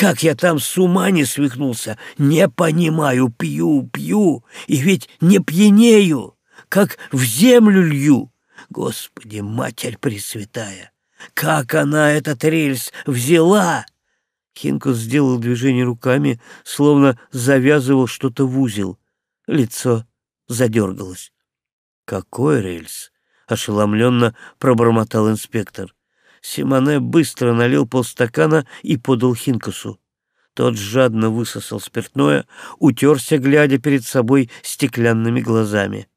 Как я там с ума не свихнулся, не понимаю, пью, пью, и ведь не пьянею, как в землю лью. Господи, Матерь Пресвятая, как она этот рельс взяла!» Хинкус сделал движение руками, словно завязывал что-то в узел. Лицо задергалось. «Какой рельс?» — ошеломленно пробормотал инспектор. Симоне быстро налил полстакана и подал Хинкусу. Тот жадно высосал спиртное, утерся, глядя перед собой стеклянными глазами.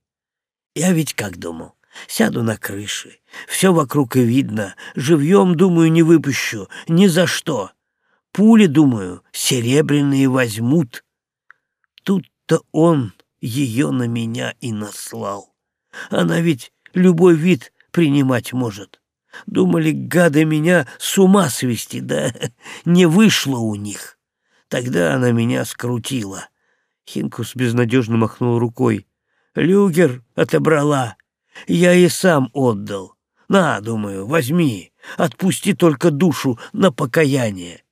«Я ведь как думал, сяду на крыше, все вокруг и видно, живьем, думаю, не выпущу, ни за что. Пули, думаю, серебряные возьмут. Тут-то он ее на меня и наслал. Она ведь любой вид принимать может. Думали, гады меня с ума свести, да не вышло у них. Тогда она меня скрутила. Хинкус безнадежно махнул рукой. Люгер отобрала. Я и сам отдал. На, думаю, возьми. Отпусти только душу на покаяние.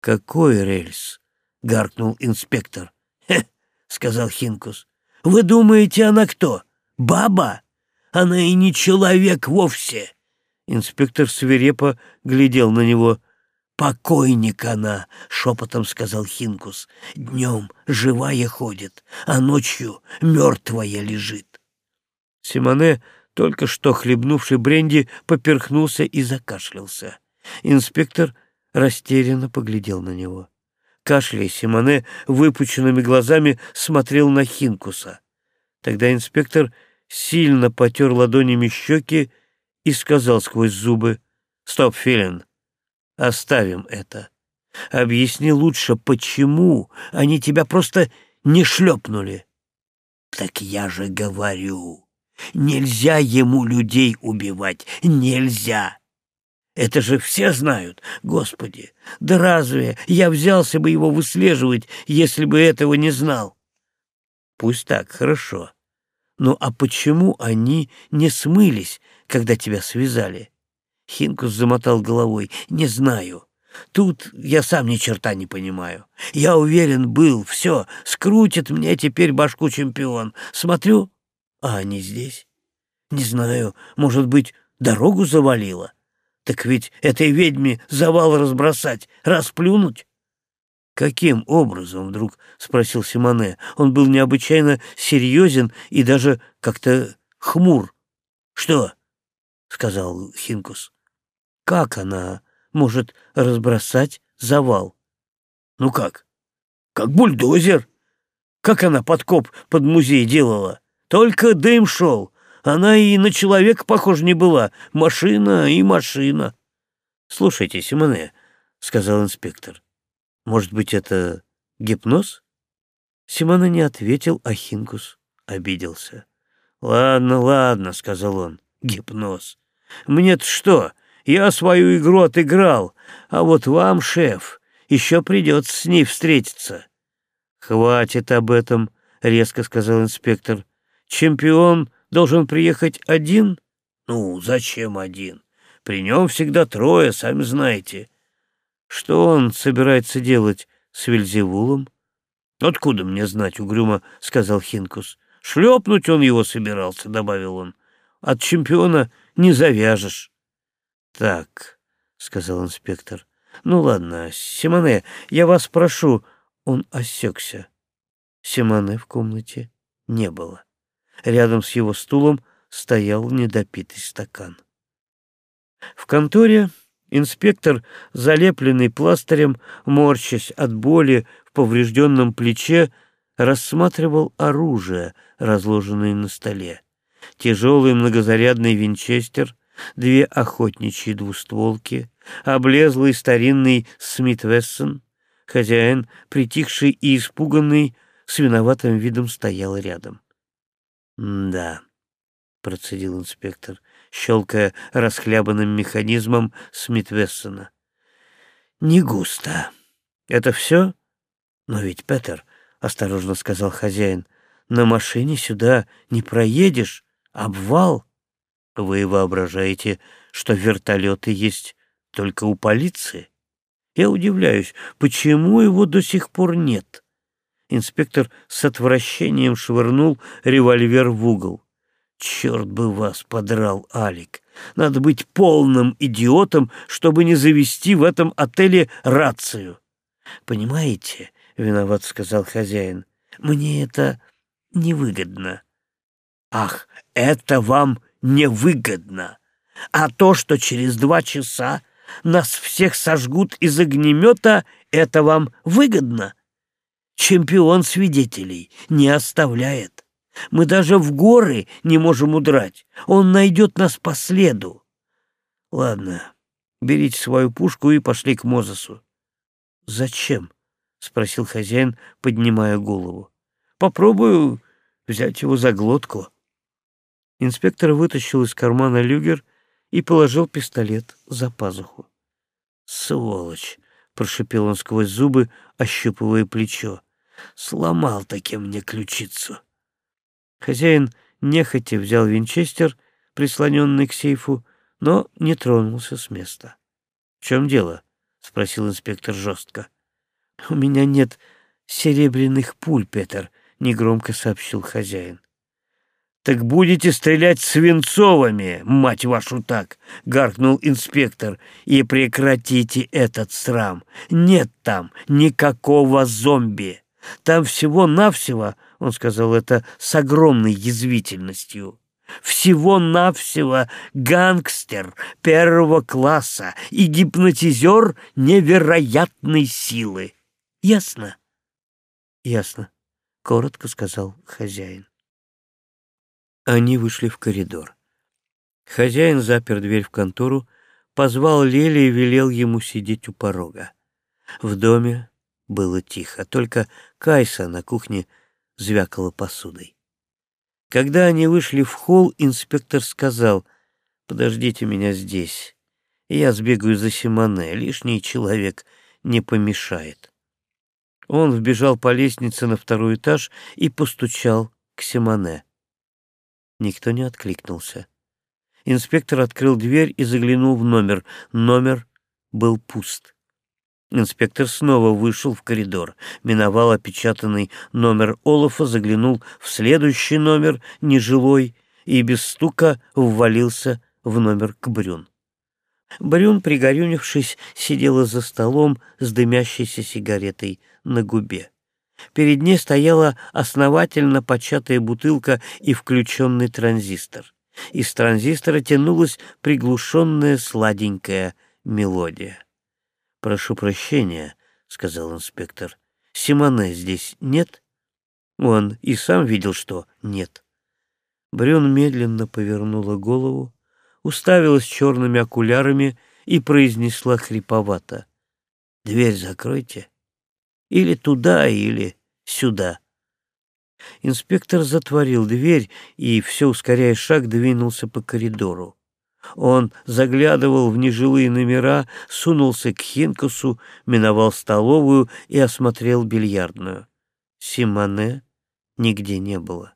Какой рельс? гаркнул инспектор. Хе, сказал Хинкус. Вы думаете, она кто? Баба? Она и не человек вовсе. Инспектор свирепо глядел на него. «Покойник она!» — шепотом сказал Хинкус. «Днем живая ходит, а ночью мертвая лежит». Симоне, только что хлебнувший бренди, поперхнулся и закашлялся. Инспектор растерянно поглядел на него. Кашляя, Симоне выпученными глазами смотрел на Хинкуса. Тогда инспектор сильно потер ладонями щеки и сказал сквозь зубы, «Стоп, Филин, оставим это. Объясни лучше, почему они тебя просто не шлепнули». «Так я же говорю, нельзя ему людей убивать, нельзя!» Это же все знают, Господи! Да разве я взялся бы его выслеживать, если бы этого не знал? Пусть так, хорошо. Ну а почему они не смылись, когда тебя связали?» Хинкус замотал головой. «Не знаю. Тут я сам ни черта не понимаю. Я уверен был, все, скрутит мне теперь башку чемпион. Смотрю, а они здесь. Не знаю, может быть, дорогу завалило? Так ведь этой ведьме завал разбросать, расплюнуть. «Каким образом?» — вдруг спросил Симоне. Он был необычайно серьезен и даже как-то хмур. «Что?» — сказал Хинкус. «Как она может разбросать завал?» «Ну как? Как бульдозер. Как она подкоп под музей делала? Только дым шел. Она и на человека похожа не была. Машина и машина». «Слушайте, Симоне», — сказал инспектор, может быть, это гипноз? Симона не ответил, а Хинкус обиделся. «Ладно, ладно», — сказал он, — «гипноз. Мне-то что? Я свою игру отыграл, а вот вам, шеф, еще придется с ней встретиться». «Хватит об этом», — резко сказал инспектор. «Чемпион должен приехать один?» «Ну, зачем один? При нем всегда трое, сами знаете. Что он собирается делать с Вельзевулом? Откуда мне знать, угрюмо сказал Хинкус. Шлепнуть он его собирался, добавил он. От чемпиона не завяжешь. Так, сказал инспектор. Ну ладно, Симоне, я вас прошу. Он осекся. Симоне в комнате не было. Рядом с его стулом стоял недопитый стакан. В конторе Инспектор, залепленный пластырем, морщась от боли в поврежденном плече, рассматривал оружие, разложенное на столе. Тяжелый многозарядный винчестер, две охотничьи двустволки, облезлый старинный Смит Вессон. Хозяин, притихший и испуганный, с виноватым видом стоял рядом. «Да», — процедил инспектор, щелкая расхлябанным механизмом Смит-Вессона. «Не густо. Это все? Но ведь, Петер, — осторожно сказал хозяин, — на машине сюда не проедешь. Обвал. Вы воображаете, что вертолеты есть только у полиции? Я удивляюсь, почему его до сих пор нет?» Инспектор с отвращением швырнул револьвер в угол. Черт бы вас подрал, Алик. Надо быть полным идиотом, чтобы не завести в этом отеле рацию. Понимаете, — виноват сказал хозяин, — мне это невыгодно. Ах, это вам невыгодно. А то, что через два часа нас всех сожгут из огнемета, это вам выгодно. Чемпион свидетелей не оставляет. Мы даже в горы не можем удрать. Он найдет нас по следу. Ладно, берите свою пушку и пошли к Мозесу. Зачем? спросил хозяин, поднимая голову. Попробую взять его за глотку. Инспектор вытащил из кармана люгер и положил пистолет за пазуху. Сволочь, прошипел он сквозь зубы, ощупывая плечо. Сломал таки мне ключицу. Хозяин нехотя взял винчестер, прислоненный к сейфу, но не тронулся с места. — В чем дело? — спросил инспектор жестко. — У меня нет серебряных пуль, Петер, — негромко сообщил хозяин. — Так будете стрелять свинцовыми, мать вашу так! — гаркнул инспектор. — И прекратите этот срам. Нет там никакого зомби. Там всего-навсего он сказал это с огромной язвительностью. Всего-навсего гангстер первого класса и гипнотизер невероятной силы. Ясно? Ясно, коротко сказал хозяин. Они вышли в коридор. Хозяин запер дверь в контору, позвал Лели и велел ему сидеть у порога. В доме было тихо, только Кайса на кухне звякала посудой. Когда они вышли в холл, инспектор сказал, «Подождите меня здесь, я сбегаю за Симоне, лишний человек не помешает». Он вбежал по лестнице на второй этаж и постучал к Симоне. Никто не откликнулся. Инспектор открыл дверь и заглянул в номер. Номер был пуст. Инспектор снова вышел в коридор, миновал опечатанный номер Олафа, заглянул в следующий номер, нежилой, и без стука ввалился в номер к Брюн. Брюн, пригорюнившись, сидела за столом с дымящейся сигаретой на губе. Перед ней стояла основательно початая бутылка и включенный транзистор. Из транзистора тянулась приглушенная сладенькая мелодия. «Прошу прощения», — сказал инспектор. «Симоне здесь нет?» Он и сам видел, что нет. Брюн медленно повернула голову, уставилась черными окулярами и произнесла хриповато. «Дверь закройте. Или туда, или сюда». Инспектор затворил дверь и, все ускоряя шаг, двинулся по коридору. Он заглядывал в нежилые номера, сунулся к Хинкусу, миновал столовую и осмотрел бильярдную. Симоне нигде не было.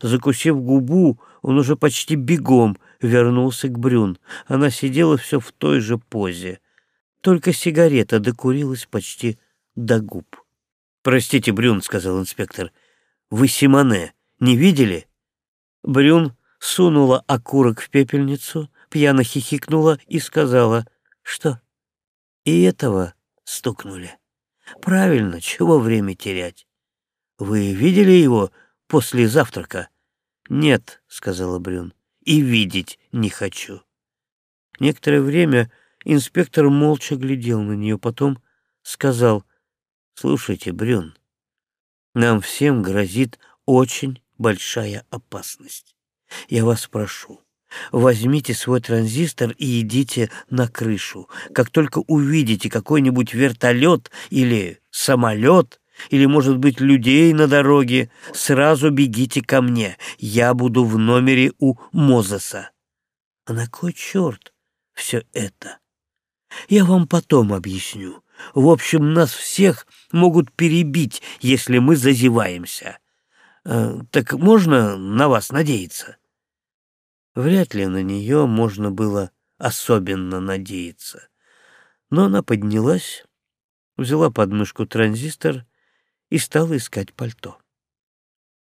Закусив губу, он уже почти бегом вернулся к Брюн. Она сидела все в той же позе. Только сигарета докурилась почти до губ. «Простите, Брюн», — сказал инспектор, — «вы Симоне не видели?» Брюн сунула окурок в пепельницу, пьяно хихикнула и сказала, «Что?» «И этого стукнули. Правильно, чего время терять? Вы видели его после завтрака?» «Нет», — сказала Брюн, — «и видеть не хочу». Некоторое время инспектор молча глядел на нее, потом сказал, «Слушайте, Брюн, нам всем грозит очень большая опасность. Я вас прошу, возьмите свой транзистор и идите на крышу. Как только увидите какой-нибудь вертолет или самолет, или, может быть, людей на дороге, сразу бегите ко мне. Я буду в номере у Мозеса. А на кой черт все это? Я вам потом объясню. В общем, нас всех могут перебить, если мы зазеваемся. Э, так можно на вас надеяться? Вряд ли на нее можно было особенно надеяться. Но она поднялась, взяла подмышку транзистор и стала искать пальто.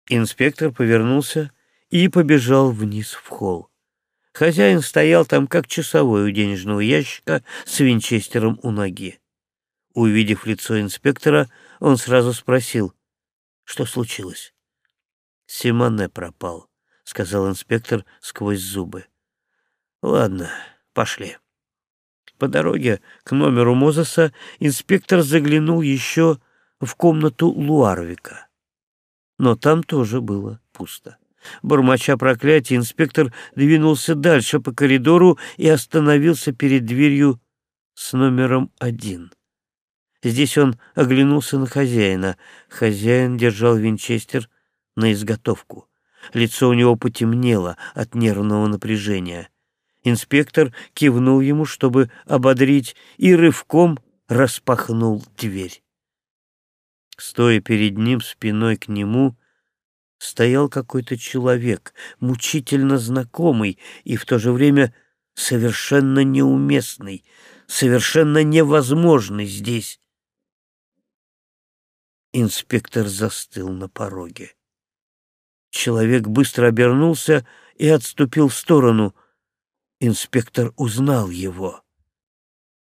Инспектор повернулся и побежал вниз в холл. Хозяин стоял там, как часовой у денежного ящика с винчестером у ноги. Увидев лицо инспектора, он сразу спросил, что случилось. Симоне пропал. — сказал инспектор сквозь зубы. «Ладно, пошли». По дороге к номеру Мозеса инспектор заглянул еще в комнату Луарвика. Но там тоже было пусто. Бормоча проклятие, инспектор двинулся дальше по коридору и остановился перед дверью с номером один. Здесь он оглянулся на хозяина. Хозяин держал винчестер на изготовку. Лицо у него потемнело от нервного напряжения. Инспектор кивнул ему, чтобы ободрить, и рывком распахнул дверь. Стоя перед ним, спиной к нему, стоял какой-то человек, мучительно знакомый и в то же время совершенно неуместный, совершенно невозможный здесь. Инспектор застыл на пороге. Человек быстро обернулся и отступил в сторону. Инспектор узнал его.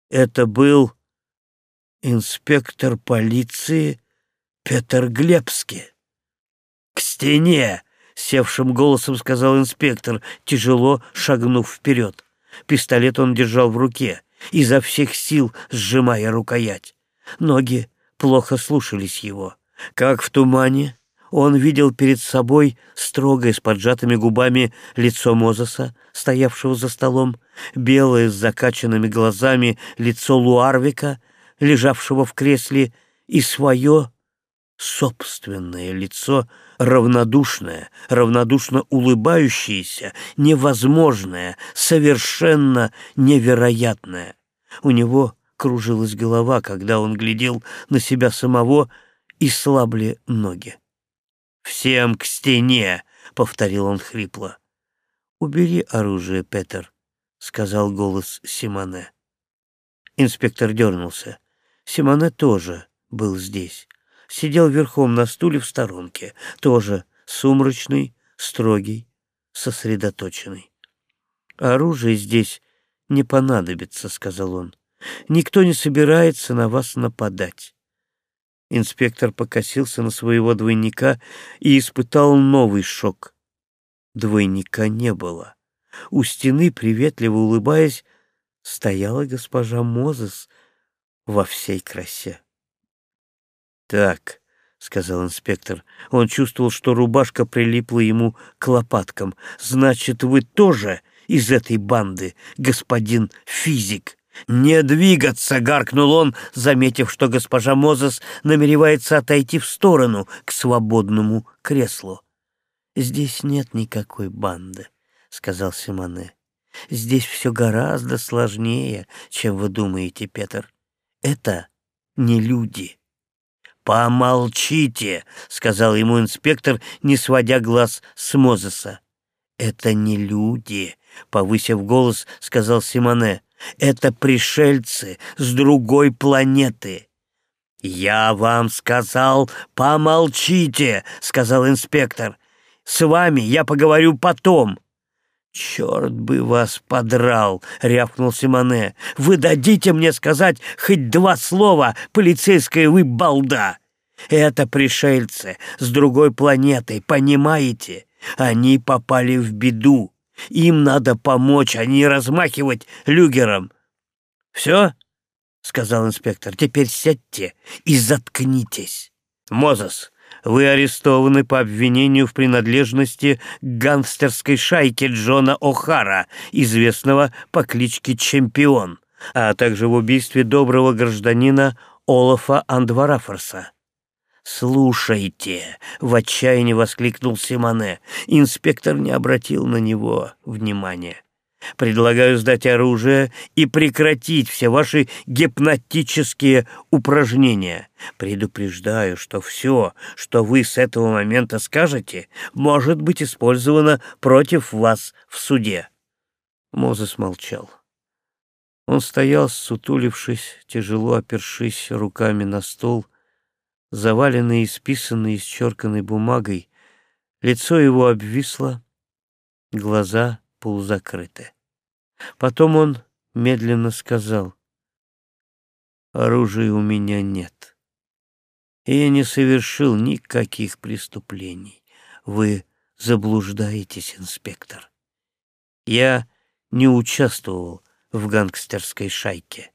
Это был инспектор полиции Петр Глебский. «К стене!» — севшим голосом сказал инспектор, тяжело шагнув вперед. Пистолет он держал в руке, изо всех сил сжимая рукоять. Ноги плохо слушались его. Как в тумане он видел перед собой строгое с поджатыми губами лицо Мозеса, стоявшего за столом, белое с закачанными глазами лицо Луарвика, лежавшего в кресле, и свое собственное лицо, равнодушное, равнодушно улыбающееся, невозможное, совершенно невероятное. У него кружилась голова, когда он глядел на себя самого, и слабли ноги. «Всем к стене!» — повторил он хрипло. «Убери оружие, Петер», — сказал голос Симоне. Инспектор дернулся. Симоне тоже был здесь. Сидел верхом на стуле в сторонке, тоже сумрачный, строгий, сосредоточенный. «Оружие здесь не понадобится», — сказал он. «Никто не собирается на вас нападать». Инспектор покосился на своего двойника и испытал новый шок. Двойника не было. У стены, приветливо улыбаясь, стояла госпожа Мозес во всей красе. «Так», — сказал инспектор, — он чувствовал, что рубашка прилипла ему к лопаткам. «Значит, вы тоже из этой банды, господин физик?» «Не двигаться!» — гаркнул он, заметив, что госпожа Мозес намеревается отойти в сторону к свободному креслу. «Здесь нет никакой банды», — сказал Симоне. «Здесь все гораздо сложнее, чем вы думаете, Петр. Это не люди». «Помолчите!» — сказал ему инспектор, не сводя глаз с Мозеса. «Это не люди!» — повысив голос, сказал Симоне. «Это пришельцы с другой планеты!» «Я вам сказал, помолчите!» — сказал инспектор. «С вами я поговорю потом!» «Черт бы вас подрал!» — рявкнул Симоне. «Вы дадите мне сказать хоть два слова, полицейская вы балда! Это пришельцы с другой планеты, понимаете? Они попали в беду. Им надо помочь, а не размахивать люгером». «Все?» — сказал инспектор. «Теперь сядьте и заткнитесь. Мозес, вы арестованы по обвинению в принадлежности к гангстерской шайке Джона О'Хара, известного по кличке Чемпион, а также в убийстве доброго гражданина Олафа Андварафорса. «Слушайте!» — в отчаянии воскликнул Симоне. Инспектор не обратил на него внимания. Предлагаю сдать оружие и прекратить все ваши гипнотические упражнения. Предупреждаю, что все, что вы с этого момента скажете, может быть использовано против вас в суде. Мозес молчал. Он стоял, сутулившись, тяжело опершись руками на стол, заваленный, исписанный, исчерканной бумагой. Лицо его обвисло, глаза полузакрыты. Потом он медленно сказал, «Оружия у меня нет, и я не совершил никаких преступлений. Вы заблуждаетесь, инспектор. Я не участвовал в гангстерской шайке.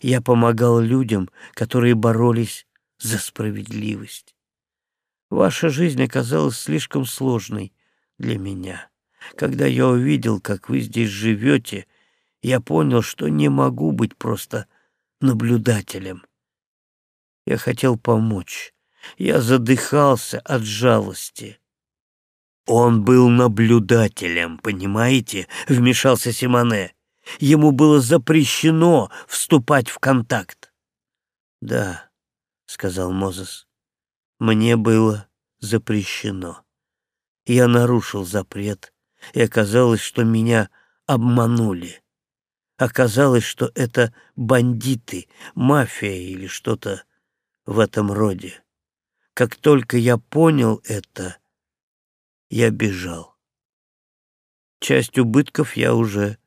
Я помогал людям, которые боролись за справедливость. Ваша жизнь оказалась слишком сложной для меня. Когда я увидел, как вы здесь живете, я понял, что не могу быть просто наблюдателем. Я хотел помочь. Я задыхался от жалости. Он был наблюдателем, понимаете? Вмешался Симоне. Ему было запрещено вступать в контакт. Да, сказал Мозес. Мне было запрещено. Я нарушил запрет и оказалось, что меня обманули. Оказалось, что это бандиты, мафия или что-то в этом роде. Как только я понял это, я бежал. Часть убытков я уже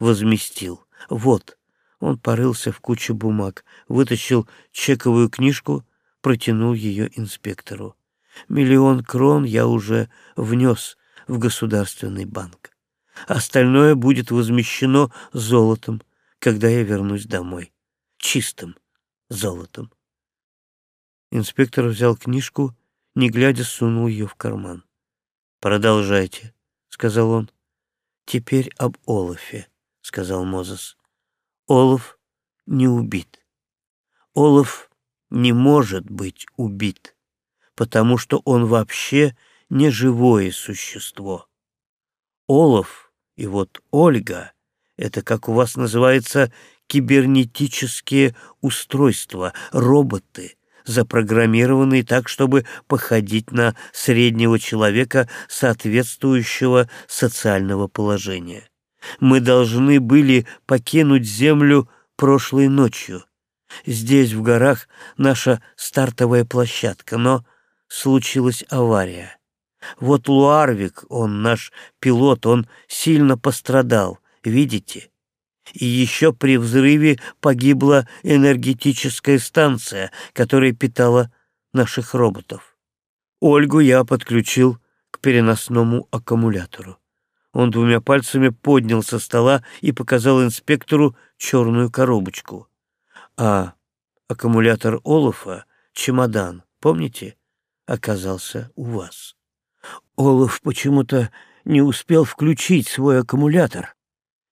возместил. Вот, он порылся в куче бумаг, вытащил чековую книжку, протянул ее инспектору. Миллион крон я уже внес в Государственный банк. Остальное будет возмещено золотом, когда я вернусь домой. Чистым золотом. Инспектор взял книжку, не глядя, сунул ее в карман. «Продолжайте», — сказал он. «Теперь об Олафе», — сказал Мозес. «Олаф не убит. Олаф не может быть убит, потому что он вообще не живое существо. Олов и вот Ольга — это, как у вас называется, кибернетические устройства, роботы, запрограммированные так, чтобы походить на среднего человека соответствующего социального положения. Мы должны были покинуть Землю прошлой ночью. Здесь, в горах, наша стартовая площадка, но случилась авария. Вот Луарвик, он наш пилот, он сильно пострадал, видите? И еще при взрыве погибла энергетическая станция, которая питала наших роботов. Ольгу я подключил к переносному аккумулятору. Он двумя пальцами поднял со стола и показал инспектору черную коробочку. А аккумулятор Олафа, чемодан, помните, оказался у вас. Олаф почему-то не успел включить свой аккумулятор.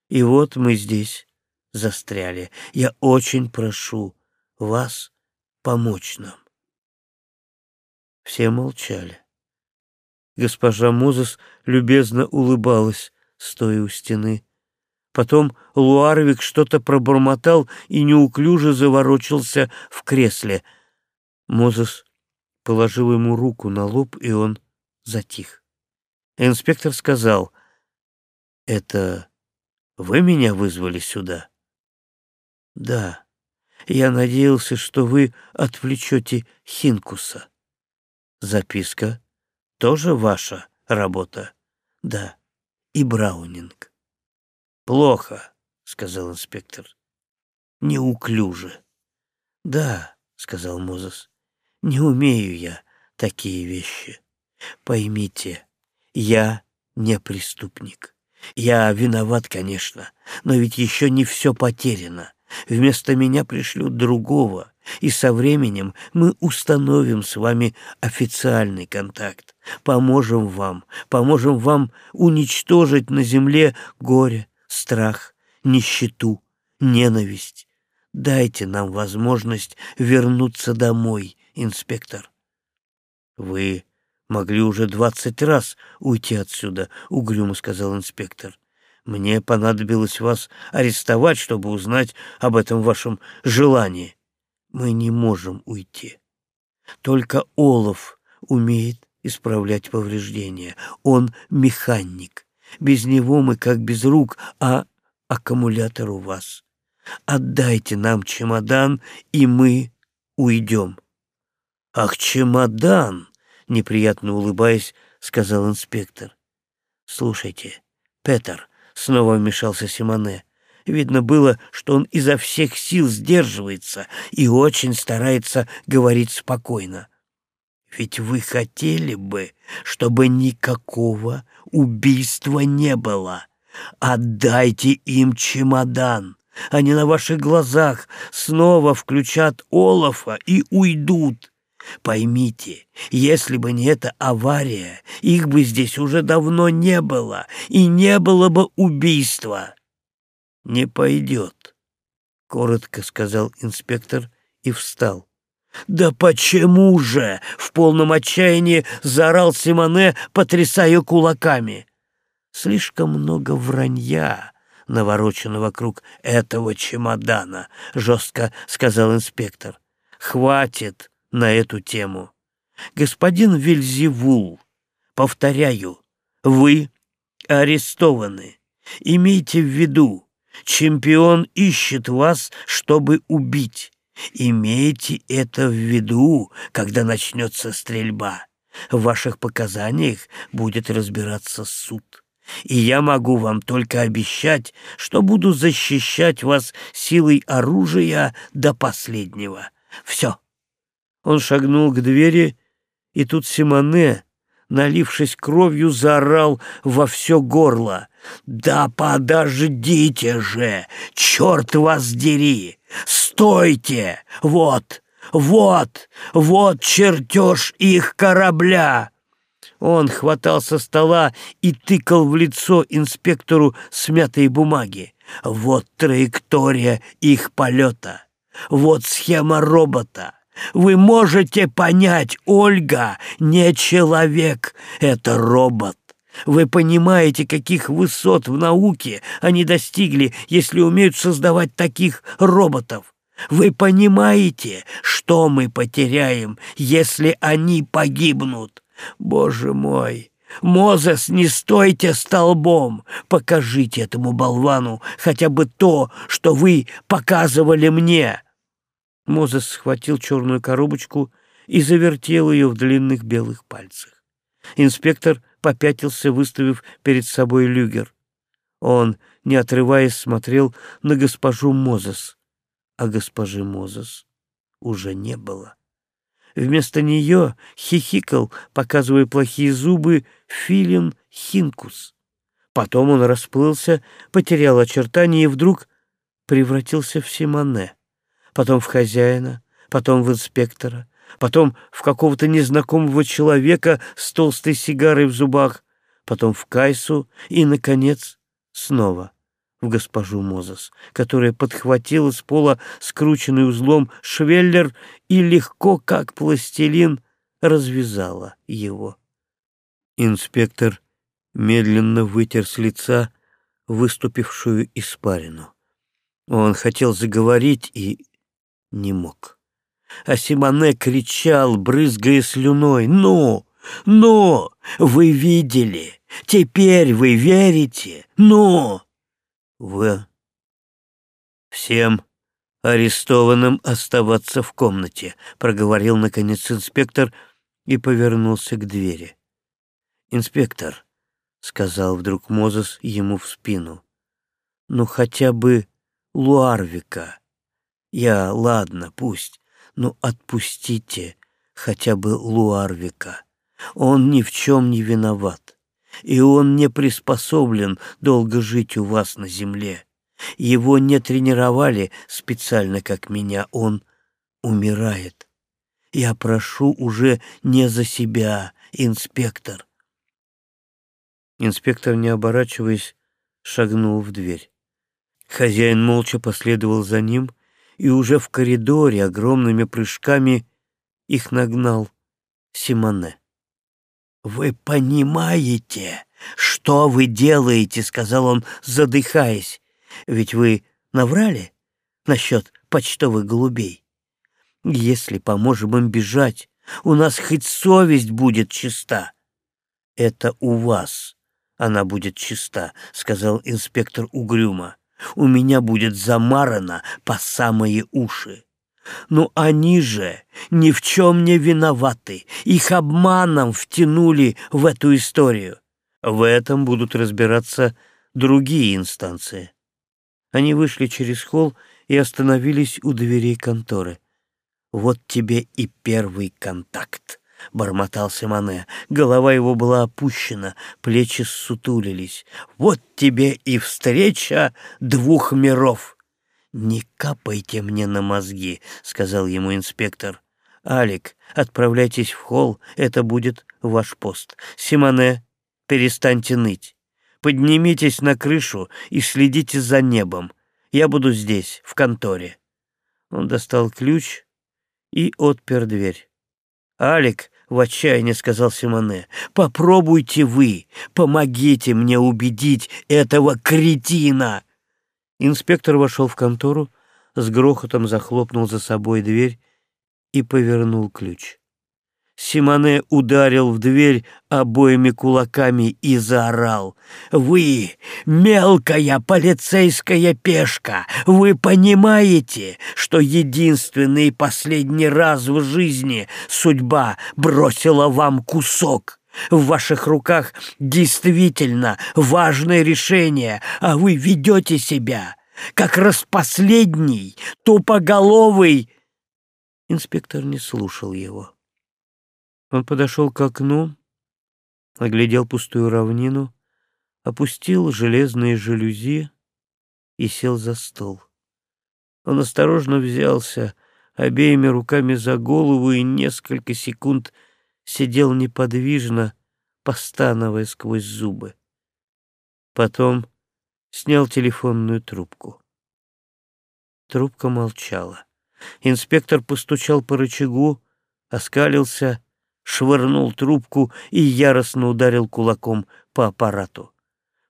И вот мы здесь застряли. Я очень прошу вас помочь нам. Все молчали. Госпожа Мозес любезно улыбалась, стоя у стены. Потом Луарвик что-то пробормотал и неуклюже заворочился в кресле. Мозес положил ему руку на лоб, и он затих. Инспектор сказал, «Это вы меня вызвали сюда?» «Да. Я надеялся, что вы отвлечете Хинкуса». «Записка тоже ваша работа?» «Да. И Браунинг». «Плохо», — сказал инспектор. «Неуклюже». «Да», — сказал Мозес. «Не умею я такие вещи». Поймите, я не преступник. Я виноват, конечно, но ведь еще не все потеряно. Вместо меня пришлют другого, и со временем мы установим с вами официальный контакт. Поможем вам, поможем вам уничтожить на земле горе, страх, нищету, ненависть. Дайте нам возможность вернуться домой, инспектор. Вы могли уже двадцать раз уйти отсюда», — угрюмо сказал инспектор. «Мне понадобилось вас арестовать, чтобы узнать об этом вашем желании. Мы не можем уйти. Только Олов умеет исправлять повреждения. Он механик. Без него мы как без рук, а аккумулятор у вас. Отдайте нам чемодан, и мы уйдем». «Ах, чемодан!» неприятно улыбаясь, сказал инспектор. «Слушайте, Петер», — снова вмешался Симоне, — видно было, что он изо всех сил сдерживается и очень старается говорить спокойно. Ведь вы хотели бы, чтобы никакого убийства не было. Отдайте им чемодан. Они на ваших глазах снова включат Олафа и уйдут. Поймите, если бы не эта авария, их бы здесь уже давно не было, и не было бы убийства. — Не пойдет, — коротко сказал инспектор и встал. — Да почему же? — в полном отчаянии заорал Симоне, потрясая кулаками. — Слишком много вранья наворочено вокруг этого чемодана, — жестко сказал инспектор. — Хватит на эту тему. Господин Вильзевул, повторяю, вы арестованы. Имейте в виду, чемпион ищет вас, чтобы убить. Имейте это в виду, когда начнется стрельба. В ваших показаниях будет разбираться суд. И я могу вам только обещать, что буду защищать вас силой оружия до последнего. Все. Он шагнул к двери, и тут Симоне, налившись кровью, заорал во все горло. «Да подождите же! Черт вас дери! Стойте! Вот, вот, вот чертеж их корабля!» Он хватал со стола и тыкал в лицо инспектору смятые бумаги. «Вот траектория их полета! Вот схема робота!» Вы можете понять, Ольга не человек, это робот. Вы понимаете, каких высот в науке они достигли, если умеют создавать таких роботов. Вы понимаете, что мы потеряем, если они погибнут. Боже мой! Мозес, не стойте столбом! Покажите этому болвану хотя бы то, что вы показывали мне!» Мозес схватил черную коробочку и завертел ее в длинных белых пальцах. Инспектор попятился, выставив перед собой люгер. Он, не отрываясь, смотрел на госпожу Мозес, а госпожи Мозес уже не было. Вместо нее хихикал, показывая плохие зубы, филин Хинкус. Потом он расплылся, потерял очертания и вдруг превратился в Симоне, потом в хозяина, потом в инспектора, потом в какого-то незнакомого человека с толстой сигарой в зубах, потом в Кайсу и, наконец, снова в госпожу Мозес, которая подхватила с пола скрученный узлом швеллер и легко, как пластилин, развязала его. Инспектор медленно вытер с лица выступившую испарину. Он хотел заговорить и не мог. А Симоне кричал, брызгая слюной, «Ну! Ну! Вы видели! Теперь вы верите! Ну!» «Вы всем арестованным оставаться в комнате», — проговорил, наконец, инспектор и повернулся к двери. «Инспектор», — сказал вдруг Мозес ему в спину, — «ну хотя бы Луарвика. Я, ладно, пусть, но отпустите хотя бы Луарвика. Он ни в чем не виноват, и он не приспособлен долго жить у вас на земле. Его не тренировали специально, как меня, он умирает. Я прошу уже не за себя, инспектор. Инспектор, не оборачиваясь, шагнул в дверь. Хозяин молча последовал за ним, и уже в коридоре огромными прыжками их нагнал Симоне. «Вы понимаете, что вы делаете?» — сказал он, задыхаясь. «Ведь вы наврали насчет почтовых голубей. Если поможем им бежать, у нас хоть совесть будет чиста». «Это у вас она будет чиста», — сказал инспектор угрюмо у меня будет замарано по самые уши. Но они же ни в чем не виноваты. Их обманом втянули в эту историю. В этом будут разбираться другие инстанции. Они вышли через холл и остановились у дверей конторы. Вот тебе и первый контакт. — бормотал Симоне. Голова его была опущена, плечи ссутулились. «Вот тебе и встреча двух миров!» «Не капайте мне на мозги», — сказал ему инспектор. «Алик, отправляйтесь в холл, это будет ваш пост. Симоне, перестаньте ныть. Поднимитесь на крышу и следите за небом. Я буду здесь, в конторе». Он достал ключ и отпер дверь. «Алик, в отчаянии сказал Симоне. «Попробуйте вы, помогите мне убедить этого кретина!» Инспектор вошел в контору, с грохотом захлопнул за собой дверь и повернул ключ. Симоне ударил в дверь обоими кулаками и заорал. «Вы, мелкая полицейская пешка, вы понимаете, что единственный и последний раз в жизни судьба бросила вам кусок?» В ваших руках действительно важное решение, а вы ведете себя, как распоследний, тупоголовый. Инспектор не слушал его. Он подошел к окну, оглядел пустую равнину, опустил железные жалюзи и сел за стол. Он осторожно взялся обеими руками за голову и несколько секунд сидел неподвижно, постановая сквозь зубы. Потом снял телефонную трубку. Трубка молчала. Инспектор постучал по рычагу, оскалился швырнул трубку и яростно ударил кулаком по аппарату.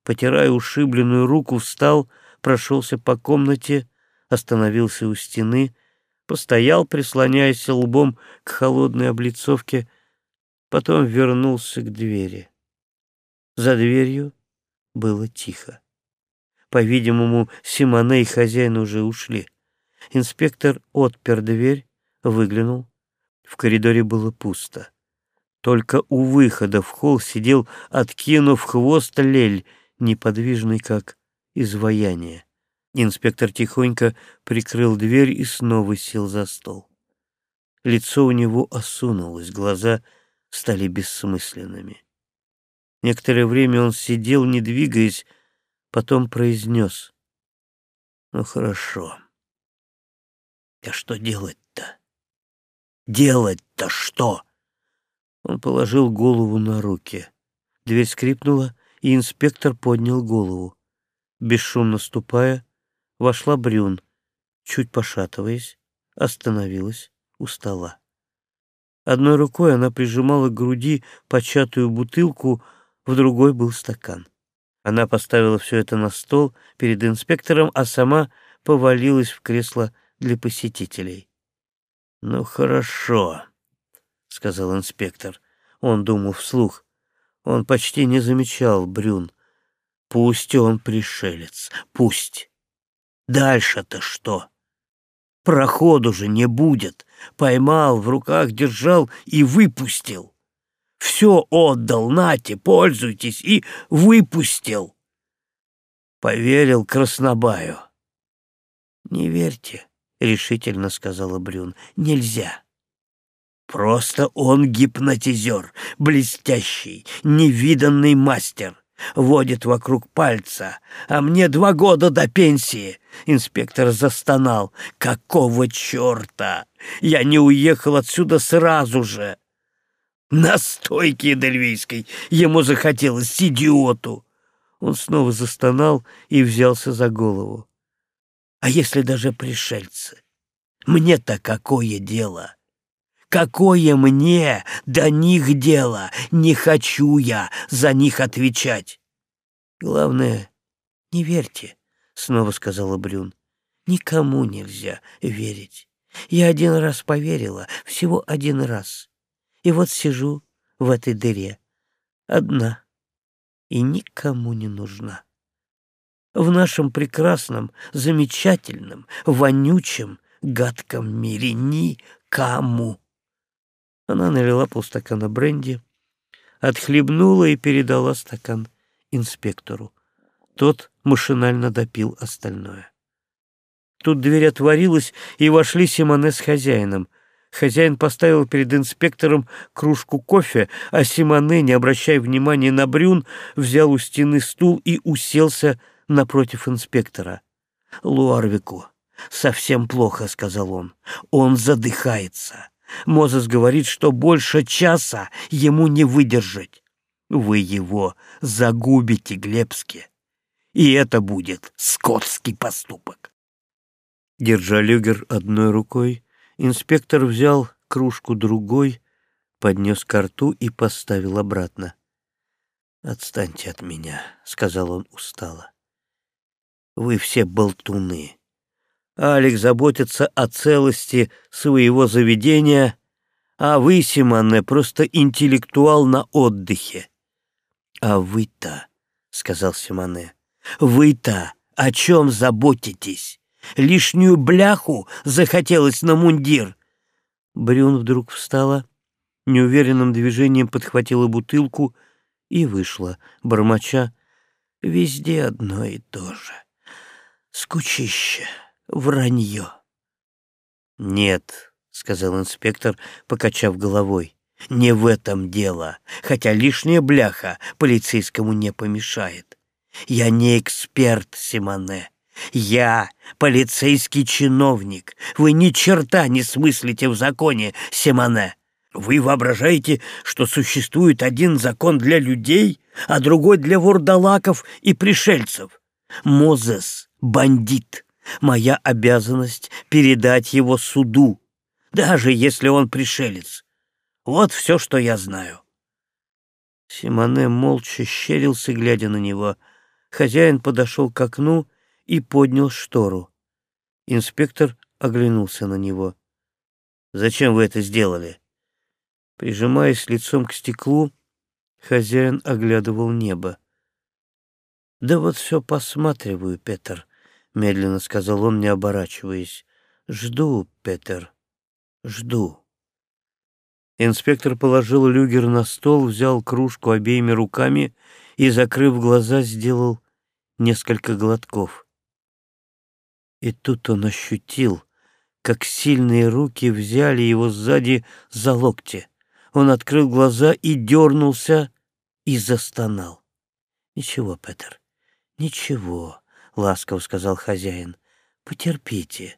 Потирая ушибленную руку, встал, прошелся по комнате, остановился у стены, постоял, прислоняясь лбом к холодной облицовке, потом вернулся к двери. За дверью было тихо. По-видимому, Симоне и хозяин уже ушли. Инспектор отпер дверь, выглянул. В коридоре было пусто. Только у выхода в холл сидел, откинув хвост лель, неподвижный, как изваяние. Инспектор тихонько прикрыл дверь и снова сел за стол. Лицо у него осунулось, глаза стали бессмысленными. Некоторое время он сидел, не двигаясь, потом произнес. «Ну хорошо. А что делать-то? Делать-то что?» Он положил голову на руки. Дверь скрипнула, и инспектор поднял голову. Бесшумно ступая, вошла Брюн, чуть пошатываясь, остановилась у стола. Одной рукой она прижимала к груди початую бутылку, в другой был стакан. Она поставила все это на стол перед инспектором, а сама повалилась в кресло для посетителей. «Ну хорошо», — сказал инспектор. Он думал вслух. Он почти не замечал Брюн. «Пусть он пришелец, пусть. Дальше-то что? Проходу же не будет. Поймал, в руках держал и выпустил. Все отдал, нате, пользуйтесь, и выпустил. Поверил Краснобаю. «Не верьте», — решительно сказала Брюн, — «нельзя». Просто он гипнотизер, блестящий, невиданный мастер. Водит вокруг пальца, а мне два года до пенсии. Инспектор застонал. Какого черта? Я не уехал отсюда сразу же. На стойке Эдельвейской ему захотелось, идиоту. Он снова застонал и взялся за голову. А если даже пришельцы? Мне-то какое дело? Какое мне до них дело? Не хочу я за них отвечать. Главное, не верьте, — снова сказала Брюн. Никому нельзя верить. Я один раз поверила, всего один раз. И вот сижу в этой дыре, одна, и никому не нужна. В нашем прекрасном, замечательном, вонючем, гадком мире никому. Она налила полстакана бренди, отхлебнула и передала стакан инспектору. Тот машинально допил остальное. Тут дверь отворилась, и вошли Симоне с хозяином. Хозяин поставил перед инспектором кружку кофе, а Симоне, не обращая внимания на Брюн, взял у стены стул и уселся напротив инспектора. «Луарвику совсем плохо», — сказал он. «Он задыхается. Мозес говорит, что больше часа ему не выдержать. Вы его загубите, Глебски, и это будет скотский поступок. Держа люгер одной рукой, инспектор взял кружку другой, поднес ко рту и поставил обратно. «Отстаньте от меня», — сказал он устало. «Вы все болтуны. Алик заботится о целости своего заведения, а вы, Симоне, просто интеллектуал на отдыхе. А вы-то, — сказал Симоне, — вы-то о чем заботитесь? Лишнюю бляху захотелось на мундир. Брюн вдруг встала, неуверенным движением подхватила бутылку и вышла, бормоча. Везде одно и то же. Скучище вранье. «Нет», — сказал инспектор, покачав головой, — «не в этом дело, хотя лишняя бляха полицейскому не помешает. Я не эксперт, Симоне. Я полицейский чиновник. Вы ни черта не смыслите в законе, Симоне. Вы воображаете, что существует один закон для людей, а другой для вурдалаков и пришельцев. Мозес — бандит, Моя обязанность — передать его суду, даже если он пришелец. Вот все, что я знаю. Симоне молча щерился, глядя на него. Хозяин подошел к окну и поднял штору. Инспектор оглянулся на него. «Зачем вы это сделали?» Прижимаясь лицом к стеклу, хозяин оглядывал небо. «Да вот все посматриваю, Петр», — медленно сказал он, не оборачиваясь. Жду, Петер, жду. Инспектор положил люгер на стол, взял кружку обеими руками и, закрыв глаза, сделал несколько глотков. И тут он ощутил, как сильные руки взяли его сзади за локти. Он открыл глаза и дернулся, и застонал. — Ничего, Петер, ничего, — ласково сказал хозяин. — Потерпите.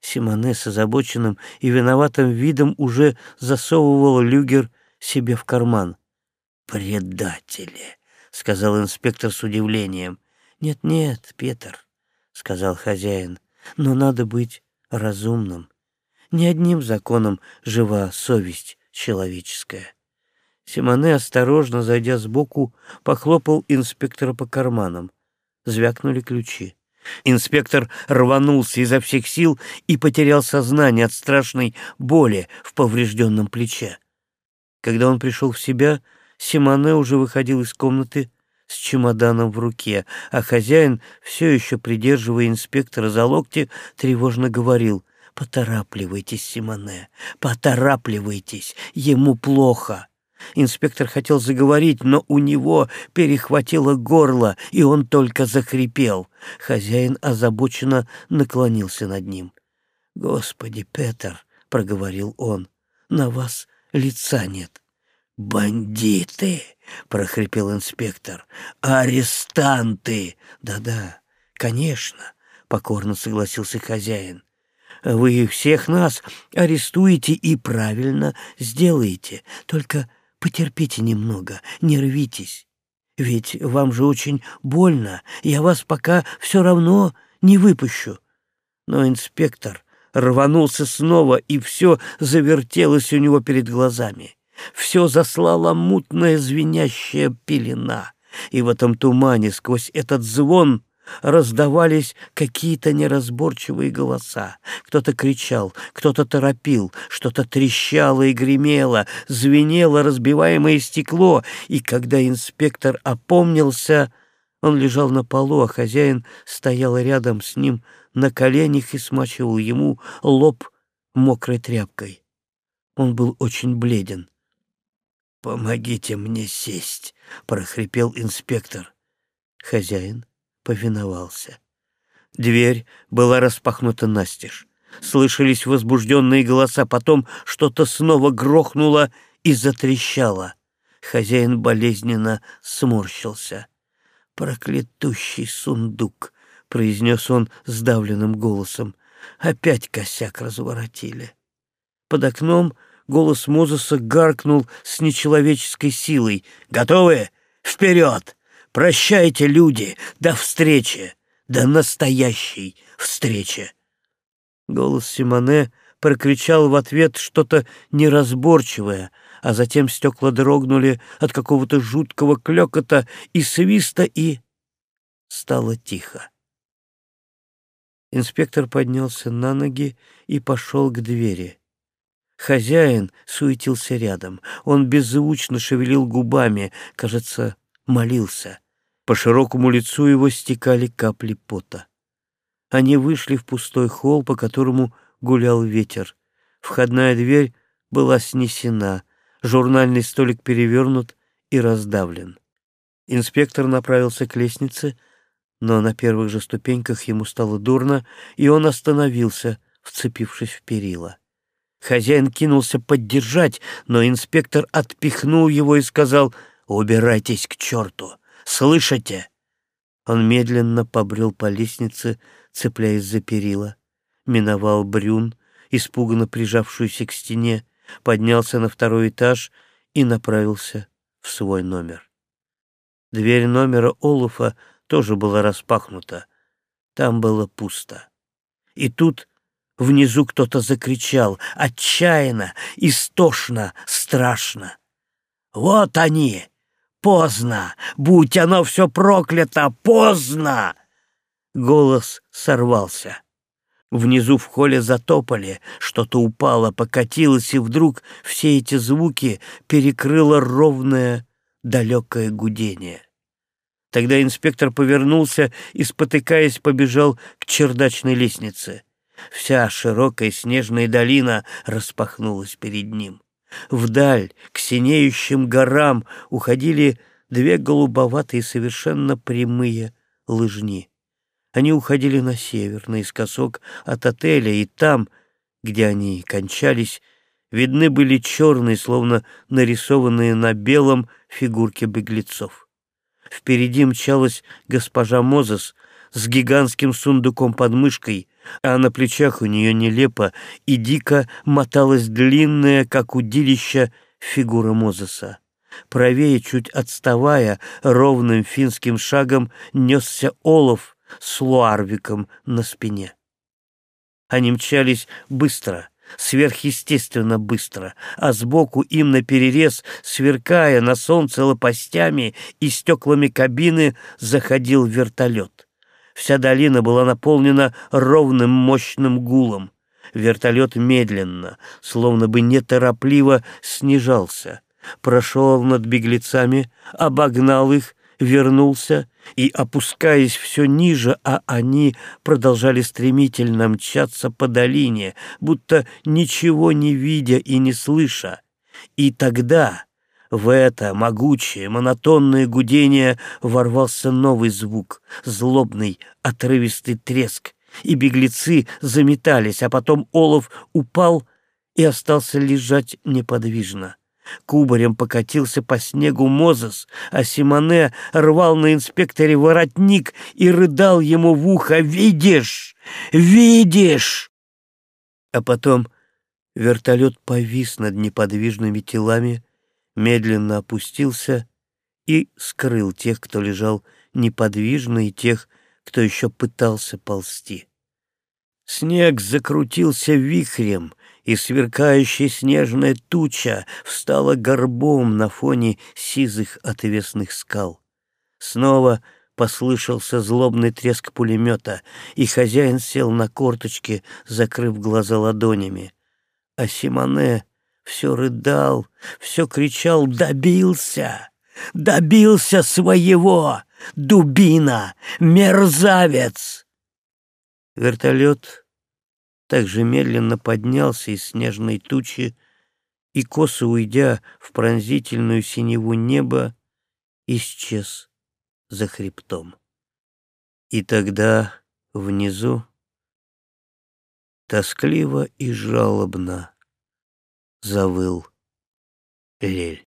Симоне с озабоченным и виноватым видом уже засовывал люгер себе в карман. «Предатели!» — сказал инспектор с удивлением. «Нет-нет, Петр», — сказал хозяин, — «но надо быть разумным. Ни одним законом жива совесть человеческая». Симоне, осторожно зайдя сбоку, похлопал инспектора по карманам. Звякнули ключи. Инспектор рванулся изо всех сил и потерял сознание от страшной боли в поврежденном плече. Когда он пришел в себя, Симоне уже выходил из комнаты с чемоданом в руке, а хозяин, все еще придерживая инспектора за локти, тревожно говорил «Поторапливайтесь, Симоне, поторапливайтесь, ему плохо». Инспектор хотел заговорить, но у него перехватило горло, и он только захрипел. Хозяин озабоченно наклонился над ним. «Господи, Петер!» — проговорил он. «На вас лица нет». «Бандиты!» — прохрипел инспектор. «Арестанты!» «Да-да, конечно», — покорно согласился хозяин. «Вы всех нас арестуете и правильно сделаете. Только Потерпите немного, не рвитесь. Ведь вам же очень больно, я вас пока все равно не выпущу. Но инспектор рванулся снова, и все завертелось у него перед глазами. Все заслала мутная звенящая пелена, и в этом тумане сквозь этот звон раздавались какие-то неразборчивые голоса. Кто-то кричал, кто-то торопил, что-то трещало и гремело, звенело разбиваемое стекло, и когда инспектор опомнился, он лежал на полу, а хозяин стоял рядом с ним на коленях и смачивал ему лоб мокрой тряпкой. Он был очень бледен. «Помогите мне сесть», — прохрипел инспектор. Хозяин повиновался. Дверь была распахнута настежь. Слышались возбужденные голоса, потом что-то снова грохнуло и затрещало. Хозяин болезненно сморщился. «Проклятущий сундук!» — произнес он сдавленным голосом. «Опять косяк разворотили». Под окном голос Мозеса гаркнул с нечеловеческой силой. «Готовы? Вперед!» Прощайте, люди, до встречи, до настоящей встречи. Голос Симоне прокричал в ответ что-то неразборчивое, а затем стекла дрогнули от какого-то жуткого клёкота и свиста, и стало тихо. Инспектор поднялся на ноги и пошел к двери. Хозяин суетился рядом. Он беззвучно шевелил губами, кажется, молился. По широкому лицу его стекали капли пота. Они вышли в пустой холл, по которому гулял ветер. Входная дверь была снесена, журнальный столик перевернут и раздавлен. Инспектор направился к лестнице, но на первых же ступеньках ему стало дурно, и он остановился, вцепившись в перила. Хозяин кинулся поддержать, но инспектор отпихнул его и сказал — «Убирайтесь к черту! Слышите?» Он медленно побрел по лестнице, цепляясь за перила, миновал брюн, испуганно прижавшуюся к стене, поднялся на второй этаж и направился в свой номер. Дверь номера Олуфа тоже была распахнута. Там было пусто. И тут внизу кто-то закричал, отчаянно, истошно, страшно. «Вот они! Поздно! Будь оно все проклято! Поздно!» Голос сорвался. Внизу в холле затопали, что-то упало, покатилось, и вдруг все эти звуки перекрыло ровное далекое гудение. Тогда инспектор повернулся и, спотыкаясь, побежал к чердачной лестнице. Вся широкая снежная долина распахнулась перед ним. Вдаль, к синеющим горам, уходили две голубоватые совершенно прямые лыжни. Они уходили на север, наискосок от отеля, и там, где они кончались, видны были черные, словно нарисованные на белом фигурки беглецов. Впереди мчалась госпожа Мозес с гигантским сундуком под мышкой, а на плечах у нее нелепо и дико моталась длинная, как удилища, фигура Мозеса. Правее, чуть отставая, ровным финским шагом несся Олов с Луарвиком на спине. Они мчались быстро, сверхъестественно быстро, а сбоку им наперерез, сверкая на солнце лопастями и стеклами кабины, заходил вертолет. Вся долина была наполнена ровным мощным гулом. Вертолет медленно, словно бы неторопливо снижался. Прошел над беглецами, обогнал их, вернулся и, опускаясь все ниже, а они продолжали стремительно мчаться по долине, будто ничего не видя и не слыша. И тогда в это могучее, монотонное гудение ворвался новый звук, злобный, отрывистый треск, и беглецы заметались, а потом Олов упал и остался лежать неподвижно. Кубарем покатился по снегу Мозес, а Симоне рвал на инспекторе воротник и рыдал ему в ухо «Видишь! Видишь!» А потом вертолет повис над неподвижными телами, медленно опустился и скрыл тех, кто лежал неподвижно, и тех, кто еще пытался ползти. Снег закрутился вихрем, и сверкающая снежная туча встала горбом на фоне сизых отвесных скал. Снова послышался злобный треск пулемета, и хозяин сел на корточки, закрыв глаза ладонями. А Симоне все рыдал, все кричал «Добился! Добился своего! Дубина! Мерзавец!» Вертолет также медленно поднялся из снежной тучи и, косо уйдя в пронзительную синеву неба, исчез за хребтом. И тогда внизу тоскливо и жалобно завыл Лель.